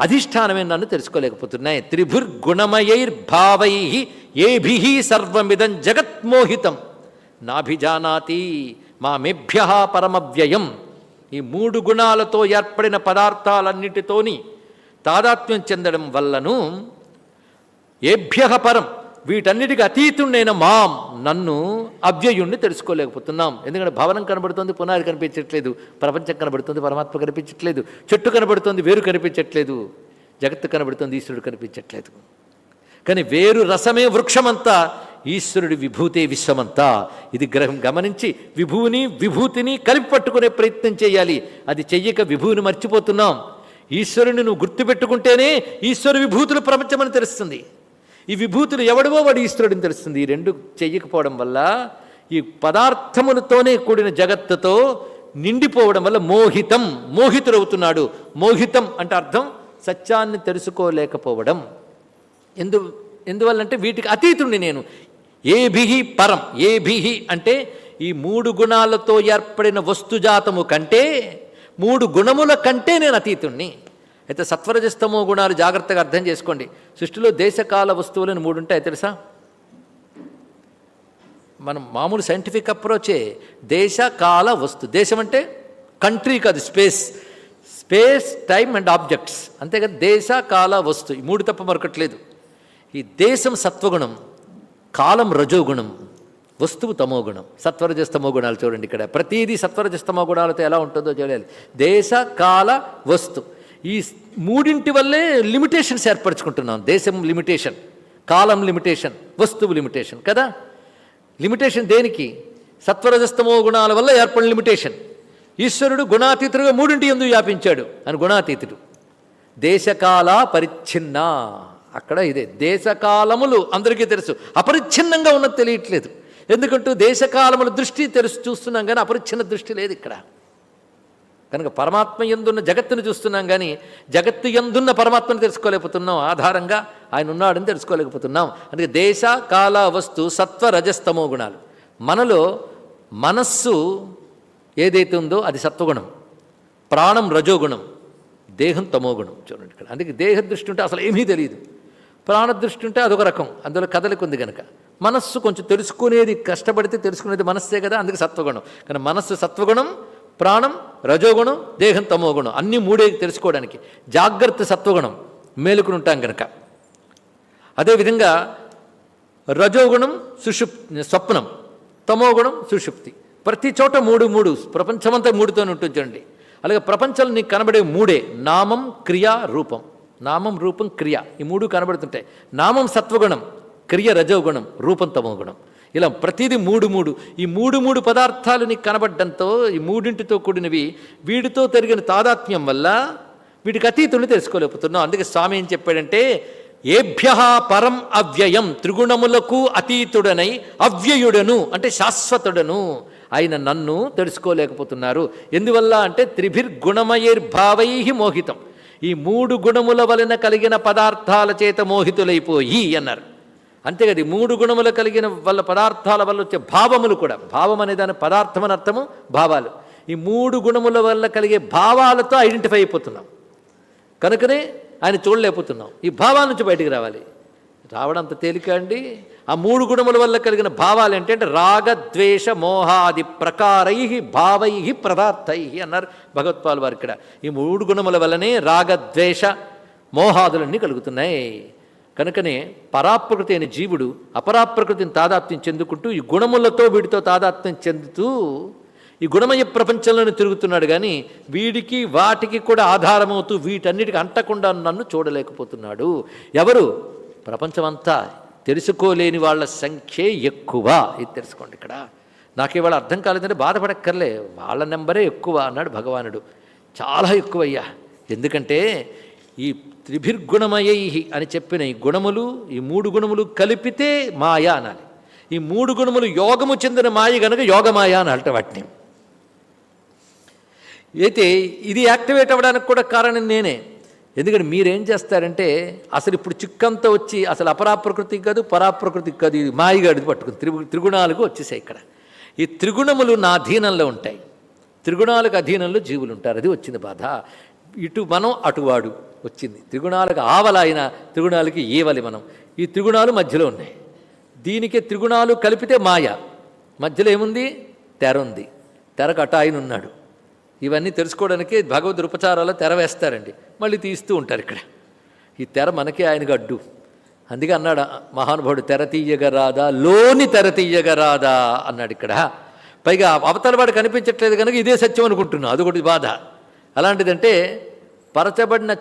అధిష్టానమే నన్ను తెలుసుకోలేకపోతున్నాయి. త్రిభుర్గుణమయైర్భావై ఏభి సర్వమిదం జగత్మోహితం. నాభిజానాతి మా మామేభ్య పరమవ్యయం. ఈ మూడు గుణాలతో ఏర్పడిన పదార్థాలన్నిటితోని తాదాత్మ్యం చెందడం వల్లను ఏభ్య పరం వీటన్నిటికీ అతీతుండైన మాం నన్ను అవ్యయుణ్ణి తెలుసుకోలేకపోతున్నాం. ఎందుకంటే భవనం కనబడుతుంది పునాది కనిపించట్లేదు ప్రపంచం కనబడుతుంది పరమాత్మ కనిపించట్లేదు చెట్టు కనబడుతుంది వేరు కనిపించట్లేదు జగత్తు కనబడుతుంది ఈశ్వరుడు కనిపించట్లేదు. కానీ వేరు రసమే వృక్షమంతా ఈశ్వరుడి విభూతే విశ్వమంతా. ఇది గ్రహం గమనించి విభూని విభూతిని కలిపి పట్టుకునే ప్రయత్నం చేయాలి. అది చెయ్యక విభూని మర్చిపోతున్నాం. ఈశ్వరుని నువ్వు గుర్తుపెట్టుకుంటేనే ఈశ్వరు విభూతులు ప్రపంచమని తెలుస్తుంది. ఈ విభూతులు ఎవడవో వాడు ఈశ్వరుడిని తెలుస్తుంది. ఈ రెండు చెయ్యకపోవడం వల్ల ఈ పదార్థములతోనే కూడిన జగత్తుతో నిండిపోవడం వల్ల మోహితం మోహితుడవుతున్నాడు. మోహితం అంటే అర్థం సత్యాన్ని తెలుసుకోలేకపోవడం. ఎందు ఎందువల్లంటే వీటికి అతీతుణ్ణి నేను. ఏభిహి పరం ఏభిహి అంటే ఈ మూడు గుణాలతో ఏర్పడిన వస్తుజాతము కంటే మూడు గుణముల కంటే నేను అతీతుణ్ణి. అయితే సత్వరజస్తమో గుణాలు జాగ్రత్తగా అర్థం చేసుకోండి. సృష్టిలో దేశకాల వస్తువులను మూడు ఉంటాయి తెలుసా? మనం మామూలు సైంటిఫిక్ అప్రోచే దేశ కాల వస్తు దేశం అంటే కంట్రీ కాదు space space time and objects అంతేకాదు దేశ కాల వస్తు ఈ మూడు తప్ప మరొకట్లేదు. ఈ దేశం సత్వగుణం కాలం రజోగుణం వస్తువు తమోగుణం. సత్వరజస్తమో గుణాలు చూడండి ఇక్కడ. ప్రతిదీ సత్వరజస్తమో గుణాలతో ఎలా ఉంటుందో చూడాలి. దేశ కాల వస్తు. ఈ మూడింటి వల్లే లిమిటేషన్స్ ఏర్పరచుకుంటున్నాం. దేశం లిమిటేషన్ కాలం లిమిటేషన్ వస్తువు లిమిటేషన్ కదా? లిమిటేషన్ దేనికి? సత్వరజస్తమో గుణాల వల్ల ఏర్పడిన లిమిటేషన్. ఈశ్వరుడు గుణాతీతుడుగా మూడింటి ఎందు వ్యాపించాడు అని గుణాతీతుడు. దేశకాల పరిచ్ఛిన్న. అక్కడ ఇదే దేశకాలములు అందరికీ తెలుసు. అపరిచ్ఛిన్నంగా ఉన్నది తెలియట్లేదు. ఎందుకంటూ దేశకాలముల దృష్టి తెలుసు చూస్తున్నాం కానీ అపరిచ్ఛిన్న దృష్టి లేదు ఇక్కడ. కనుక పరమాత్మ ఎందున్న జగత్తును చూస్తున్నాం కానీ జగత్తు ఎందున్న పరమాత్మను తెలుసుకోలేకపోతున్నాం. ఆధారంగా ఆయన ఉన్నాడని తెలుసుకోలేకపోతున్నాం. అందుకే దేశ కాల వస్తు సత్వ రజస్తమో గుణాలు. మనలో మనస్సు ఏదైతే ఉందో అది సత్వగుణం. ప్రాణం రజోగుణం. దేహం తమోగుణం. చూడండి ఇక్కడ. అందుకే దేహ దృష్టి ఉంటే అసలు ఏమీ తెలియదు. ప్రాణ దృష్టి ఉంటే అదొక రకం. అందులో కదలిక ఉంది కనుక మనస్సు కొంచెం తెలుసుకునేది కష్టపడితే తెలుసుకునేది మనస్సే కదా అందుకే సత్వగుణం. కానీ మనస్సు సత్వగుణం ప్రాణం రజోగుణం దేహం తమోగుణం. అన్నీ మూడే తెలుసుకోవడానికి. జాగ్రత్త సత్వగుణం. మేలుకుని ఉంటాం కనుక అదేవిధంగా రజోగుణం సుషుప్ స్వప్నం. తమోగుణం సుషుప్తి. ప్రతి చోట మూడు మూడు. ప్రపంచమంతా మూడుతోనే ఉంటుంది చూడండి. అలాగే ప్రపంచంలో నీకు కనబడే మూడే. నామం క్రియ రూపం. నామం రూపం క్రియ. ఈ మూడు కనబడుతుంటాయి. నామం సత్వగుణం క్రియ రజోగుణం రూపం తమోగుణం. ఇలా ప్రతిదీ మూడు మూడు. ఈ మూడు మూడు పదార్థాలు నీకు కనబడ్డంతో ఈ మూడింటితో కూడినవి వీడితో జరిగిన తాదాత్మ్యం వల్ల వీటికి అతీతుల్ని తెలుసుకోలేకపోతున్నాం అందుకే స్వామి ఏం చెప్పాడంటే ఏభ్య పరం అవ్యయం త్రిగుణములకు అతీతుడనై అవ్యయుడను అంటే శాశ్వతుడను. ఆయన నన్ను తెలుసుకోలేకపోతున్నారు. ఎందువల్ల అంటే త్రిభిర్గుణమయైర్భావై మోహితం. ఈ మూడు గుణముల వలన కలిగిన పదార్థాల చేత మోహితులైపోయి అన్నారు. అంతేకాదు మూడు గుణములు కలిగిన వల్ల పదార్థాల వల్ల వచ్చే భావములు కూడా. భావం అనే దాని పదార్థం అని అర్థము భావాలు. ఈ మూడు గుణముల వల్ల కలిగే భావాలతో ఐడెంటిఫై అయిపోతున్నాం. కనుకనే ఆయన చూడలేకపోతున్నాం. ఈ భావాల నుంచి బయటికి రావాలి. రావడం అంత తేలిక అండి. ఆ మూడు గుణముల వల్ల కలిగిన భావాలు ఏంటంటే రాగద్వేష మోహాది ప్రకారై భావై పదార్థై అన్నారు భగవత్పాల్ వారు ఇక్కడ ఈ మూడు గుణముల వల్లనే రాగద్వేష మోహాదులన్నీ కలుగుతున్నాయి. కనుకనే పరాప్రకృతి అనే జీవుడు అపరాప్రకృతిని తాదాత్మ్యం చెందుకుంటూ ఈ గుణములతో వీడితో తాదాత్మ్యం చెందుతూ ఈ గుణమయ ప్రపంచంలోనే తిరుగుతున్నాడు కానీ వీడికి వాటికి కూడా ఆధారమవుతూ వీటన్నిటికి అంటకుండా నన్ను చూడలేకపోతున్నాడు. ఎవరు? ప్రపంచమంతా తెలుసుకోలేని వాళ్ళ సంఖ్యే ఎక్కువ. ఇది తెలుసుకోండి ఇక్కడ. నాకు ఇవాళ అర్థం కాలేదంటే బాధపడక్కర్లే. వాళ్ళ నెంబరే ఎక్కువ అన్నాడు భగవానుడు. చాలా ఎక్కువయ్యా. ఎందుకంటే ఈ త్రిభిర్గుణమయై అని చెప్పిన ఈ గుణములు ఈ మూడు గుణములు కలిపితే మాయ అనాలి. ఈ మూడు గుణములు యోగము చెందిన మాయ గనుక యోగమాయ అని అంట వాటిని. అయితే ఇది యాక్టివేట్ అవ్వడానికి కూడా కారణం నేనే. ఎందుకంటే మీరేం చేస్తారంటే అసలు ఇప్పుడు చిక్కంతా వచ్చి అసలు అపరాప్రకృతి కాదు పరాప్రకృతి కాదు ఇది మాయగాడిది పట్టుకుని త్రిగు త్రిగుణాలకు వచ్చేసాయి ఇక్కడ. ఈ త్రిగుణములు నా అధీనంలో ఉంటాయి. త్రిగుణాలకు అధీనంలో జీవులు ఉంటారు. అది వచ్చింది బాధ. ఇటు మనం అటువాడు. వచ్చింది. త్రిగుణాలకు ఆవలాయిన త్రిగుణాలకి ఏవలి మనం. ఈ త్రిగుణాలు మధ్యలో ఉన్నాయి. దీనికి త్రిగుణాలు కలిపితే మాయ. మధ్యలో ఏముంది? తెర ఉంది. తెరకు అట ఆయన ఉన్నాడు. ఇవన్నీ తెలుసుకోవడానికి భగవద్ ఉపచారాలు తెర వేస్తారండి. మళ్ళీ తీస్తూ ఉంటారు ఇక్కడ. ఈ తెర మనకే ఆయనకు అడ్డు. అందుకే అన్నాడు మహానుభావుడు తెర తీయగరాదా లోని తెర తీయగరాదా అన్నాడు ఇక్కడ. పైగా అవతల వాడు కనిపించట్లేదు కనుక ఇదే సత్యం అనుకుంటున్నాం. అదొకటి బాధ. అలాంటిదంటే పరచబడిన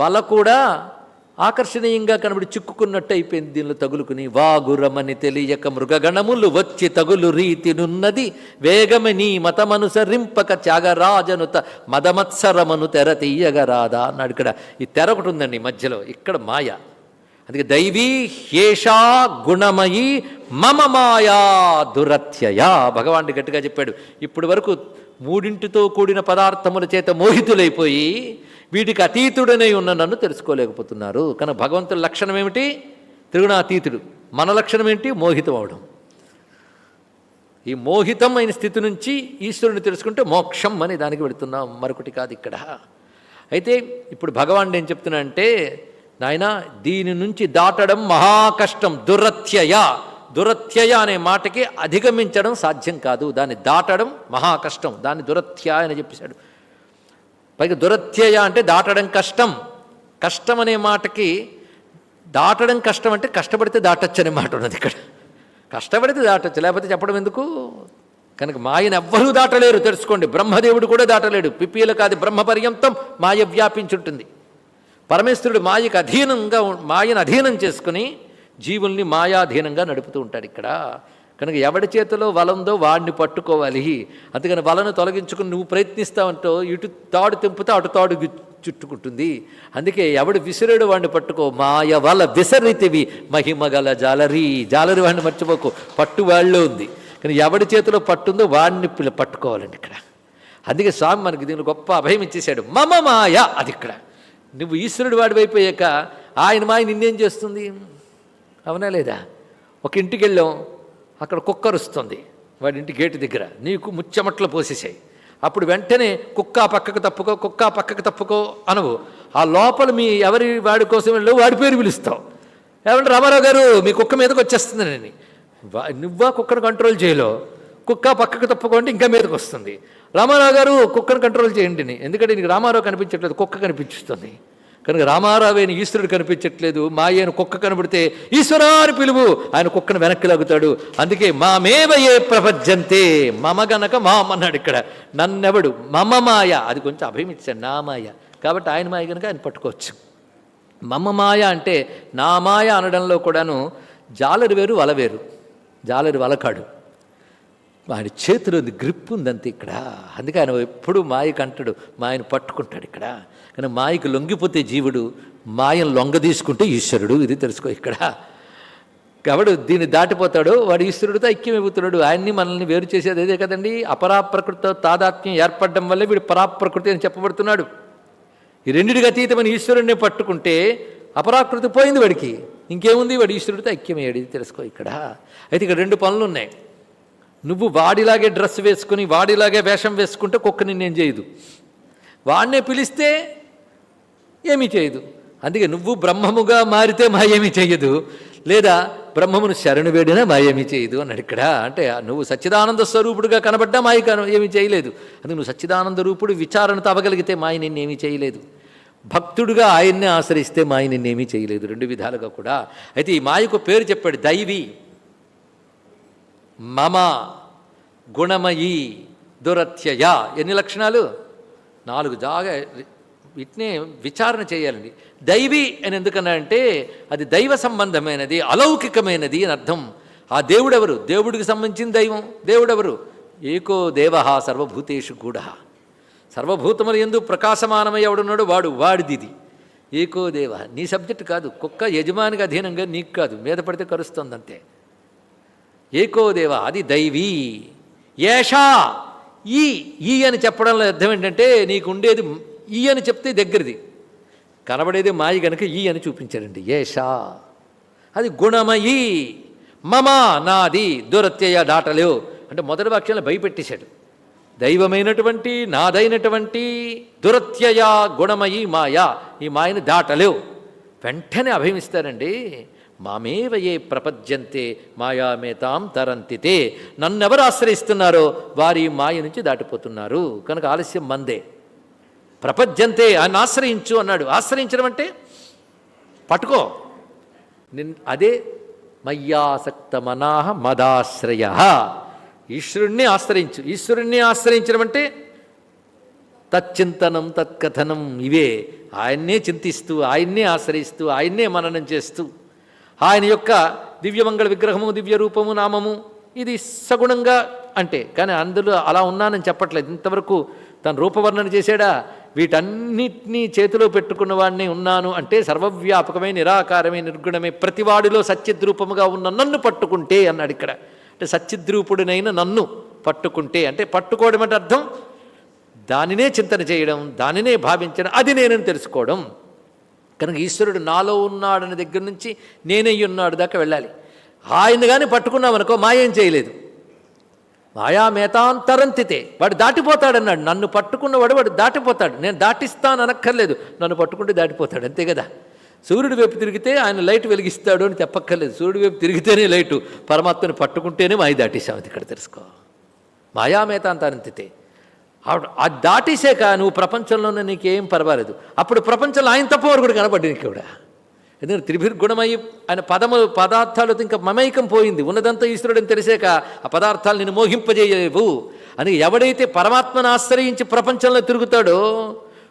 వల కూడా ఆకర్షణీయంగా కనబడి చిక్కుకున్నట్టు అయిపోయింది. దీనిలో తగులుకుని వాగురమని తెలియక మృగగణములు వచ్చి తగులు రీతినున్నది. వేగమని మతమనుసరింపక త్యాగరాజనుత మదమత్సరమను తెర తీయగరాదా అన్నాడు ఇక్కడ. ఈ తెర ఒకటి ఉందండి మధ్యలో ఇక్కడ మాయ. అందుకే దైవీ హేషా గుణమయి మమ మాయా దురత్యయా. భగవానుడు గట్టిగా చెప్పాడు ఇప్పటి వరకు మూడింటితో కూడిన పదార్థముల చేత మోహితులైపోయి వీటికి అతీతుడనై ఉన్న నన్ను తెలుసుకోలేకపోతున్నారు. కానీ భగవంతుడి లక్షణం ఏమిటి? త్రిగుణాతీతుడు. మన లక్షణం ఏంటి? మోహితం అవడం. ఈ మోహితం అయిన స్థితి నుంచి ఈశ్వరుని తెలుసుకుంటే మోక్షం అని దానికి పెడుతున్నాం మరొకటి కాదు ఇక్కడ. అయితే ఇప్పుడు భగవాన్ ఏం చెప్తున్నా అంటే నాయన దీని నుంచి దాటడం మహా కష్టం. దురత్యయ. దురత్యయ అనే మాటకి అధిగమించడం సాధ్యం కాదు. దాన్ని దాటడం మహా కష్టం. దాన్ని దురత్య అని చెప్పేశాడు. పైగా దురత్యయ అంటే దాటడం కష్టం. కష్టం అనే మాటకి దాటడం కష్టం అంటే కష్టపడితే దాటచ్చు అనే మాట ఉన్నది ఇక్కడ. కష్టపడితే దాటచ్చు లేకపోతే చెప్పడం ఎందుకు? కనుక మాయను ఎవ్వరూ దాటలేరు తెలుసుకోండి. బ్రహ్మదేవుడు కూడా దాటలేడు. పిపీల కాదు బ్రహ్మ పర్యంతం మాయ వ్యాపించుంటుంది. పరమేశ్వరుడు మాయకు అధీనంగా మాయను అధీనం చేసుకుని జీవుల్ని మాయాధీనంగా నడుపుతూ ఉంటాడు ఇక్కడ. కనుక ఎవడి చేతిలో వలందో వాడిని పట్టుకోవాలి. అందుకని వలను తొలగించుకుని నువ్వు ప్రయత్నిస్తావంటో ఇటు తాడు తెంపితే అటు తాడు చుట్టుకుంటుంది. అందుకే ఎవడు విసిరేడు వాడిని పట్టుకో. మాయ వల విసరితివి మహిమగల జాలరి. జాలరి వాడిని మర్చిపోకు. పట్టు వాళ్ళలో ఉంది. కానీ ఎవడి చేతిలో పట్టుందో వాడిని పిల్ల పట్టుకోవాలండి ఇక్కడ. అందుకే స్వామి మనకి దీని గొప్ప అభయం ఇచ్చేశాడు. మమ మాయ అది ఇక్కడ. నువ్వు ఈశ్వరుడు వాడివైపోయాక ఆయన మాయ నిన్నేం చేస్తుంది? అవునా లేదా? ఒక ఇంటికి వెళ్ళాం. అక్కడ కుక్క అరుస్తుంది వాడి ఇంటి గేటు దగ్గర. నీకు ముచ్చమట్లు పోసేసాయి అప్పుడు వెంటనే కుక్క పక్కకు తప్పుకో కుక్క పక్కకు తప్పుకో అనవు. ఆ లోపల మీ ఎవరి వాడి కోసం వెళ్ళి వాడి పేరు పిలుస్తావు. ఏమంటే రామారావు గారు మీ కుక్క మీదకి వచ్చేస్తుంది నేను నువ్వా కుక్కను కంట్రోల్ చేయలో? కుక్క పక్కకు తప్పుకోండి ఇంకా మీదకి వస్తుంది. రామారావు గారు కుక్కను కంట్రోల్ చేయండి ఎందుకంటే నీకు రామారావు కనిపించట్లేదు కుక్క కనిపించుస్తుంది కనుక రామారావు అయిన ఈశ్వరుడు కనిపించట్లేదు మా ఆయన కుక్క కనబడితే ఈశ్వరా అని పిలువు. ఆయన కుక్కను వెనక్కి లాగుతాడు. అందుకే మామేవయే ప్రపంచంతే మమ గనక మామ అన్నాడు ఇక్కడ. నన్నెవడు? మమ మాయ. అది కొంచెం అభయమిచ్చాడు నా మాయ. కాబట్టి ఆయన మాయ కనుక ఆయన పట్టుకోవచ్చు. మమ మాయ అంటే నా మాయ అనడంలో కూడాను జాలరు వేరు వల వేరు. జాలరు వలకాడు. ఆయన చేతిలో ఉంది గ్రిప్ ఉందంతే ఇక్కడ. అందుకే ఆయన ఎప్పుడు మాయకు అంటాడు ఆయన పట్టుకుంటాడు ఇక్కడ. కానీ మాయకు లొంగిపోతే జీవుడు మాయను లొంగదీసుకుంటే ఈశ్వరుడు. ఇది తెలుసుకో ఇక్కడ. కాబట్టి దీన్ని దాటిపోతాడు. వాడు ఈశ్వరుడితో ఐక్యమైపోతున్నాడు. ఆయన్ని మనల్ని వేరు చేసేది అదే కదండి. అపరాప్రకృతితో తాదాత్మ్యం ఏర్పడడం వల్ల వీడు పరాప్రకృతి అని చెప్పబడుతున్నాడు. ఈ రెండిటికి అతీతమైన ఈశ్వరుడిని పట్టుకుంటే అపరాకృతి పోయింది వాడికి. ఇంకేముంది? వాడు ఈశ్వరుడితో ఐక్యమయ్యాడు. ఇది తెలుసుకో ఇక్కడ. అయితే ఇక్కడ రెండు పనులు ఉన్నాయి. నువ్వు వాడిలాగే డ్రెస్ వేసుకుని వాడిలాగే వేషం వేసుకుంటే కుక్క నిన్నేం చేయదు. వాడినే పిలిస్తే ఏమీ చేయదు. అందుకే నువ్వు బ్రహ్మముగా మారితే మా ఏమీ చేయదు. లేదా బ్రహ్మమును శరణు వేడినా మా ఏమీ చేయదు అన్నాడు ఇక్కడ. అంటే నువ్వు సచ్చిదానంద స్వరూపుడుగా కనబడ్డా మాయ ఏమీ చేయలేదు. అందుకు నువ్వు సచ్చిదానంద రూపుడు విచారణతో అవ్వగలిగితే మాయ నిన్నేమీ చేయలేదు. భక్తుడుగా ఆయన్నే ఆశ్రయిస్తే మాయ నిన్నేమీ చేయలేదు. రెండు విధాలుగా కూడా. అయితే ఈ మాయకు పేరు చెప్పాడు దైవి మమ గుణమయీ దురత్యయ. ఎన్ని లక్షణాలు? నాలుగు. జాగా వీటినే విచారణ చేయాలండి. దైవీ అని ఎందుకన్నాడంటే అది దైవ సంబంధమైనది అలౌకికమైనది అని అర్థం. ఆ దేవుడెవరు? దేవుడికి సంబంధించిన దైవం. దేవుడెవరు? ఏకో దేవ సర్వభూతేషు కూడా సర్వభూతములు ఎందు ప్రకాశమానమై ఎవడున్నాడు వాడు వాడిదిది. ఏకో దేవ. నీ సబ్జెక్ట్ కాదు. కుక్క యజమానికి అధీనంగా నీకు కాదు. మీద పడితే కరుస్తుందంతే. ఏకో దేవ. అది దైవీ. ఏషా. ఈ ఈ అని చెప్పడంలో అర్థం ఏంటంటే నీకు ఉండేది ఈ అని చెప్తే దగ్గరది. కనబడేది మాయి గనక ఈ అని చూపించారండి ఏషా. అది గుణమయీ మమ నాది దురత్యయ దాటలేవు అంటే మొదటి వాక్యంలో భయపెట్టేశాడు. దైవమైనటువంటి నాదైనటువంటి దురత్యయ గుణమయీ మాయా ఈ మాయని దాటలేవు వెంటనే అభయమిస్తారండి. మామేవ ఏ ప్రపద్యంతే మాయామేతాం తరంతితే. నన్నెవరు ఆశ్రయిస్తున్నారో వారి మాయ నుంచి దాటిపోతున్నారు. కనుక ఆలస్యం మందే. ప్రపద్యంతే ఆయన ఆశ్రయించు అన్నాడు. ఆశ్రయించడం అంటే పట్టుకో. నిన్ అదే మయ్యాసక్త మనాహ మదాశ్రయ. ఈశ్వరుణ్ణి ఆశ్రయించు. ఈశ్వరుణ్ణి ఆశ్రయించడం అంటే తచ్చింతనం తత్కథనం ఇవే. ఆయన్నే చింతిస్తూ ఆయన్నే ఆశ్రయిస్తూ ఆయన్నే మననం చేస్తూ. ఆయన యొక్క దివ్యమంగళ విగ్రహము దివ్య రూపము నామము ఇది సగుణంగా అంటే కానీ అందులో అలా ఉన్నానని చెప్పట్లేదు. ఇంతవరకు తన రూపవర్ణన చేశాడా? వీటన్నిటినీ చేతిలో పెట్టుకున్నవాడిని ఉన్నాను అంటే సర్వవ్యాపకమే నిరాకారమే నిర్గుణమే ప్రతివాడిలో సత్యద్రూపముగా ఉన్న నన్ను పట్టుకుంటే అన్నాడు ఇక్కడ. అంటే సత్యద్రూపుడినైన నన్ను పట్టుకుంటే. అంటే పట్టుకోవడం అంటే అర్థం? దానినే చింతన చేయడం దానినే భావించడం అది నేనని తెలుసుకోవడం. కనుక ఈశ్వరుడు నాలో ఉన్నాడని దగ్గర నుంచి నేనయ్యున్నాడు ఉన్నాడు దాకా వెళ్ళాలి. ఆయన కానీ పట్టుకున్నామనుకో మాయం చేయలేదు. మాయామేతాంతరంతితే వాడు దాటిపోతాడన్నాడు. నన్ను పట్టుకున్నవాడు వాడు దాటిపోతాడు. నేను దాటిస్తాను అనక్కర్లేదు నన్ను పట్టుకుంటే దాటిపోతాడు. అంతే కదా? సూర్యుడు వైపు తిరిగితే ఆయన లైట్ వెలిగిస్తాడు అని చెప్పక్కర్లేదు. సూర్యుడు వైపు తిరిగితేనే లైటు. పరమాత్మని పట్టుకుంటేనే మాయ దాటేశాం అది ఇక్కడ తెలుసుకో. మాయామేతాంతరంతితే అది దాటేసాక నువ్వు ప్రపంచంలోనే నీకేం పర్వాలేదు. అప్పుడు ప్రపంచంలో ఆయన తప్పవారు కూడా కనబడ్డి నీకు కూడా ఎందుకంటే త్రిభిర్గుణమై ఆయన పదములు పదార్థాలతో ఇంకా మమైకం పోయింది. ఉన్నదంతా ఈశ్వరుడని తెలిసాక ఆ పదార్థాలు నేను మోహింపజేయవు అని ఎవడైతే పరమాత్మను ఆశ్రయించి ప్రపంచంలో తిరుగుతాడో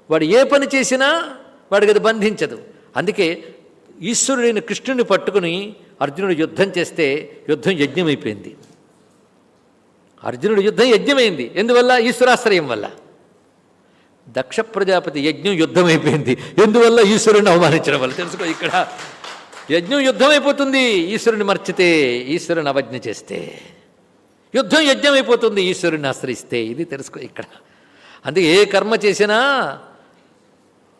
వాడు ఏ పని చేసినా వాడికి అది బంధించదు. అందుకే ఈశ్వరుడైన కృష్ణుని పట్టుకుని అర్జునుడు యుద్ధం చేస్తే యుద్ధం యజ్ఞమైపోయింది. అర్జునుడు యుద్ధం యజ్ఞమైంది. ఎందువల్ల? ఈశ్వరాశ్రయం వల్ల. దక్ష ప్రజాపతి యజ్ఞం యుద్ధమైపోయింది. ఎందువల్ల ఈశ్వరుని అవమానించడం వల్ల? తెలుసుకో ఇక్కడ. యజ్ఞం యుద్ధం అయిపోతుంది ఈశ్వరుని మర్చితే ఈశ్వరుని అవజ్ఞ చేస్తే. యుద్ధం యజ్ఞం అయిపోతుంది ఈశ్వరుని ఆశ్రయిస్తే. ఇది తెలుసుకో ఇక్కడ. అందుకే ఏ కర్మ చేసినా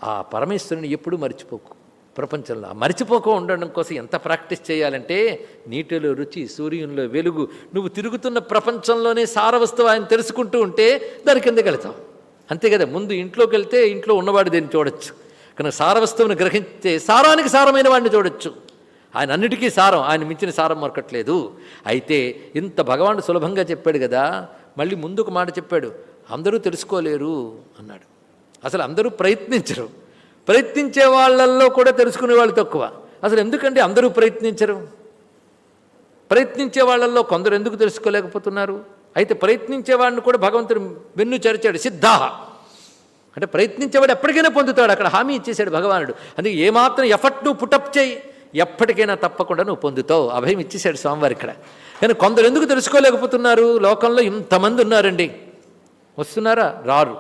ఆ పరమేశ్వరుని ఎప్పుడూ మర్చిపోకు. ప్రపంచంలో మర్చిపోక ఉండడం కోసం ఎంత ప్రాక్టీస్ చేయాలంటే నీటిలో రుచి సూర్యునిలో వెలుగు నువ్వు తిరుగుతున్న ప్రపంచంలోనే సారవస్తువు ఆయన తెలుసుకుంటూ ఉంటే దాని కిందకి వెళతావు. అంతే కదా ముందు ఇంట్లోకి వెళ్తే ఇంట్లో ఉన్నవాడు దీన్ని చూడొచ్చు? కనుక సారవస్తువుని గ్రహించే సారానికి సారమైన వాడిని చూడొచ్చు. ఆయన అన్నిటికీ సారం ఆయన మించిన సారం మరొకట్లేదు. అయితే ఇంత భగవానుడు సులభంగా చెప్పాడు కదా మళ్ళీ ముందుకు మాట చెప్పాడు అందరూ తెలుసుకోలేరు అన్నాడు. అసలు అందరూ ప్రయత్నించరు. ప్రయత్నించే వాళ్ళల్లో కూడా తెలుసుకునే వాళ్ళు తక్కువ. అసలు ఎందుకంటే అందరూ ప్రయత్నించరు? ప్రయత్నించే వాళ్ళల్లో కొందరు ఎందుకు తెలుసుకోలేకపోతున్నారు? అయితే ప్రయత్నించేవాడిని కూడా భగవంతుడు వెన్ను చరిచాడు సిద్ధాహ. అంటే ప్రయత్నించేవాడు ఎప్పటికైనా పొందుతాడు అక్కడ హామీ ఇచ్చేశాడు భగవానుడు. అందుకే ఏమాత్రం ఎఫర్ట్ నువ్వు పుటప్ చేయి ఎప్పటికైనా తప్పకుండా నువ్వు పొందుతావు అభయం ఇచ్చేశాడు స్వామివారి ఇక్కడ. కానీ కొందరు ఎందుకు తెలుసుకోలేకపోతున్నారు? లోకంలో ఇంతమంది ఉన్నారండి. వస్తున్నారా? రారు.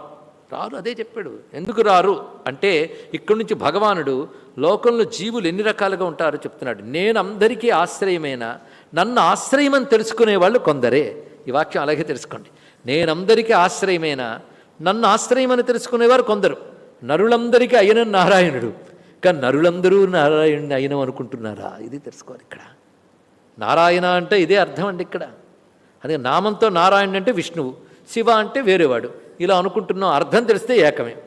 రారు అదే చెప్పాడు. ఎందుకు రారు? అంటే ఇక్కడి నుంచి భగవానుడు లోకంలో జీవులు ఎన్ని రకాలుగా ఉంటారో చెప్తున్నాడు. నేను అందరికీ ఆశ్రయమైన నన్ను ఆశ్రయమని తెలుసుకునే వాళ్ళు కొందరే. ఈ వాక్యం అలాగే తెలుసుకోండి. నేను అందరికీ నన్ను ఆశ్రయమని తెలుసుకునేవారు కొందరు. నరులందరికీ అయిన నారాయణుడు. కానీ నరులందరూ నారాయణుని అయినం అనుకుంటున్నారా? ఇది తెలుసుకోవాలి ఇక్కడ. నారాయణ అంటే ఇదే అర్థం అండి ఇక్కడ. అదే నామంతో నారాయణుడు అంటే విష్ణువు. శివ అంటే వేరేవాడు. ఇలా అనుకుంటున్నాం అర్థం తెలిస్తే ఏకమే.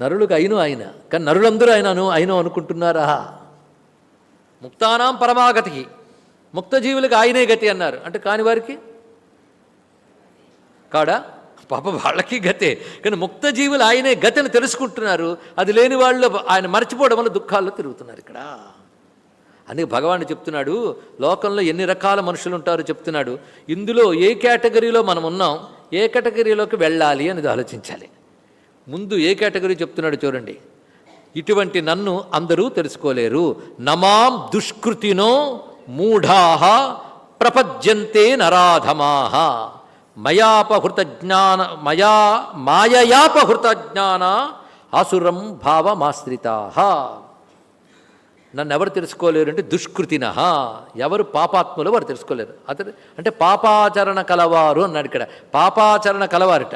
నరులకు అయిన ఆయన. కానీ నరులందరూ ఆయనను అయిన అనుకుంటున్నారా? ముక్తానాం పరమాగతికి. ముక్త జీవులకు ఆయనే గతి అన్నారు. అంటే కాని వారికి? కాడా? పాప వాళ్ళకి గతే. కానీ ముక్త జీవులు ఆయనే గతిని తెలుసుకుంటున్నారు. అది లేని వాళ్ళు ఆయన మర్చిపోవడం వల్ల దుఃఖాల్లో తిరుగుతున్నారు ఇక్కడ. అందుకే భగవాన్ చెప్తున్నాడు లోకంలో ఎన్ని రకాల మనుషులు ఉంటారో చెప్తున్నాడు. ఇందులో ఏ కేటగిరీలో మనం ఉన్నాం ఏ కేటగిరీలోకి వెళ్ళాలి అనేది ఆలోచించాలి. ముందు ఏ కేటగిరీ చెప్తున్నాడు చూడండి. ఇటువంటి నన్ను అందరూ తెలుసుకోలేరు. నమాం దుష్కృతినో మూఢాహ ప్రపద్యంతే నరాధమాహ మయాపహృత జ్ఞాన మయా మాయయాపహృత జ్ఞాన అసురం భావమాశ్రితాహ నన్ను ఎవరు తెలుసుకోలేరు అంటే దుష్కృతిన. ఎవరు పాపాత్ములు వారు తెలుసుకోలేరు. అతడు అంటే పాపాచరణ కలవారు అన్నాడు ఇక్కడ. పాపాచరణ కలవారట.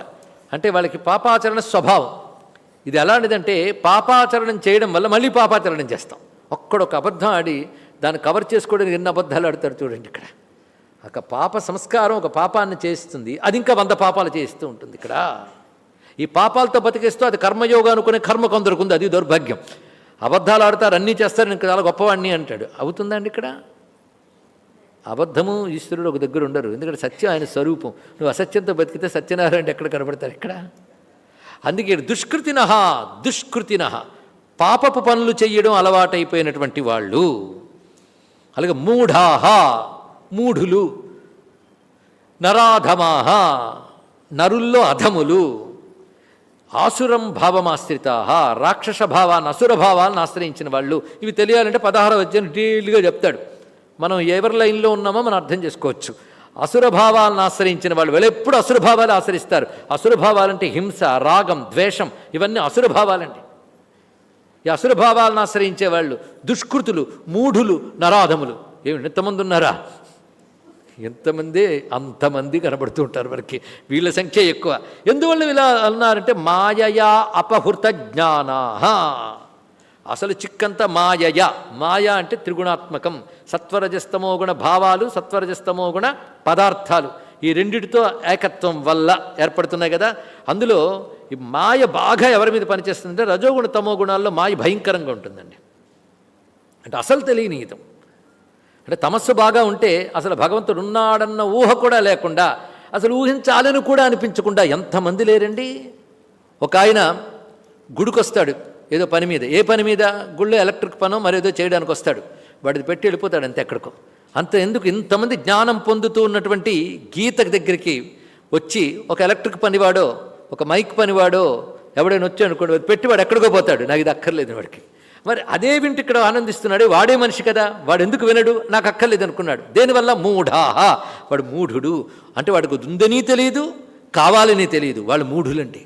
అంటే వాళ్ళకి పాపాచరణ స్వభావం. ఇది ఎలాంటిదంటే పాపాచరణం చేయడం వల్ల మళ్ళీ పాపాచరణం చేస్తాం. ఒక్కడొక అబద్ధం ఆడి దాన్ని కవర్ చేసుకోవడానికి ఎన్ని అబద్ధాలు ఆడతారు చూడండి ఇక్కడ. ఒక పాప సంస్కారం ఒక పాపాన్ని చేస్తుంది అది ఇంకా వంద పాపాలు చేస్తూ ఉంటుంది ఇక్కడ. ఈ పాపాలతో బతికేస్తూ అది కర్మయోగం అనుకునే కర్మ కొందరికి ఉంది. అది దౌర్భాగ్యం. అబద్ధాలు ఆడతారు అన్నీ చేస్తారు. నేను చాలా గొప్పవాడిని అంటాడు. అవుతుందండి ఇక్కడ? అబద్ధము ఈశ్వరుడు ఒక దగ్గర ఉండరు. ఎందుకంటే సత్యం ఆయన స్వరూపం. నువ్వు అసత్యంతో బతికితే సత్యనారాయణ ఎక్కడ కనబడతారు ఇక్కడ? అందుకే దుష్కృతిన దుష్కృతిన పాపపు పనులు చేయడం అలవాటైపోయినటువంటి వాళ్ళు. అలాగే మూఢాహ మూఢులు నరాధమాహ నరుల్లో అధములు ఆసురం భావమాశ్రిత రాక్షస భావాన్ని అసుర భావాలను ఆశ్రయించిన వాళ్ళు. ఇవి తెలియాలంటే పదహార అధ్యాయం డీటెయిల్గా చెప్తాడు. మనం ఎవరి లైన్లో ఉన్నామో మనం అర్థం చేసుకోవచ్చు. అసుర భావాలను ఆశ్రయించిన వాళ్ళు వీళ్ళు ఎప్పుడు అసురభావాలు ఆశ్రయిస్తారు? అసురభావాలంటే హింస రాగం ద్వేషం ఇవన్నీ అసురభావాలండి ఈ అసురభావాలను భావాలను ఆశ్రయించే వాళ్ళు దుష్కృతులు మూఢులు నరాధములు. ఏమి ఎంతమంది ఉన్నారా ఎంతమంది అంతమంది కనబడుతూ ఉంటారు మనకి. వీళ్ళ సంఖ్య ఎక్కువ. ఎందువల్ల ఇలా అన్నారంటే మాయయా అపహృత జ్ఞానా అసలు చిక్కంత మాయయ. మాయ అంటే త్రిగుణాత్మకం. సత్వరజస్తమో గుణ భావాలు సత్వరజస్తమో గుణ పదార్థాలు. ఈ రెండిటితో ఏకత్వం వల్ల ఏర్పడుతున్నాయి కదా. అందులో ఈ మాయ బాగా ఎవరి మీద పనిచేస్తుందంటే రజోగుణ తమో గుణాల్లో మాయ భయంకరంగా ఉంటుందండి. అంటే అసలు తెలియని తెలియనీయతం అంటే తమస్సు బాగా ఉంటే అసలు భగవంతుడు ఉన్నాడన్న ఊహ కూడా లేకుండా అసలు ఊహించాలని కూడా అనిపించకుండా ఎంతమంది లేరండి? ఒక ఆయన గుడికొస్తాడు ఏదో పని మీద. ఏ పని మీద? గుళ్ళో ఎలక్ట్రిక్ పనో మరేదో చేయడానికి వస్తాడు. వాడిది పెట్టి వెళ్ళిపోతాడు అంతే ఎక్కడికో. అంత ఎందుకు? ఇంతమంది జ్ఞానం పొందుతూ ఉన్నటువంటి గీత దగ్గరికి వచ్చి ఒక ఎలక్ట్రిక్ పనివాడో ఒక మైక్ పనివాడో ఎవడైనా వచ్చి అనుకోండి పెట్టి వాడు ఎక్కడికో పోతాడు. నాకు ఇది అక్కర్లేదు వాడికి. మరి అదే వింటి ఇక్కడ ఆనందిస్తున్నాడు వాడే మనిషి కదా వాడు ఎందుకు వినడు? నాకు అక్కర్లేదు అనుకున్నాడు. దేనివల్ల? మూఢాహ. వాడు మూఢుడు. అంటే వాడికి ఉందని తెలియదు కావాలని తెలియదు వాళ్ళు మూఢులండి.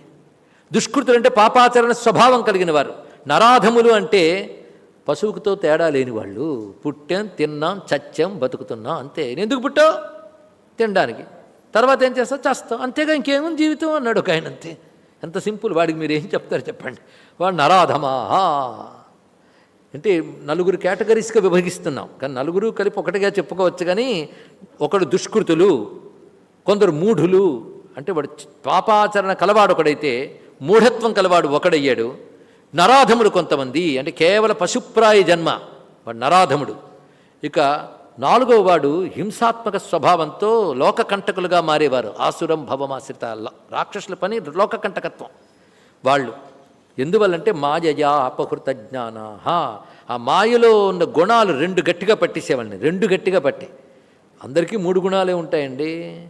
దుష్కృతులు అంటే పాపాచరణ స్వభావం కలిగిన వారు. నరాధములు అంటే పశువుకుతో తేడా లేని వాళ్ళు. పుట్టాం తిన్నాం చచ్చాం బతుకుతున్నాం అంతే. ఎందుకు పుట్టావు? తినడానికి. తర్వాత ఏం చేస్తా చేస్తాం అంతేగా ఇంకేముంది జీవితం అన్నాడు ఒక ఆయన అంతే ఎంత సింపుల్ వాడికి మీరు ఏం చెప్తారు చెప్పండి. వాడు నరాధమాహా అంటే నలుగురు కేటగిరీస్గా విభజిస్తున్నాం. కానీ నలుగురు కలిపి ఒకటిగా చెప్పుకోవచ్చు కానీ ఒకడు దుష్కృతులు కొందరు మూఢులు. అంటే వాడు పాపాచరణ కలవాడు ఒకడైతే మూఢత్వం కలవాడు ఒకడయ్యాడు. నరాధముడు కొంతమంది. అంటే కేవల పశుప్రాయ జన్మ. వాడు నరాధముడు. ఇక నాలుగో వాడు హింసాత్మక స్వభావంతో లోకకంటకులుగా మారేవారు. ఆసురం భవమాశ్రిత రాక్షసుల పని లోకకంటకత్వం. వాళ్ళు ఎందువల్లంటే మాయయా అపహృత జ్ఞాన ఆ మాయలో ఉన్న గుణాలు రెండు గట్టిగా పట్టేసేవాడిని. రెండు గట్టిగా పట్టే. అందరికీ మూడు గుణాలే ఉంటాయండి.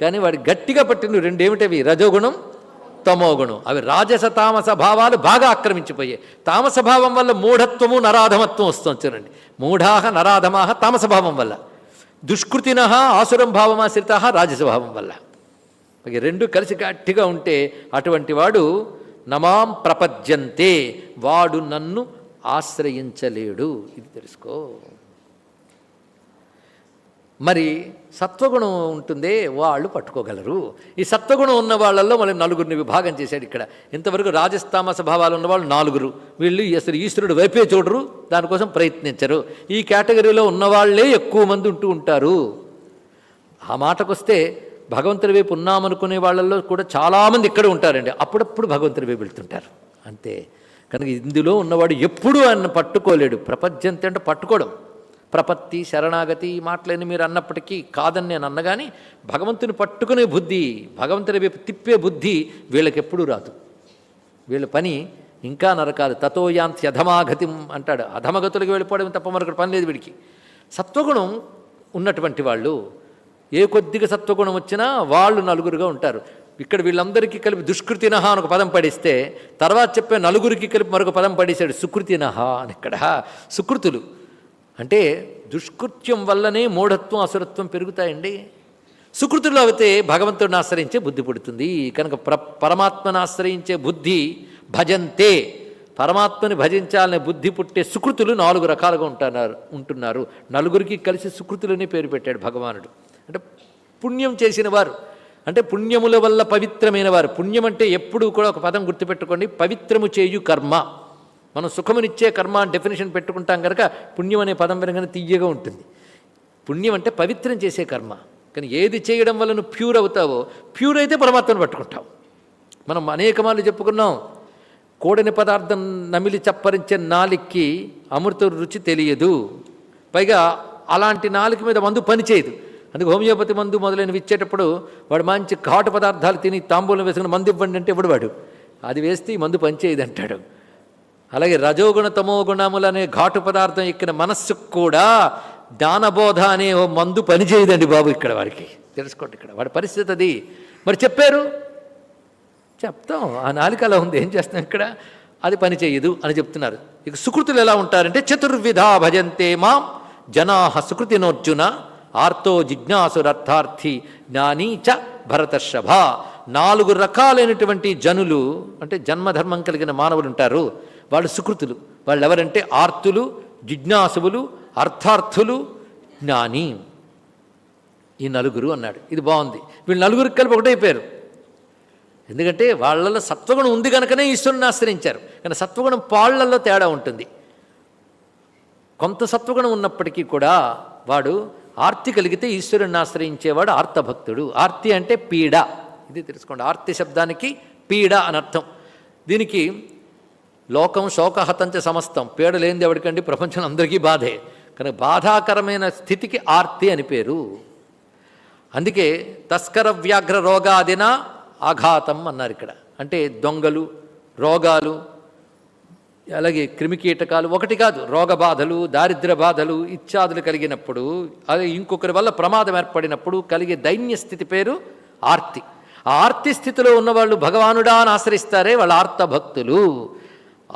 కానీ వాడి గట్టిగా పట్టిన రెండు ఏమిటవి తమో తమోగుణం అవి రాజస తామస భావాలు బాగా ఆక్రమించిపోయాయి. తామస భావం వల్ల మూఢత్వము నరాధమత్వం వస్తుంది చూడండి. మూఢాహ నరాధమాహ తామస భావం వల్ల. దుష్కృతిన ఆసురం భావమాశ్రిత రాజసభావం వల్ల. ఇక రెండు కలిసి గట్టిగా ఉంటే అటువంటి వాడు నమాం ప్రపద్యంతే వాడు నన్ను ఆశ్రయించలేడు. ఇది తెలుసుకో. మరి సత్వగుణం ఉంటుందే వాళ్ళు పట్టుకోగలరు. ఈ సత్వగుణం ఉన్న వాళ్ళల్లో మనం నలుగురిని విభాగం చేశాడు ఇక్కడ. ఇంతవరకు రాజస్తామస భావాలు ఉన్నవాళ్ళు నాలుగురు. వీళ్ళు అసలు ఈశ్వరుడు వైపే చూడరు దానికోసం ప్రయత్నించరు. ఈ కేటగిరీలో ఉన్నవాళ్ళే ఎక్కువ మంది ఉంటూ ఉంటారు. ఆ మాటకొస్తే భగవంతుడి వైపు ఉన్నామనుకునే వాళ్ళల్లో కూడా చాలామంది ఇక్కడ ఉంటారండి. అప్పుడప్పుడు భగవంతుడి వైపు వెళ్తుంటారు. అంతే. కనుక ఇందులో ఉన్నవాడు ఎప్పుడూ ఆయన పట్టుకోలేడు. ప్రపంచంతో అంటే పట్టుకోవడం ప్రపత్తి శరణాగతి ఈ మాటలని మీరు అన్నప్పటికీ కాదని నేను అన్నగాని భగవంతుని పట్టుకునే బుద్ధి భగవంతుని వైపు తిప్పే బుద్ధి వీళ్ళకెప్పుడూ రాదు. వీళ్ళ పని ఇంకా నరకాలు. తతోయాంతి అధమాగతి అంటాడు. అధమగతులకు వెళ్ళిపోవడం తప్ప మరొకటి పని లేదు వీడికి. సత్వగుణం ఉన్నటువంటి వాళ్ళు ఏ కొద్దిగా సత్వగుణం వచ్చినా వాళ్ళు నలుగురుగా ఉంటారు. ఇక్కడ వీళ్ళందరికీ కలిపి దుష్కృతినహ అని ఒక పదం పడిస్తే తర్వాత చెప్పే నలుగురికి కలిపి మరొక పదం పడేశాడు సుకృతినహ అని ఇక్కడ. సుకృతులు. అంటే దుష్కృత్యం వల్లనే మూఢత్వం అసురత్వం పెరుగుతాయండి. సుకృతులు అయితే భగవంతుడిని ఆశ్రయించే బుద్ధి పుడుతుంది. కనుక ప్ర పరమాత్మను ఆశ్రయించే బుద్ధి భజంతే. పరమాత్మని భజించాలనే బుద్ధి పుట్టే సుకృతులు నాలుగు రకాలుగా ఉంటున్నారు ఉంటున్నారు. నలుగురికి కలిసి సుకృతులని పేరు పెట్టాడు భగవానుడు. అంటే పుణ్యం చేసిన వారు అంటే పుణ్యముల వల్ల పవిత్రమైన వారు. పుణ్యం అంటే ఎప్పుడూ కూడా ఒక పదం గుర్తుపెట్టుకోండి. పవిత్రము చేయు కర్మ. మనం సుఖమునిచ్చే కర్మ అని డెఫినేషన్ పెట్టుకుంటాం కనుక పుణ్యం అనే పదం వినగానే తీయగా ఉంటుంది. పుణ్యం అంటే పవిత్రం చేసే కర్మ. కానీ ఏది చేయడం వల్ల నువ్వు ప్యూర్ అవుతావో ప్యూర్ అయితే పరమాత్మను పట్టుకుంటావు. మనం అనేక మార్లు చెప్పుకున్నాం కూడని పదార్థం నమిలి చప్పరించే నాలికి అమృత రుచి తెలియదు. పైగా అలాంటి నాలుక మీద మందు పనిచేయదు అందుకు హోమియోపతి మందు మొదలైనవి ఇచ్చేటప్పుడు వాడు మంచి ఘాటు పదార్థాలు తిని తాంబూలం వేసుకుని మందు ఇవ్వండి అంటే ఇవ్వడు వాడు? అది వేస్తే ఈ మందు పనిచేయదు అంటాడు అలాగే రజోగుణ తమో గుణములు అనే ఘాటు పదార్థం ఎక్కిన మనస్సుకు కూడా జ్ఞానబోధ అనే ఓ మందు పనిచేయదండి బాబు ఇక్కడ వాడికి. తెలుసుకోండి ఇక్కడ. వాడి పరిస్థితి అది. మరి చెప్పారు? చెప్తాం. ఆ నాలిక అలా ఉంది. ఏం చేస్తాం ఇక్కడ? అది పని చేయదు అని చెప్తున్నారు. ఇక సుకృతులు ఎలా ఉంటారంటే చతుర్విధా భజంతే మాం జనా సుకృతినోర్జున ఆర్తో జిజ్ఞాసురర్థార్థి జ్ఞాని చ భరతర్షభ నాలుగు రకాలైనటువంటి జనులు అంటే జన్మధర్మం కలిగిన మానవులు ఉంటారు. వాళ్ళు సుకృతులు. వాళ్ళు ఎవరంటే ఆర్తులు జిజ్ఞాసువులు అర్థార్థులు జ్ఞాని. ఈ నలుగురు అన్నాడు. ఇది బాగుంది. వీళ్ళు నలుగురికి కలిపి ఒకటైపోయారు ఎందుకంటే వాళ్ళలో సత్వగుణం ఉంది కనుకనే ఈశ్వరుని ఆశ్రయించారు. కానీ సత్వగుణం పాళ్ళలో తేడా ఉంటుంది. కొంత సత్వగుణం ఉన్నప్పటికీ కూడా వాడు ఆర్తి కలిగితే ఈశ్వరుని ఆశ్రయించేవాడు ఆర్తభక్తుడు. ఆర్తి అంటే పీడ. ఇది తెలుసుకోండి. ఆర్తి శబ్దానికి పీడ అని అర్థం. దీనికి లోకం శోకహతంచ సమస్తం. పీడ లేనిది ఎవరికండి ప్రపంచం అందరికీ బాధే. కానీ బాధాకరమైన స్థితికి ఆర్తి అని పేరు. అందుకే తస్కర వ్యాఘ్ర రోగాదిన ఆఘాతం అన్నారు ఇక్కడ. అంటే దొంగలు రోగాలు అలాగే క్రిమికీటకాలు ఒకటి కాదు రోగ బాధలు దారిద్ర బాధలు ఇత్యాదులు కలిగినప్పుడు అది ఇంకొకరి వల్ల ప్రమాదం ఏర్పడినప్పుడు కలిగే దైన్య స్థితి పేరు ఆర్తి. ఆ ఆర్తి స్థితిలో ఉన్నవాళ్ళు భగవానుడా అని ఆశ్రయిస్తారే వాళ్ళ ఆర్త భక్తులు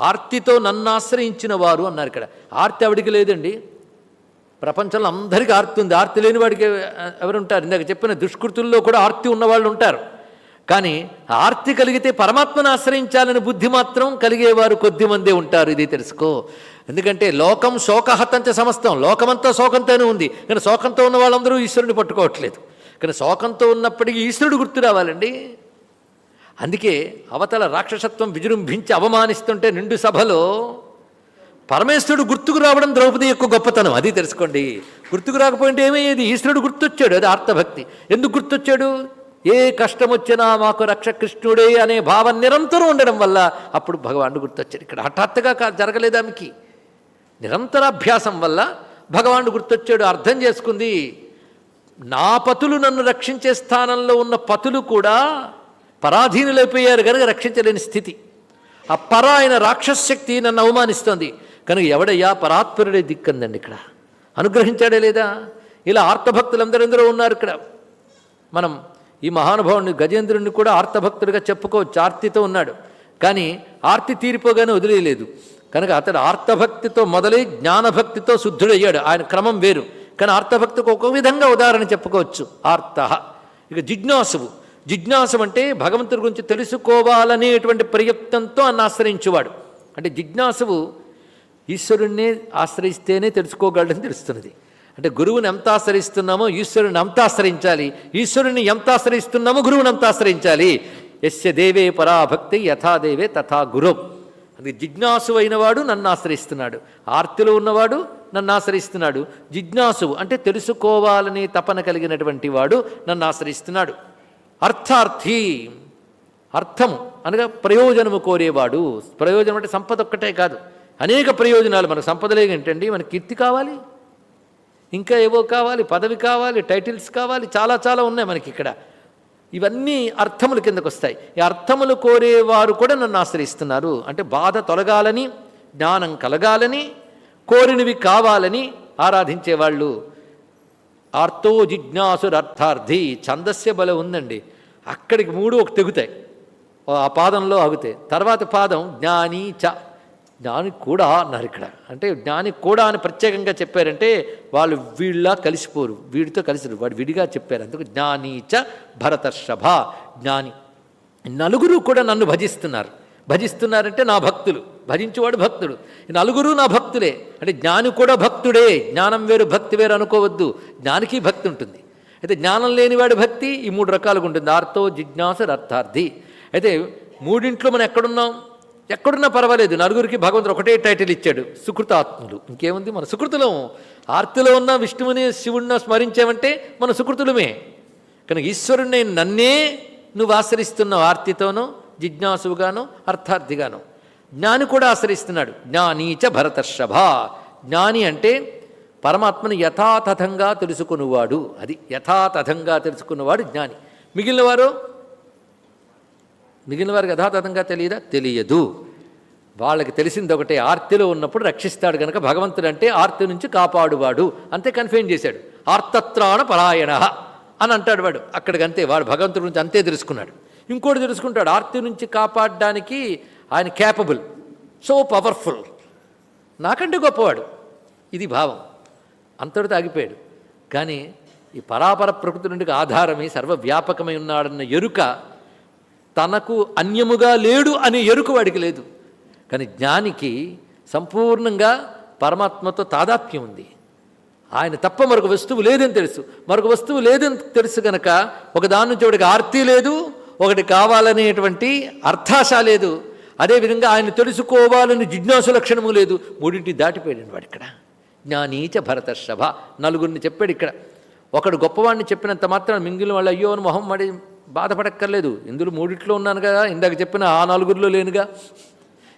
ఆర్తితో నన్ను ఆశ్రయించిన వారు అన్నారు ఇక్కడ. ఆర్తి ఎవడికి లేదండి. ప్రపంచంలో అందరికీ ఆర్తి ఉంది. ఆర్తి లేని వాడికి ఎవరుంటారు? ఇందాక చెప్పిన దుష్కృతుల్లో కూడా ఆర్తి ఉన్నవాళ్ళు ఉంటారు. కానీ ఆర్తి కలిగితే పరమాత్మను ఆశ్రయించాలని బుద్ధి మాత్రం కలిగేవారు కొద్ది మందే ఉంటారు. ఇది తెలుసుకో. ఎందుకంటే లోకం శోకహతంచ సమస్తం. లోకమంతా శోకంతోనే ఉంది. కానీ శోకంతో ఉన్న వాళ్ళందరూ ఈశ్వరుని పట్టుకోవట్లేదు. కానీ శోకంతో ఉన్నప్పటికీ ఈశ్వరుడు గుర్తు రావాలండి. అందుకే అవతల రాక్షసత్వం విజృంభించి అవమానిస్తుంటే నిండు సభలో పరమేశ్వరుడు గుర్తుకు రావడం ద్రౌపది యొక్క గొప్పతనం. అది తెలుసుకోండి. గుర్తుకు రాకపోయింటే ఏమయ్యేది ఈశ్వరుడు గుర్తొచ్చాడు. అది ఆర్తభక్తి ఎందుకు గుర్తొచ్చాడు? ఏ కష్టం వచ్చినా మాకు రక్ష కృష్ణుడే అనే భావం నిరంతరం ఉండడం వల్ల అప్పుడు భగవానుడు గుర్తొచ్చాడు. ఇక్కడ హఠాత్తుగా కా- జరగలేదు ఆమెకి. నిరంతరాభ్యాసం వల్ల భగవానుడు గుర్తొచ్చాడు. అర్థం చేసుకుంది. నా పతులు నన్ను రక్షించే స్థానంలో ఉన్న పతులు కూడా పరాధీనులైపోయారు కనుక రక్షించలేని స్థితి. ఆ పర అయిన రాక్షసశక్తి నన్ను అవమానిస్తోంది. కనుక ఎవడయ్యా పరాత్పరుడే దిక్కందండి ఇక్కడ? అనుగ్రహించాడే లేదా? ఇలా ఆర్తభక్తులందరూ ఉన్నారు ఇక్కడ. మనం ఈ మహానుభావుని గజేంద్రుడిని కూడా ఆర్తభక్తుడిగా చెప్పుకోవచ్చు ఆర్తితో ఉన్నాడు. కానీ ఆర్తి తీరిపోగానే వదిలేయలేదు. కనుక అతడు ఆర్తభక్తితో మొదలై జ్ఞానభక్తితో శుద్ధుడయ్యాడు. ఆయన క్రమం వేరు. కానీ ఆర్తభక్తికి ఒక విధంగా ఉదాహరణ చెప్పుకోవచ్చు. ఆర్త. ఇక జిజ్ఞాసువు. జిజ్ఞాసు అంటే భగవంతుడి గురించి తెలుసుకోవాలనేటువంటి ప్రయత్నంతో అన్న ఆశ్రయించువాడు. అంటే జిజ్ఞాసువు ఈశ్వరుణ్ణే ఆశ్రయిస్తేనే తెలుసుకోగలడని తెలుస్తున్నది. అంటే గురువుని ఎంత ఆశ్రయిస్తున్నామో ఈశ్వరుని ఎంత ఆశ్రయించాలి. ఈశ్వరుని ఎంత ఆశ్రయిస్తున్నామో గురువుని ఎంత ఆశ్రయించాలి. ఎస్య దేవే పరాభక్తి యథాదేవే తథా గురు. అది జిజ్ఞాసు అయినవాడు నన్ను ఆశ్రయిస్తున్నాడు. ఆర్తిలో ఉన్నవాడు నన్ను ఆశ్రయిస్తున్నాడు. జిజ్ఞాసు అంటే తెలుసుకోవాలనే తపన కలిగినటువంటి వాడు నన్ను ఆశ్రయిస్తున్నాడు. అర్థార్థి అర్థము అనగా ప్రయోజనము కోరేవాడు. ప్రయోజనం అంటే సంపద ఒక్కటే కాదు. అనేక ప్రయోజనాలు మన సంపదలే ఏంటండి? మనకి కీర్తి కావాలి. ఇంకా ఏవో కావాలి పదవి కావాలి టైటిల్స్ కావాలి చాలా చాలా ఉన్నాయి మనకి ఇక్కడ. ఇవన్నీ అర్థముల కిందకు వస్తాయి. ఈ అర్థములు కోరేవారు కూడా నన్ను ఆశ్రయిస్తున్నారు. అంటే బాధ తొలగాలని జ్ఞానం కలగాలని కోరినవి కావాలని ఆరాధించేవాళ్ళు. ఆర్తో జిజ్ఞాసురర్థార్థి ఛందస్య బలం ఉందండి. అక్కడికి మూడు ఒక తెగుతాయి. ఆ పాదంలో ఆగుతాయి. తర్వాత పాదం జ్ఞాని చ. జ్ఞాని కూడా అన్నారు ఇక్కడ. అంటే జ్ఞాని కూడా అని ప్రత్యేకంగా చెప్పారంటే వాళ్ళు వీళ్ళ కలిసిపోరు. వీడితో కలిసిరు. వాడు విడిగా చెప్పారు. అందుకు జ్ఞాని చ భరతర్షభ. జ్ఞాని. నలుగురు కూడా నన్ను భజిస్తున్నారు. భజిస్తున్నారంటే నా భక్తులు. భజించేవాడు భక్తుడు. నలుగురు నా భక్తులే. అంటే జ్ఞాని కూడా భక్తుడే. జ్ఞానం వేరు భక్తి వేరు అనుకోవద్దు. జ్ఞానికి భక్తి ఉంటుంది. అయితే జ్ఞానం లేనివాడి భక్తి ఈ మూడు రకాలుగా ఉంటుంది. ఆర్తో జిజ్ఞాస అర్థార్థి అయితే మూడింట్లో మనం ఎక్కడున్నాం? ఎక్కడున్నా పర్వాలేదు. నలుగురికి భగవంతుడు ఒకటే టైటిల్ ఇచ్చాడు. సుకృతాత్ములు. ఇంకేముంది? మన సుకృతులం. ఆర్తిలో ఉన్న విష్ణువుని శివుణ్ణి స్మరించామంటే మన సుకృతులమే. కనుక ఈశ్వరుణ్ణి నన్నే నువ్వు ఆశ్రయిస్తున్నావు ఆర్తితోనూ. జిజ్ఞాసుగాను అర్థార్థిగాను. జ్ఞాని కూడా ఆశ్రయిస్తున్నాడు. జ్ఞానీచ భరతర్షభ. జ్ఞాని అంటే పరమాత్మను యథాతథంగా తెలుసుకునేవాడు. అది యథాతథంగా తెలుసుకున్నవాడు జ్ఞాని. మిగిలిన వారు మిగిలిన వారికి యథాతథంగా తెలియదా? తెలియదు. వాళ్ళకి తెలిసింది ఒకటే ఆర్తిలో ఉన్నప్పుడు రక్షిస్తాడు కనుక భగవంతుడు అంటే ఆర్తి నుంచి కాపాడువాడు. అంతే కన్ఫైన్ చేశాడు. ఆర్తత్రాణ పరాయణ అని అంటాడు వాడు. అక్కడికి అంతే వాడు భగవంతుడి నుంచి అంతే తెలుసుకున్నాడు. ఇంకోటి తెలుసుకుంటాడు ఆర్తి నుంచి కాపాడడానికి ఆయన క్యాపబుల్ సో పవర్ఫుల్ నాకంటే గొప్పవాడు. ఇది భావం. అంతటితో ఆగిపోయాడు. కానీ ఈ పరాపర ప్రకృతి నుండి ఆధారమై సర్వవ్యాపకమై ఉన్నాడన్న ఎరుక తనకు అన్యముగా లేడు అనే ఎరుక వాడికి లేదు. కానీ జ్ఞానికి సంపూర్ణంగా పరమాత్మతో తాదాత్మ్యం ఉంది. ఆయన తప్ప మరొక వస్తువు లేదని తెలుసు. మరొక వస్తువు లేదని తెలుసు కనుక ఒక దాని నుంచి వాడికి ఆర్తి లేదు ఒకటి కావాలనేటువంటి అర్థాశ లేదు. అదేవిధంగా ఆయన తెలుసుకోవాలని జిజ్ఞాసు లక్షణము లేదు. మూడింటి దాటిపోయాడు వాడు ఇక్కడ. జ్ఞానీచ భరతర్షభ. నలుగురిని చెప్పాడు ఇక్కడ. ఒకడు గొప్పవాడిని చెప్పినంత మాత్రం మింగిలిన వాళ్ళు అయ్యో అని మొహం మడి బాధపడక్కర్లేదు. ఇందులో మూడిట్లో ఉన్నాను కదా. ఇందాక చెప్పిన ఆ నలుగురిలో లేనుగా.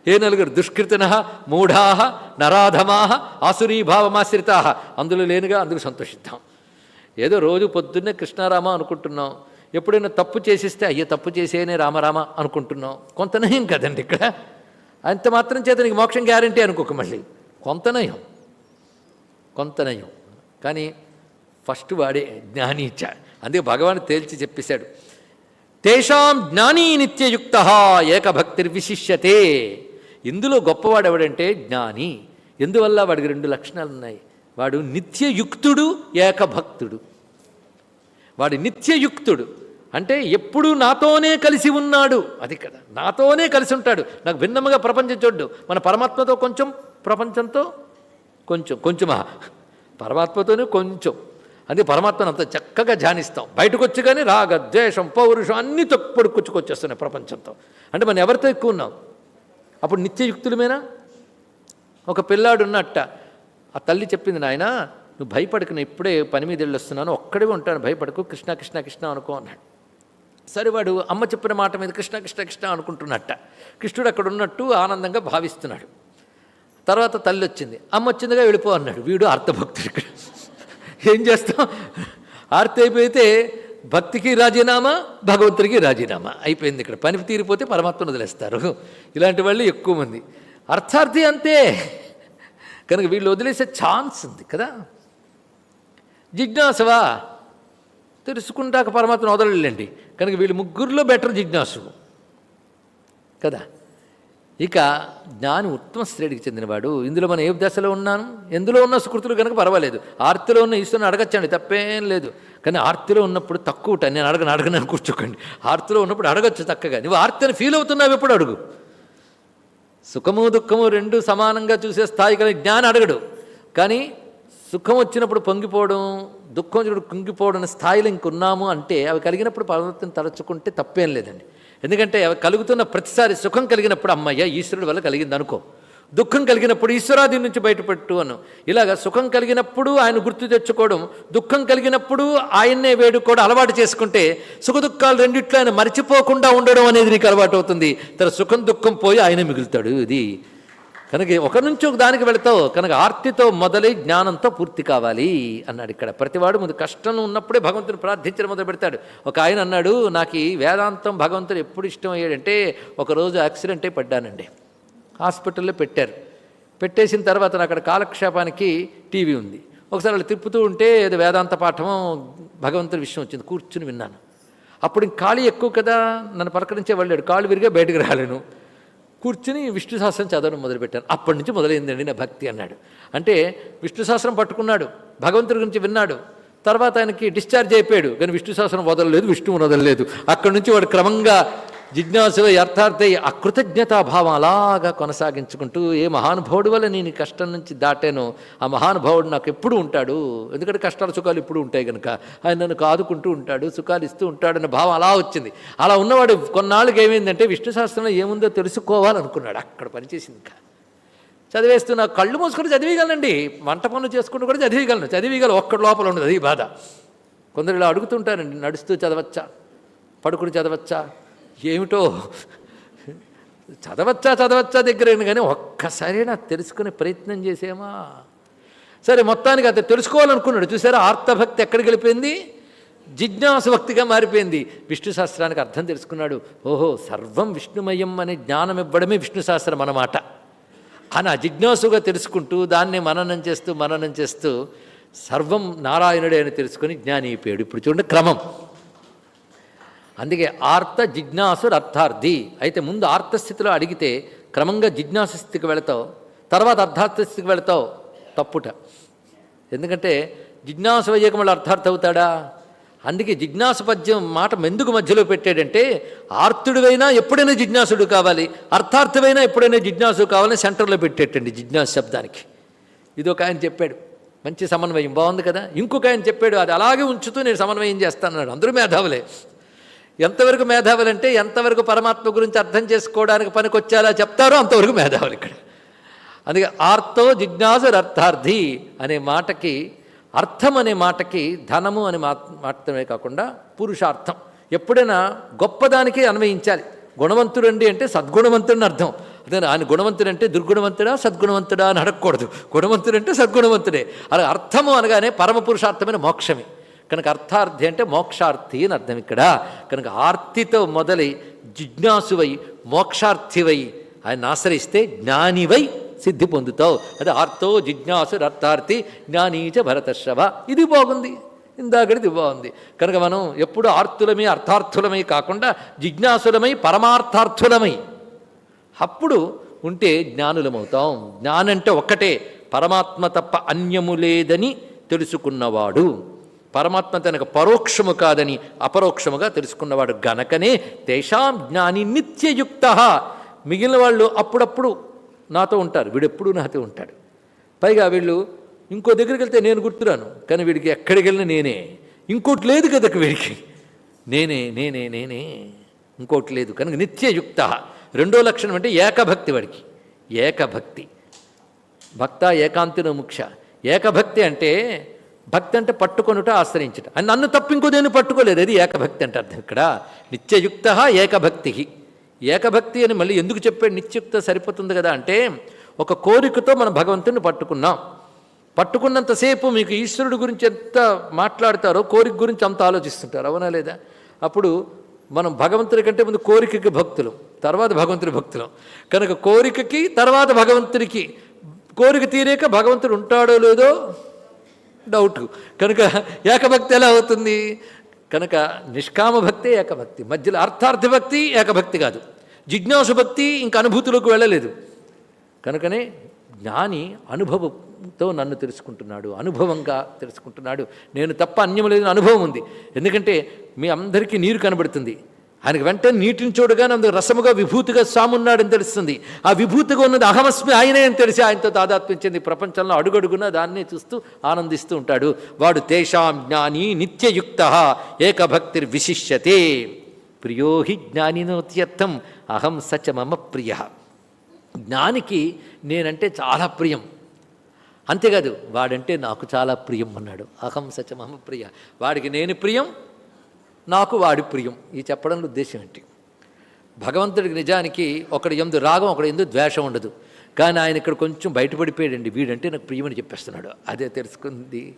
ఏ నలుగురు? దుష్కృతిన మూఢా నరాధమా ఆసురీభావమాశ్రితా అందులో లేనుగా అందుకు సంతోషిద్దాం. ఏదో రోజు పొద్దున్నే కృష్ణారామ అనుకుంటున్నాం. ఎప్పుడైనా తప్పు చేసిస్తే అయ్యో తప్పు చేసేనే రామరామ అనుకుంటున్నాం. కొంత నయం కదండి ఇక్కడ. అంత మాత్రం చేత నీకు మోక్షం గ్యారంటీ అనుకోక మళ్ళీ. కొంత నయం. కొంత నయం. కానీ ఫస్ట్ వాడే జ్ఞాని ఇచ్చా అందుకే భగవాన్ తేల్చి చెప్పేశాడు. తేషాం జ్ఞానీ నిత్యయుక్త ఏకభక్తిర్విశిష్యతే. ఇందులో గొప్పవాడు ఎవడంటే జ్ఞాని. ఎందువల్ల వాడికి రెండు లక్షణాలు ఉన్నాయి? వాడు నిత్యయుక్తుడు ఏకభక్తుడు. వాడు నిత్యయుక్తుడు. అంటే ఎప్పుడూ నాతోనే కలిసి ఉన్నాడు. అది కదా. నాతోనే కలిసి ఉంటాడు. నాకు భిన్నముగా ప్రపంచం చూడ్డు. మన పరమాత్మతో కొంచెం ప్రపంచంతో కొంచెం కొంచెమా? పరమాత్మతోనే కొంచెం. అందుకే పరమాత్మను అంత చక్కగా ధ్యానిస్తాం. బయటకు వచ్చి కానీ రాగ ద్వేషం పౌరుషం అన్నీ తొప్పుడు కుచ్చుకొచ్చేస్తున్నాయి ప్రపంచంతో. అంటే మనం ఎవరితో ఎక్కువ ఉన్నాం? అప్పుడు నిత్యయుక్తులమేనా? ఒక పిల్లాడు ఉన్నట్ట ఆ తల్లి చెప్పింది నాయన నువ్వు భయపడకు. నేను ఇప్పుడే పని మీద వెళ్ళొస్తున్నాను. ఒక్కడే ఉంటాను. భయపడకు. కృష్ణ కృష్ణ కృష్ణ అనుకో అన్నాడు. సరే వాడు అమ్మ చెప్పిన మాట మీద కృష్ణ కృష్ణ కృష్ణ అనుకుంటున్నట్ట. కృష్ణుడు అక్కడ ఉన్నట్టు ఆనందంగా భావిస్తున్నాడు. తర్వాత తల్లి వచ్చింది. అమ్మ వచ్చిందిగా వెళ్ళిపో అన్నాడు. వీడు అర్థభక్తుడు ఇక్కడ. ఏం చేస్తాం? ఆర్తి అయిపోతే భక్తికి రాజీనామా భగవంతుడికి రాజీనామా? అయిపోయింది ఇక్కడ. పని తీరిపోతే పరమాత్మను వదిలేస్తారు. ఇలాంటి వాళ్ళు ఎక్కువ మంది. అర్థార్థి అంతే. కనుక వీళ్ళు వదిలేసే ఛాన్స్ ఉంది కదా? జిజ్ఞాసవా? తెలుసుకుంటాక పరమాత్మ వదలలేండి. కనుక వీళ్ళు ముగ్గురులో బెటర్ జిజ్ఞాసు కదా? ఇక జ్ఞాని ఉత్తమ శ్రేణికి చెందినవాడు. ఇందులో మనం ఏ దశలో ఉన్నాను? ఎందులో ఉన్న సుకృతులు కనుక పర్వాలేదు. ఆర్తిలో ఉన్న ఈశ్వరుని అడగచ్చండి తప్పేం లేదు. కానీ ఆర్తిలో ఉన్నప్పుడు తక్కువ నేను అడగను అడగను కూర్చోకండి. ఆర్తిలో ఉన్నప్పుడు అడగచ్చు చక్కగా. నువ్వు ఆర్తిని ఫీల్ అవుతున్నావు ఎప్పుడు అడుగు. సుఖము దుఃఖము రెండు సమానంగా చూసే స్థాయి కానీ జ్ఞానం అడగడు. కానీ సుఖం వచ్చినప్పుడు పొంగిపోవడం దుఃఖం వచ్చినప్పుడు కుంగిపోవడం అనే స్థాయిలో ఇంకున్నాము అంటే అవి కలిగినప్పుడు పర్వతం తలచుకుంటే తప్పేం లేదండి. ఎందుకంటే అవి కలుగుతున్న ప్రతిసారి సుఖం కలిగినప్పుడు అమ్మయ్య ఈశ్వరుడి వల్ల కలిగింది అనుకో. దుఃఖం కలిగినప్పుడు ఈశ్వరాది నుంచి బయటపెట్టు అను. ఇలాగ సుఖం కలిగినప్పుడు ఆయన గుర్తు తెచ్చుకోవడం దుఃఖం కలిగినప్పుడు ఆయన్నే వేడుకోవడం అలవాటు చేసుకుంటే సుఖ దుఃఖాలు రెండిట్లో ఆయన మర్చిపోకుండా ఉండడం అనేది నీకు అలవాటు అవుతుంది. తన సుఖం దుఃఖం పోయి ఆయన మిగులుతాడు. ఇది కనుక ఒక నుంచి ఒక దానికి వెళతావు. కనుక ఆర్తితో మొదలై జ్ఞానంతో పూర్తి కావాలి అన్నాడు ఇక్కడ. ప్రతివాడు ముందు కష్టం ఉన్నప్పుడే భగవంతుని ప్రార్థించడం మొదలు పెడతాడు. ఒక ఆయన అన్నాడు నాకు ఈ వేదాంతం భగవంతుడు ఎప్పుడు ఇష్టం అయ్యాడంటే ఒకరోజు యాక్సిడెంట్ అయి పడ్డానండి. హాస్పిటల్లో పెట్టారు. పెట్టేసిన తర్వాత నాకు అక్కడ కాలక్షేపానికి టీవీ ఉంది. ఒకసారి వాళ్ళు తిప్పుతూ ఉంటే ఏదో వేదాంత పాఠం భగవంతుడి విషయం వచ్చింది. కూర్చుని విన్నాను. అప్పుడు ఇంక ఖాళీ ఎక్కువ కదా? నన్ను పలకరించే వెళ్ళాడు కాళ్ళు విరిగా బయటకు రాలేను. కూర్చుని విష్ణు సహస్రం చదవడం మొదలుపెట్టాను అప్పటి నుంచి మొదలైందండి నా భక్తి అన్నాడు. అంటే విష్ణు సహస్రం పట్టుకున్నాడు భగవంతుడి గురించి విన్నాడు తర్వాత ఆయనకి డిశ్చార్జ్ అయిపోయాడు. కానీ విష్ణు సహస్రం వదలలేదు విష్ణువు వదలలేదు. అక్కడి నుంచి వాడు క్రమంగా జిజ్ఞాసు అర్థార్థై ఆ అలాగా కొనసాగించుకుంటూ ఏ మహానుభావుడి వల్ల నేను ఈ కష్టం నుంచి దాటాను? ఆ మహానుభావుడు నాకు ఎప్పుడు ఉంటాడు? ఎందుకంటే కష్టాలు సుఖాలు ఇప్పుడు ఉంటాయి కనుక ఆయన నన్ను కాదుకుంటూ ఉంటాడు సుఖాలు ఇస్తూ ఉంటాడు అనే భావం అలా వచ్చింది. అలా ఉన్నవాడు కొన్నాళ్ళకి ఏమైందంటే విష్ణు శాస్త్రంలో ఏముందో తెలుసుకోవాలనుకున్నాడు. అక్కడ పనిచేసింది ఇంకా. చదివేస్తూ కళ్ళు మూసుకొని చదివేయగలనండి. వంట పనులు చేసుకుంటూ కూడా చదివేయగలను. చదివేయగలను ఒక్కడి లోపల ఉండదు అది బాధ. కొందరు ఇలా అడుగుతుంటారండి నడుస్తూ చదవచ్చా? పడుకుని చదవచ్చా? ఏమిటో? చదవచ్చా చదవచ్చా దగ్గరేను కానీ ఒక్కసారైనా తెలుసుకునే ప్రయత్నం చేసేమా? సరే మొత్తానికి అతను తెలుసుకోవాలనుకున్నాడు. చూసారా ఆర్తభక్తి ఎక్కడికి వెళ్ళిపోయింది? జిజ్ఞాసు భక్తిగా మారిపోయింది. విష్ణు శాస్త్రానికి అర్థం తెలుసుకున్నాడు. ఓహో సర్వం విష్ణుమయం అనే జ్ఞానం ఇవ్వడమే విష్ణు శాస్త్రం అన్నమాట. అని అజిజ్ఞాసుగా జిజ్ఞాసుగా తెలుసుకుంటూ దాన్ని మననం చేస్తూ మననం చేస్తూ సర్వం నారాయణుడే అని తెలుసుకొని జ్ఞాని అయిపోయాడు. ఇప్పుడు చూడండి క్రమం. అందుకే ఆర్త జిజ్ఞాసుడు అర్థార్థి అయితే ముందు ఆర్త స్థితిలో అడిగితే క్రమంగా జిజ్ఞాసు స్థితికి వెళతావు తర్వాత అర్థార్థ స్థితికి వెళతావు తప్పుట. ఎందుకంటే జిజ్ఞాసు వయ్యక మళ్ళీ అర్థార్థ అవుతాడా? అందుకే జిజ్ఞాసు పద్యం మాట మెందుకు మధ్యలో పెట్టాడంటే ఆర్తుడివైనా ఎప్పుడైనా జిజ్ఞాసుడు కావాలి అర్థార్థమైనా ఎప్పుడైనా జిజ్ఞాసు కావాలని సెంటర్లో పెట్టేటండి జిజ్ఞాసు శబ్దానికి. ఇది ఒక ఆయన చెప్పాడు మంచి సమన్వయం బాగుంది కదా? ఇంకొక ఆయన చెప్పాడు అది అలాగే ఉంచుతూ నేను సమన్వయం చేస్తానన్నాడు. అందరూ మేధావులే. ఎంతవరకు మేధావులు అంటే ఎంతవరకు పరమాత్మ గురించి అర్థం చేసుకోవడానికి పనికొచ్చేలా చెప్తారో అంతవరకు మేధావులు ఇక్కడ. అందుకే ఆర్తో జిజ్ఞాసు అర్థార్థి అనే మాటకి అర్థం అనే మాటకి ధనము అని మా మాత్రమే కాకుండా పురుషార్థం. ఎప్పుడైనా గొప్పదానికి అన్వయించాలి. గుణవంతుడండి అంటే సద్గుణవంతుడిని అర్థం. అదే ఆయన గుణవంతుడు అంటే దుర్గుణవంతుడా సద్గుణవంతుడా అని అడగకూడదు. గుణవంతుడు అంటే సద్గుణవంతుడే. అలా అర్థము అనగానే పరమ పురుషార్థమైన మోక్షమే. కనుక అర్థార్థి అంటే మోక్షార్థి అని అర్థం ఇక్కడ. కనుక ఆర్తితో మొదలై జిజ్ఞాసువై మోక్షార్థివై ఆయన ఆశ్రయిస్తే జ్ఞానివై సిద్ధి పొందుతావు. అదే ఆర్తో జిజ్ఞాసు అర్థార్థి జ్ఞానీచ భరతశ్రవ. ఇది బాగుంది. ఇందాకటిది బాగుంది. కనుక మనం ఎప్పుడు ఆర్తులమై అర్థార్థులమై కాకుండా జిజ్ఞాసులమై పరమార్థార్థులమై అప్పుడు ఉంటే జ్ఞానులమవుతాం. జ్ఞానంటే ఒక్కటే. పరమాత్మ తప్ప అన్యము లేదని తెలుసుకున్నవాడు. పరమాత్మ తనకు పరోక్షము కాదని అపరోక్షముగా తెలుసుకున్నవాడు గనకనే తేషాం జ్ఞాని నిత్యయుక్త. మిగిలిన వాళ్ళు అప్పుడప్పుడు నాతో ఉంటారు వీడెప్పుడు నాతో ఉంటాడు. పైగా వీళ్ళు ఇంకో దగ్గరికి వెళ్తే నేను గుర్తురాను కానీ వీడికి ఎక్కడికి వెళ్ళినా నేనే. ఇంకోటి లేదు కదా వీడికి. నేనే నేనే నేనే. ఇంకోటి లేదు కనుక నిత్యయుక్త. రెండో లక్షణం అంటే ఏకభక్తి వాడికి. ఏకభక్తి. భక్త ఏకాంతిన ముఖ్య. ఏకభక్తి అంటే భక్తి అంటే పట్టుకొనుట ఆశ్రయించుట. అని నన్ను తప్ప ఇంకో పట్టుకోలేదు? అది ఏకభక్తి అంటే అర్థం ఇక్కడ. నిత్యయుక్త ఏకభక్తి. ఏకభక్తి అని మళ్ళీ ఎందుకు చెప్పాడు? నిత్యుక్త సరిపోతుంది కదా అంటే ఒక కోరికతో మనం భగవంతుని పట్టుకున్నాం. పట్టుకున్నంతసేపు మీకు ఈశ్వరుడు గురించి ఎంత మాట్లాడతారో కోరిక గురించి అంత ఆలోచిస్తుంటారు. అవునా లేదా? అప్పుడు మనం భగవంతుడి కంటే ముందు కోరికకి భక్తులు. తర్వాత భగవంతుడి భక్తులు. కనుక కోరికకి తర్వాత భగవంతుడికి కోరిక తీరేక భగవంతుడు ఉంటాడో లేదో డౌట్. కనుక ఏకభక్తి ఎలా అవుతుంది? కనుక నిష్కామ భక్తే ఏకభక్తి మధ్యలో అర్థార్థ భక్తి ఏకభక్తి కాదు. జిజ్ఞాసు భక్తి ఇంక అనుభూతిలోకి వెళ్ళలేదు. కనుకనే జ్ఞాని అనుభవంతో నన్ను తెలుసుకుంటున్నాడు అనుభవంగా తెలుసుకుంటున్నాడు. నేను తప్ప అన్యం లేదని అనుభవం ఉంది. ఎందుకంటే మీ అందరికీ నీరు కనబడుతుంది. ఆయనకు వెంటనే నీటిని చూడగానే అందుకు రసముగా విభూతిగా సామున్నాడని తెలుస్తుంది. ఆ విభూతిగా ఉన్నది అహమస్మి ఆయనే అని తెలిసి ఆయనతో తాదాత్మ్యించింది ప్రపంచంలో అడుగడుగున దాన్నే చూస్తూ ఆనందిస్తూ ఉంటాడు. వాడు తేషాం జ్ఞాని నిత్యయుక్త ఏకభక్తిర్ విశిష్యతే. ప్రియో హి జ్ఞానినోత్యర్థం అహం సచ మమ ప్రియ. జ్ఞానికి నేనంటే చాలా ప్రియం. అంతేకాదు వాడంటే నాకు చాలా ప్రియం అన్నాడు. అహం సచ మమ ప్రియ. వాడికి నేను ప్రియం నాకు వాడి ప్రియం. ఈ చెప్పడంలో ఉద్దేశం ఏంటి? భగవంతుడికి నిజానికి ఒకడు ఎందు రాగం ఒకడు ఎందు ద్వేషం ఉండదు. కానీ ఆయన ఇక్కడ కొంచెం బయటపడిపోయాడండి. వీడంటే నాకు ప్రియం అని చెప్పేస్తున్నాడు. అదే తెలుసుకుంది.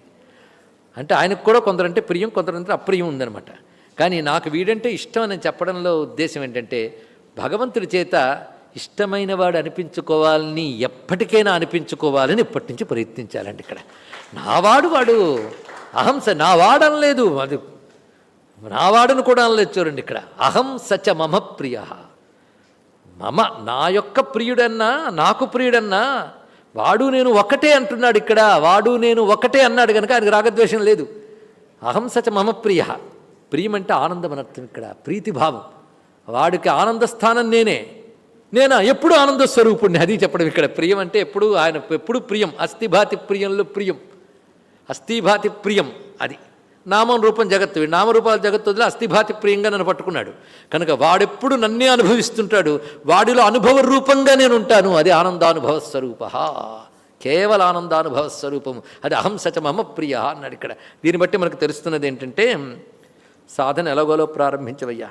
అంటే ఆయనకు కూడా కొందరంటే ప్రియం కొందరంటే అప్రియం ఉందనమాట కానీ నాకు వీడంటే ఇష్టం అని చెప్పడంలో ఉద్దేశం ఏంటంటే భగవంతుడి చేత ఇష్టమైన వాడు అనిపించుకోవాలని ఎప్పటికైనా అనిపించుకోవాలని ఇప్పటి నుంచి ప్రయత్నించాలండి ఇక్కడ. నావాడు వాడు. అహంస నా వాడనలేదు అది నా వాడును కూడా అనలేదు చూడండి ఇక్కడ. అహం సచ మమ ప్రియ. మమ నా యొక్క ప్రియుడన్నా నాకు ప్రియుడన్నా వాడు నేను ఒకటే అంటున్నాడు ఇక్కడ వాడు నేను ఒకటే అన్నాడు కనుక ఆయనకు రాగద్వేషం లేదు. అహం సచ మమ ప్రియ. ప్రియం అంటే ఆనందం అనర్థం ఇక్కడ ప్రీతిభావం. వాడికి ఆనంద స్థానం నేనే. నేనా? ఎప్పుడు ఆనంద స్వరూపుణ్ణి? అది చెప్పడం ఇక్కడ. ప్రియం అంటే ఎప్పుడు ఆయన ఎప్పుడు ప్రియం. అస్థిభాతి ప్రియంలో ప్రియం. అస్థిభాతి ప్రియం అది. నామం రూపం జగత్తు. నామరూపాల జగత్తు వదిలి అస్థిభాతి ప్రియంగా నన్ను పట్టుకున్నాడు. కనుక వాడెప్పుడు నన్నే అనుభవిస్తుంటాడు. వాడిలో అనుభవ రూపంగా నేను ఉంటాను అది ఆనందానుభవ స్వరూప కేవల ఆనందానుభవ స్వరూపము. అది అహం సచ మమ ప్రియ అన్నాడు ఇక్కడ. దీన్ని బట్టి మనకు తెలుస్తున్నది ఏంటంటే సాధన ఎలాగోలో ప్రారంభించవయ్యా.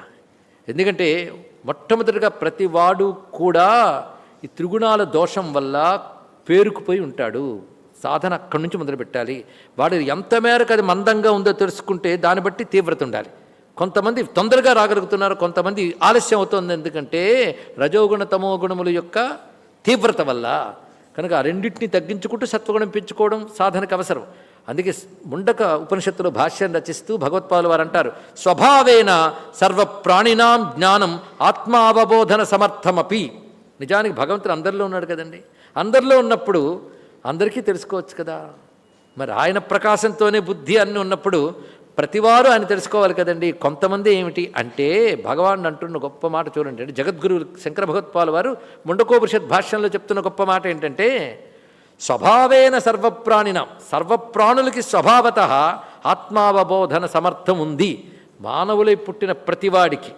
ఎందుకంటే మొట్టమొదటిగా ప్రతివాడు కూడా ఈ త్రిగుణాల దోషం వల్ల పేరుకుపోయి ఉంటాడు. సాధన అక్కడి నుంచి మొదలుపెట్టాలి. వాడు ఎంత మేరకు అది మందంగా ఉందో తెలుసుకుంటే దాన్ని బట్టి తీవ్రత ఉండాలి. కొంతమంది తొందరగా రాగలుగుతున్నారు కొంతమంది ఆలస్యం అవుతుంది. ఎందుకంటే రజోగుణ తమో గుణముల యొక్క తీవ్రత వల్ల కనుక ఆ రెండింటిని తగ్గించుకుంటూ సత్వగుణం పెంచుకోవడం సాధనకు అవసరం. అందుకే ముండక ఉపనిషత్తులో భాష్యం రచిస్తూ భగవత్పాలు వారు అంటారు స్వభావేన సర్వ ప్రాణినాం జ్ఞానం ఆత్మావబోధన సమర్థమపి. నిజానికి భగవంతుడు అందరిలో ఉన్నాడు కదండి. అందరిలో ఉన్నప్పుడు అందరికీ తెలుసుకోవచ్చు కదా. మరి ఆయన ప్రకాశంతోనే బుద్ధి అన్ని ఉన్నప్పుడు ప్రతివారు ఆయన తెలుసుకోవాలి కదండి. కొంతమంది ఏమిటి అంటే భగవాన్ అంటున్న గొప్ప మాట చూడండి. అంటే జగద్గురు శంకర భగవత్పాల్ వారు ముండకోపనిషత్ భాష్యంలో చెప్తున్న గొప్ప మాట ఏంటంటే స్వభావేన సర్వప్రాణిన సర్వప్రాణులకి స్వభావత ఆత్మావబోధన సమర్థం ఉంది మానవులై పుట్టిన ప్రతివాడికి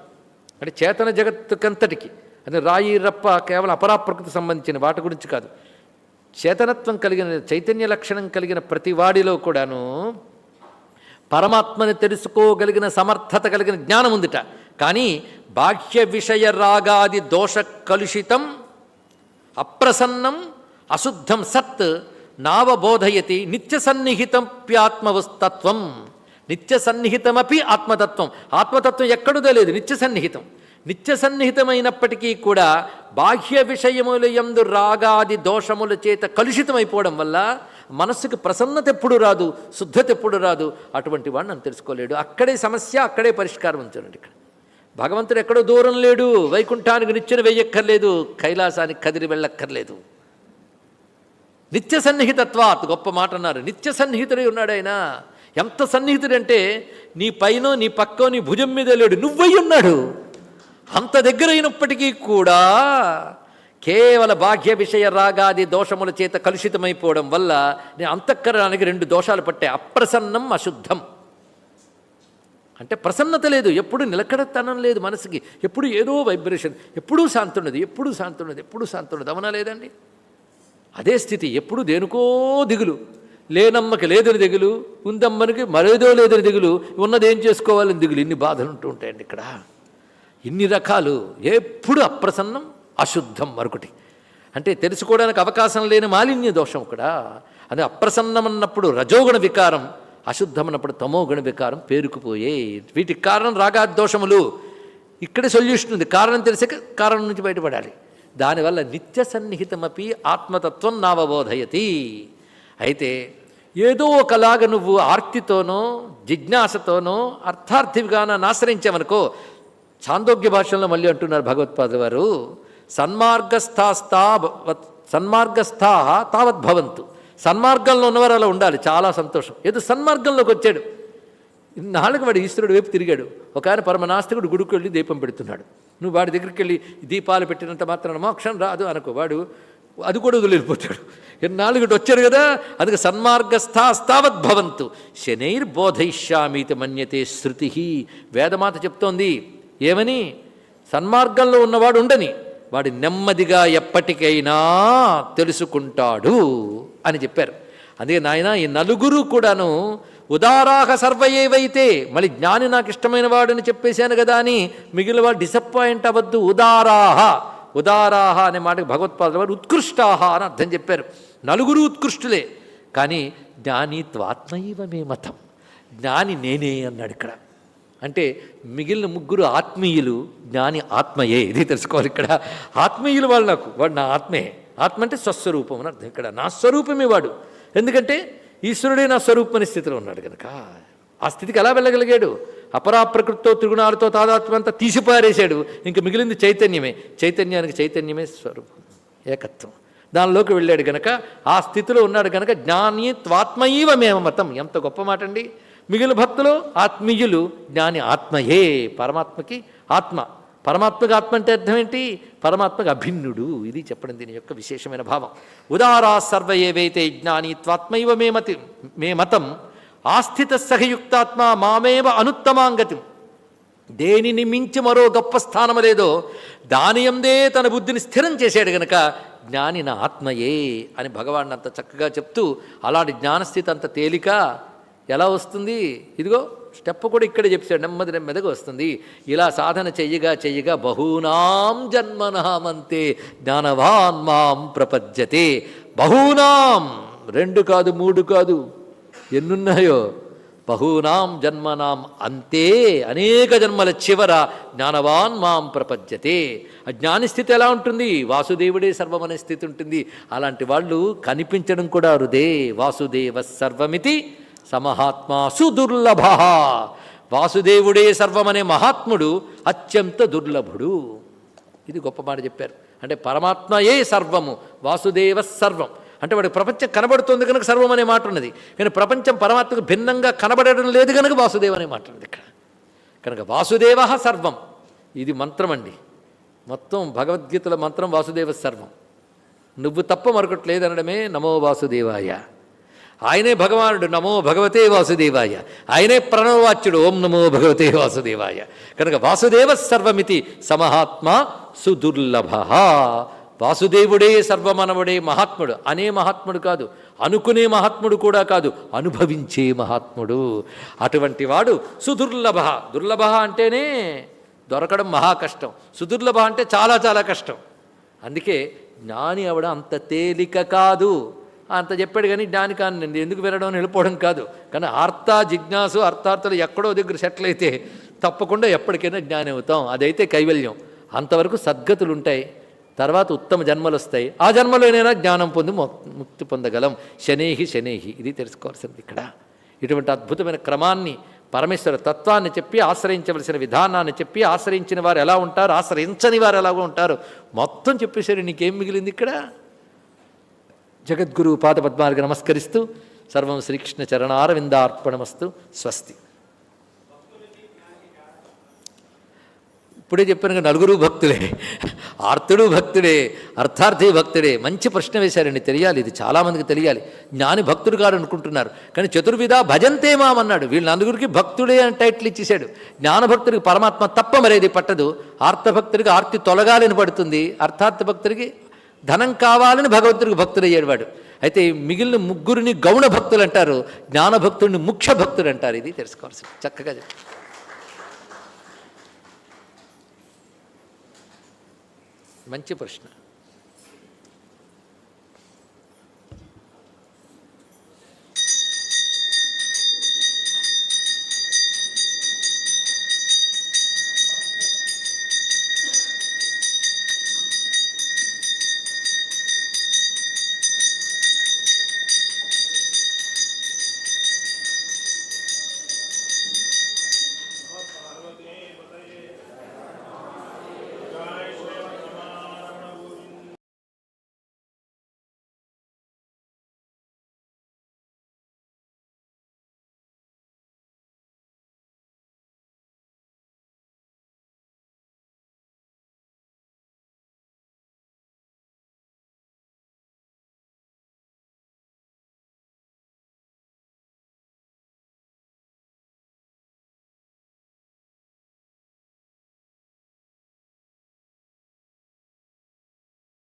అంటే చేతన జగత్తుకంతటికి అది రాయి రప్ప కేవలం అపరాప్రకృతి సంబంధించిన వాటి గురించి కాదు. చేతనత్వం కలిగిన చైతన్య లక్షణం కలిగిన ప్రతివాడిలో కూడాను పరమాత్మని తెలుసుకోగలిగిన సమర్థత కలిగిన జ్ఞానం ఉందిట. కానీ బాహ్య విషయ రాగాది దోష కలుషితం అప్రసన్నం అశుద్ధం సత్ నావబోధయతి నిత్య సన్నిహితం ప్యాత్మవస్తత్వం నిత్య సన్నిహితమపి ఆత్మతత్వం. ఆత్మతత్వం ఎక్కడుదో లేదు నిత్య సన్నిహితం. నిత్య సన్నిహితమైనప్పటికీ కూడా బాహ్య విషయముల యందు రాగాది దోషముల చేత కలుషితమైపోవడం వల్ల మనస్సుకు ప్రసన్నత ఎప్పుడు రాదు శుద్ధత ఎప్పుడు రాదు అటువంటి వాడిని నన్ను తెలుసుకోలేడు. అక్కడే సమస్య అక్కడే పరిష్కారం ఉంచండి ఇక్కడ. భగవంతుడు ఎక్కడో దూరం లేడు వైకుంఠానికి నిచ్చెన వెయ్యక్కర్లేదు కైలాసానికి కదిలి వెళ్ళక్కర్లేదు. నిత్య సన్నిహితత్వాత్ గొప్ప మాట అన్నారు. నిత్య సన్నిహితుడై ఉన్నాడు ఆయన. ఎంత సన్నిహితుడంటే నీ పైన నీ పక్కో నీ భుజం మీద లేడు నువ్వై ఉన్నాడు. అంత దగ్గరైనప్పటికీ కూడా కేవల బాహ్య విషయ రాగాది దోషముల చేత కలుషితమైపోవడం వల్ల నేను అంతఃకరణానికి రెండు దోషాలు పట్టాయి అప్రసన్నం అశుద్ధం. అంటే ప్రసన్నత లేదు. ఎప్పుడు నిలకడతనం లేదు మనసుకి. ఎప్పుడు ఏదో వైబ్రేషన్. ఎప్పుడూ శాంతున్నది. ఎప్పుడూ శాంతున్నది. ఎప్పుడూ శాంతున్నది. అవునా లేదండి? అదే స్థితి. ఎప్పుడు దేనికో దిగులు. లేనమ్మకి లేదని దిగులు. ఉందమ్మనికి మరేదో లేదని దిగులు. ఉన్నది ఏం చేసుకోవాలని దిగులు. ఇన్ని బాధలు ఉంటూ ఉంటాయండి ఇక్కడ. ఇన్ని రకాలు ఎప్పుడు అప్రసన్నం అశుద్ధం మరొకటి. అంటే తెలుసుకోవడానికి అవకాశం లేని మాలిన్య దోషం కూడా అదే అప్రసన్నం అన్నప్పుడు రజోగుణ వికారం అశుద్ధం అన్నప్పుడు తమోగుణ వికారం పేరుకుపోయే వీటికి కారణం రాగాదోషములు ఇక్కడే సొల్యూషన్ ఉంది. కారణం తెలిసాక కారణం నుంచి బయటపడాలి. దానివల్ల నిత్య సన్నిహితమపి ఆత్మతత్వం నావబోధయతి. అయితే ఏదో ఒకలాగా నువ్వు ఆర్తితోనో జిజ్ఞాసతోనో అర్థార్థివిగాన ఆశ్రయించామనుకో చాందోగ్య భాషల్లో మళ్ళీ అంటున్నారు భగవత్పాద వారు సన్మార్గస్థాస్తా సన్మార్గస్థా తావత్ భవంతు. సన్మార్గంలో ఉన్నవారు అలా ఉండాలి చాలా సంతోషం. ఏదో సన్మార్గంలోకి వచ్చాడు. నాలుగు వాడు ఈశ్వరుడు వైపు తిరిగాడు. ఒక ఆయన పరమనాస్తికుడు గుడికి వెళ్ళి దీపం పెడుతున్నాడు. నువ్వు వాడి దగ్గరికి వెళ్ళి దీపాలు పెట్టినంత మాత్రం మోక్షం రాదు అనుకో. వాడు అది కూడా వదిలిపోతాడు. నాలుగుటి వచ్చారు కదా అందుకే సన్మార్గస్థాస్తావత్ భవంతు. శనైర్బోధయిష్యామీతి మన్యతే శృతి వేదమాత చెప్తోంది ఏమని? సన్మార్గంలో ఉన్నవాడు ఉండని. వాడు నెమ్మదిగా ఎప్పటికైనా తెలుసుకుంటాడు అని చెప్పారు. అందుకే నాయన ఈ నలుగురు కూడాను ఉదారాహ సర్వయేవైతే మళ్ళీ జ్ఞాని నాకు ఇష్టమైన వాడని చెప్పేశాను కదా అని మిగిలిన వాడు డిసప్పాయింట్ అవ్వద్దు. ఉదారాహ ఉదారాహ అనే మాటకి భగవత్పాదుల వారు ఉత్కృష్టాహ అని అర్థం చెప్పారు. నలుగురు ఉత్కృష్టులే. కానీ జ్ఞాని త్వాత్మైవ మే మతం. జ్ఞాని నేనే అన్నాడు ఇక్కడ. అంటే మిగిలిన ముగ్గురు ఆత్మీయులు జ్ఞాని ఆత్మయే. ఇది తెలుసుకోవాలి ఇక్కడ. ఆత్మీయులు వాళ్ళు నాకు. వాడు నా ఆత్మే. ఆత్మ అంటే స్వస్వరూపం అని అర్థం ఇక్కడ. నా స్వరూపమే వాడు. ఎందుకంటే ఈశ్వరుడే నా స్వరూపం అనే స్థితిలో ఉన్నాడు కనుక ఆ స్థితికి ఎలా వెళ్ళగలిగాడు? అపరాప్రకృతితో త్రిగుణాలతో తాదాత్మంతా అంతా తీసిపారేశాడు. ఇంక మిగిలింది చైతన్యమే. చైతన్యానికి చైతన్యమే స్వరూపం. ఏకత్వం. దానిలోకి వెళ్ళాడు గనక. ఆ స్థితిలో ఉన్నాడు గనక. జ్ఞాని త్వాత్మయీవ మేమ మతం. ఎంత గొప్ప మాట అండి మిగిలిన భక్తులు ఆత్మీయులు జ్ఞాని ఆత్మయే పరమాత్మకి ఆత్మ. పరమాత్మకు ఆత్మ అంటే అర్థం ఏంటి? పరమాత్మకు అభిన్నుడు. ఇది చెప్పడం దీని యొక్క విశేషమైన భావం. ఉదారా సర్వ ఏవైతే జ్ఞాని త్వాత్మైవ మే మతి మే మతం ఆస్థిత సహయుక్తాత్మ మామేవ అనుత్తమాంగతి. దేనిని మించి మరో గొప్ప స్థానం లేదో దానియందే తన బుద్ధిని స్థిరం చేశాడు గనక జ్ఞాని నా ఆత్మయే అని భగవాన్ అంత చక్కగా చెప్తూ అలాంటి జ్ఞానస్థితి అంత తేలిక ఎలా వస్తుంది? ఇదిగో స్టెప్ కూడా ఇక్కడే చెప్పాడు నెమ్మది నెమ్మదిగా వస్తుంది. ఇలా సాధన చెయ్యగా చెయ్యగా బహూనాం జన్మనామంతే జ్ఞానవాన్ మాం ప్రపద్యతే. బహూనాం రెండు కాదు మూడు కాదు ఎన్నున్నాయో? బహూనాం జన్మనాం అంతే అనేక జన్మల చివర జ్ఞానవాన్ మాం ప్రపద్యతే. అజ్ఞాని జ్ఞాని స్థితి ఎలా ఉంటుంది? వాసుదేవుడే సర్వమనే స్థితి ఉంటుంది. అలాంటి వాళ్ళు కనిపించడం కూడా అరుదే వాసుదేవ సర్వమితి సమహాత్మా సుదుర్లభ. వాసుదేవుడే సర్వమనే మహాత్ముడు అత్యంత దుర్లభుడు. ఇది గొప్ప మాట చెప్పారు. అంటే పరమాత్మయే సర్వము వాసుదేవ సర్వం. అంటే వాడికి ప్రపంచం కనబడుతుంది కనుక సర్వం అనే మాట ఉన్నది. కానీ ప్రపంచం పరమాత్మకు భిన్నంగా కనబడడం లేదు కనుక వాసుదేవ అనే మాట ఉన్నది ఇక్కడ. కనుక వాసుదేవ సర్వం. ఇది మంత్రం అండి. మొత్తం భగవద్గీతల మంత్రం వాసుదేవ సర్వం. నువ్వు తప్ప మరొకటి లేదనడమే నమో వాసుదేవాయ. ఆయనే భగవానుడు నమో భగవతే వాసుదేవాయ. ఆయనే ప్రణవవాచ్యుడు ఓం నమో భగవతే వాసుదేవాయ. కనుక వాసుదేవ సర్వమితి సమహాత్మ సుదుర్లభ. వాసుదేవుడే సర్వమనవుడే మహాత్ముడు. అనే మహాత్ముడు కాదు అనుకునే మహాత్ముడు కూడా కాదు అనుభవించే మహాత్ముడు. అటువంటి వాడు సుదుర్లభ. దుర్లభ అంటేనే దొరకడం మహా కష్టం. సుదుర్లభ అంటే చాలా చాలా కష్టం. అందుకే జ్ఞాని అవడం అంత తేలిక కాదు. అంత చెప్పాడు కానీ దాని కాని ఎందుకు వినడం అని వెళ్ళిపోవడం కాదు. కానీ ఆర్త జిజ్ఞాసు అర్థార్థులు ఎక్కడో దగ్గర సెటిల్ అయితే తప్పకుండా ఎప్పటికైనా జ్ఞానం అవుతాం. అదైతే కైవల్యం. అంతవరకు సద్గతులు ఉంటాయి తర్వాత ఉత్తమ జన్మలు వస్తాయి ఆ జన్మలోనైనా జ్ఞానం పొంది ముక్తి పొందగలం. శనేహి శనేహి. ఇది తెలుసుకోవాల్సింది ఇక్కడ. ఇటువంటి అద్భుతమైన క్రమాన్ని పరమేశ్వర తత్వాన్ని చెప్పి ఆశ్రయించవలసిన విధానాన్ని చెప్పి ఆశ్రయించిన వారు ఎలా ఉంటారు ఆశ్రయించని వారు ఎలాగో ఉంటారు. మొత్తం చెప్పేసరి నీకేం మిగిలింది ఇక్కడ? జగద్గురు పాదపద్మాలకు నమస్కరిస్తూ సర్వం శ్రీకృష్ణ చరణారవిందార్పణమస్తు. స్వస్తి. ఇప్పుడే చెప్పాను నలుగురు భక్తులే ఆర్తుడు భక్తుడే అర్థార్థి భక్తుడే. మంచి ప్రశ్న వేశారండి తెలియాలి ఇది చాలామందికి తెలియాలి. జ్ఞాని భక్తుడు కాడు అనుకుంటున్నారు కానీ చతుర్విధ భజంతే మామన్నాడు వీళ్ళు నలుగురికి భక్తుడే అని టైటిల్ ఇచ్చేశాడు. జ్ఞానభక్తుడికి పరమాత్మ తప్ప మరేది పట్టదు. ఆర్తభక్తుడికి ఆర్తి తొలగాలని పడుతుంది. అర్థార్థ భక్తుడికి ధనం కావాలని భగవంతుడికి భక్తుడయ్యాడు వాడు అయితే మిగిలిన ముగ్గురిని గౌణ భక్తులు అంటారు జ్ఞానభక్తుడిని ముఖ్య భక్తుడు అంటారు. ఇది తెలుసుకోవాల్సింది. చక్కగా మంచి ప్రశ్న.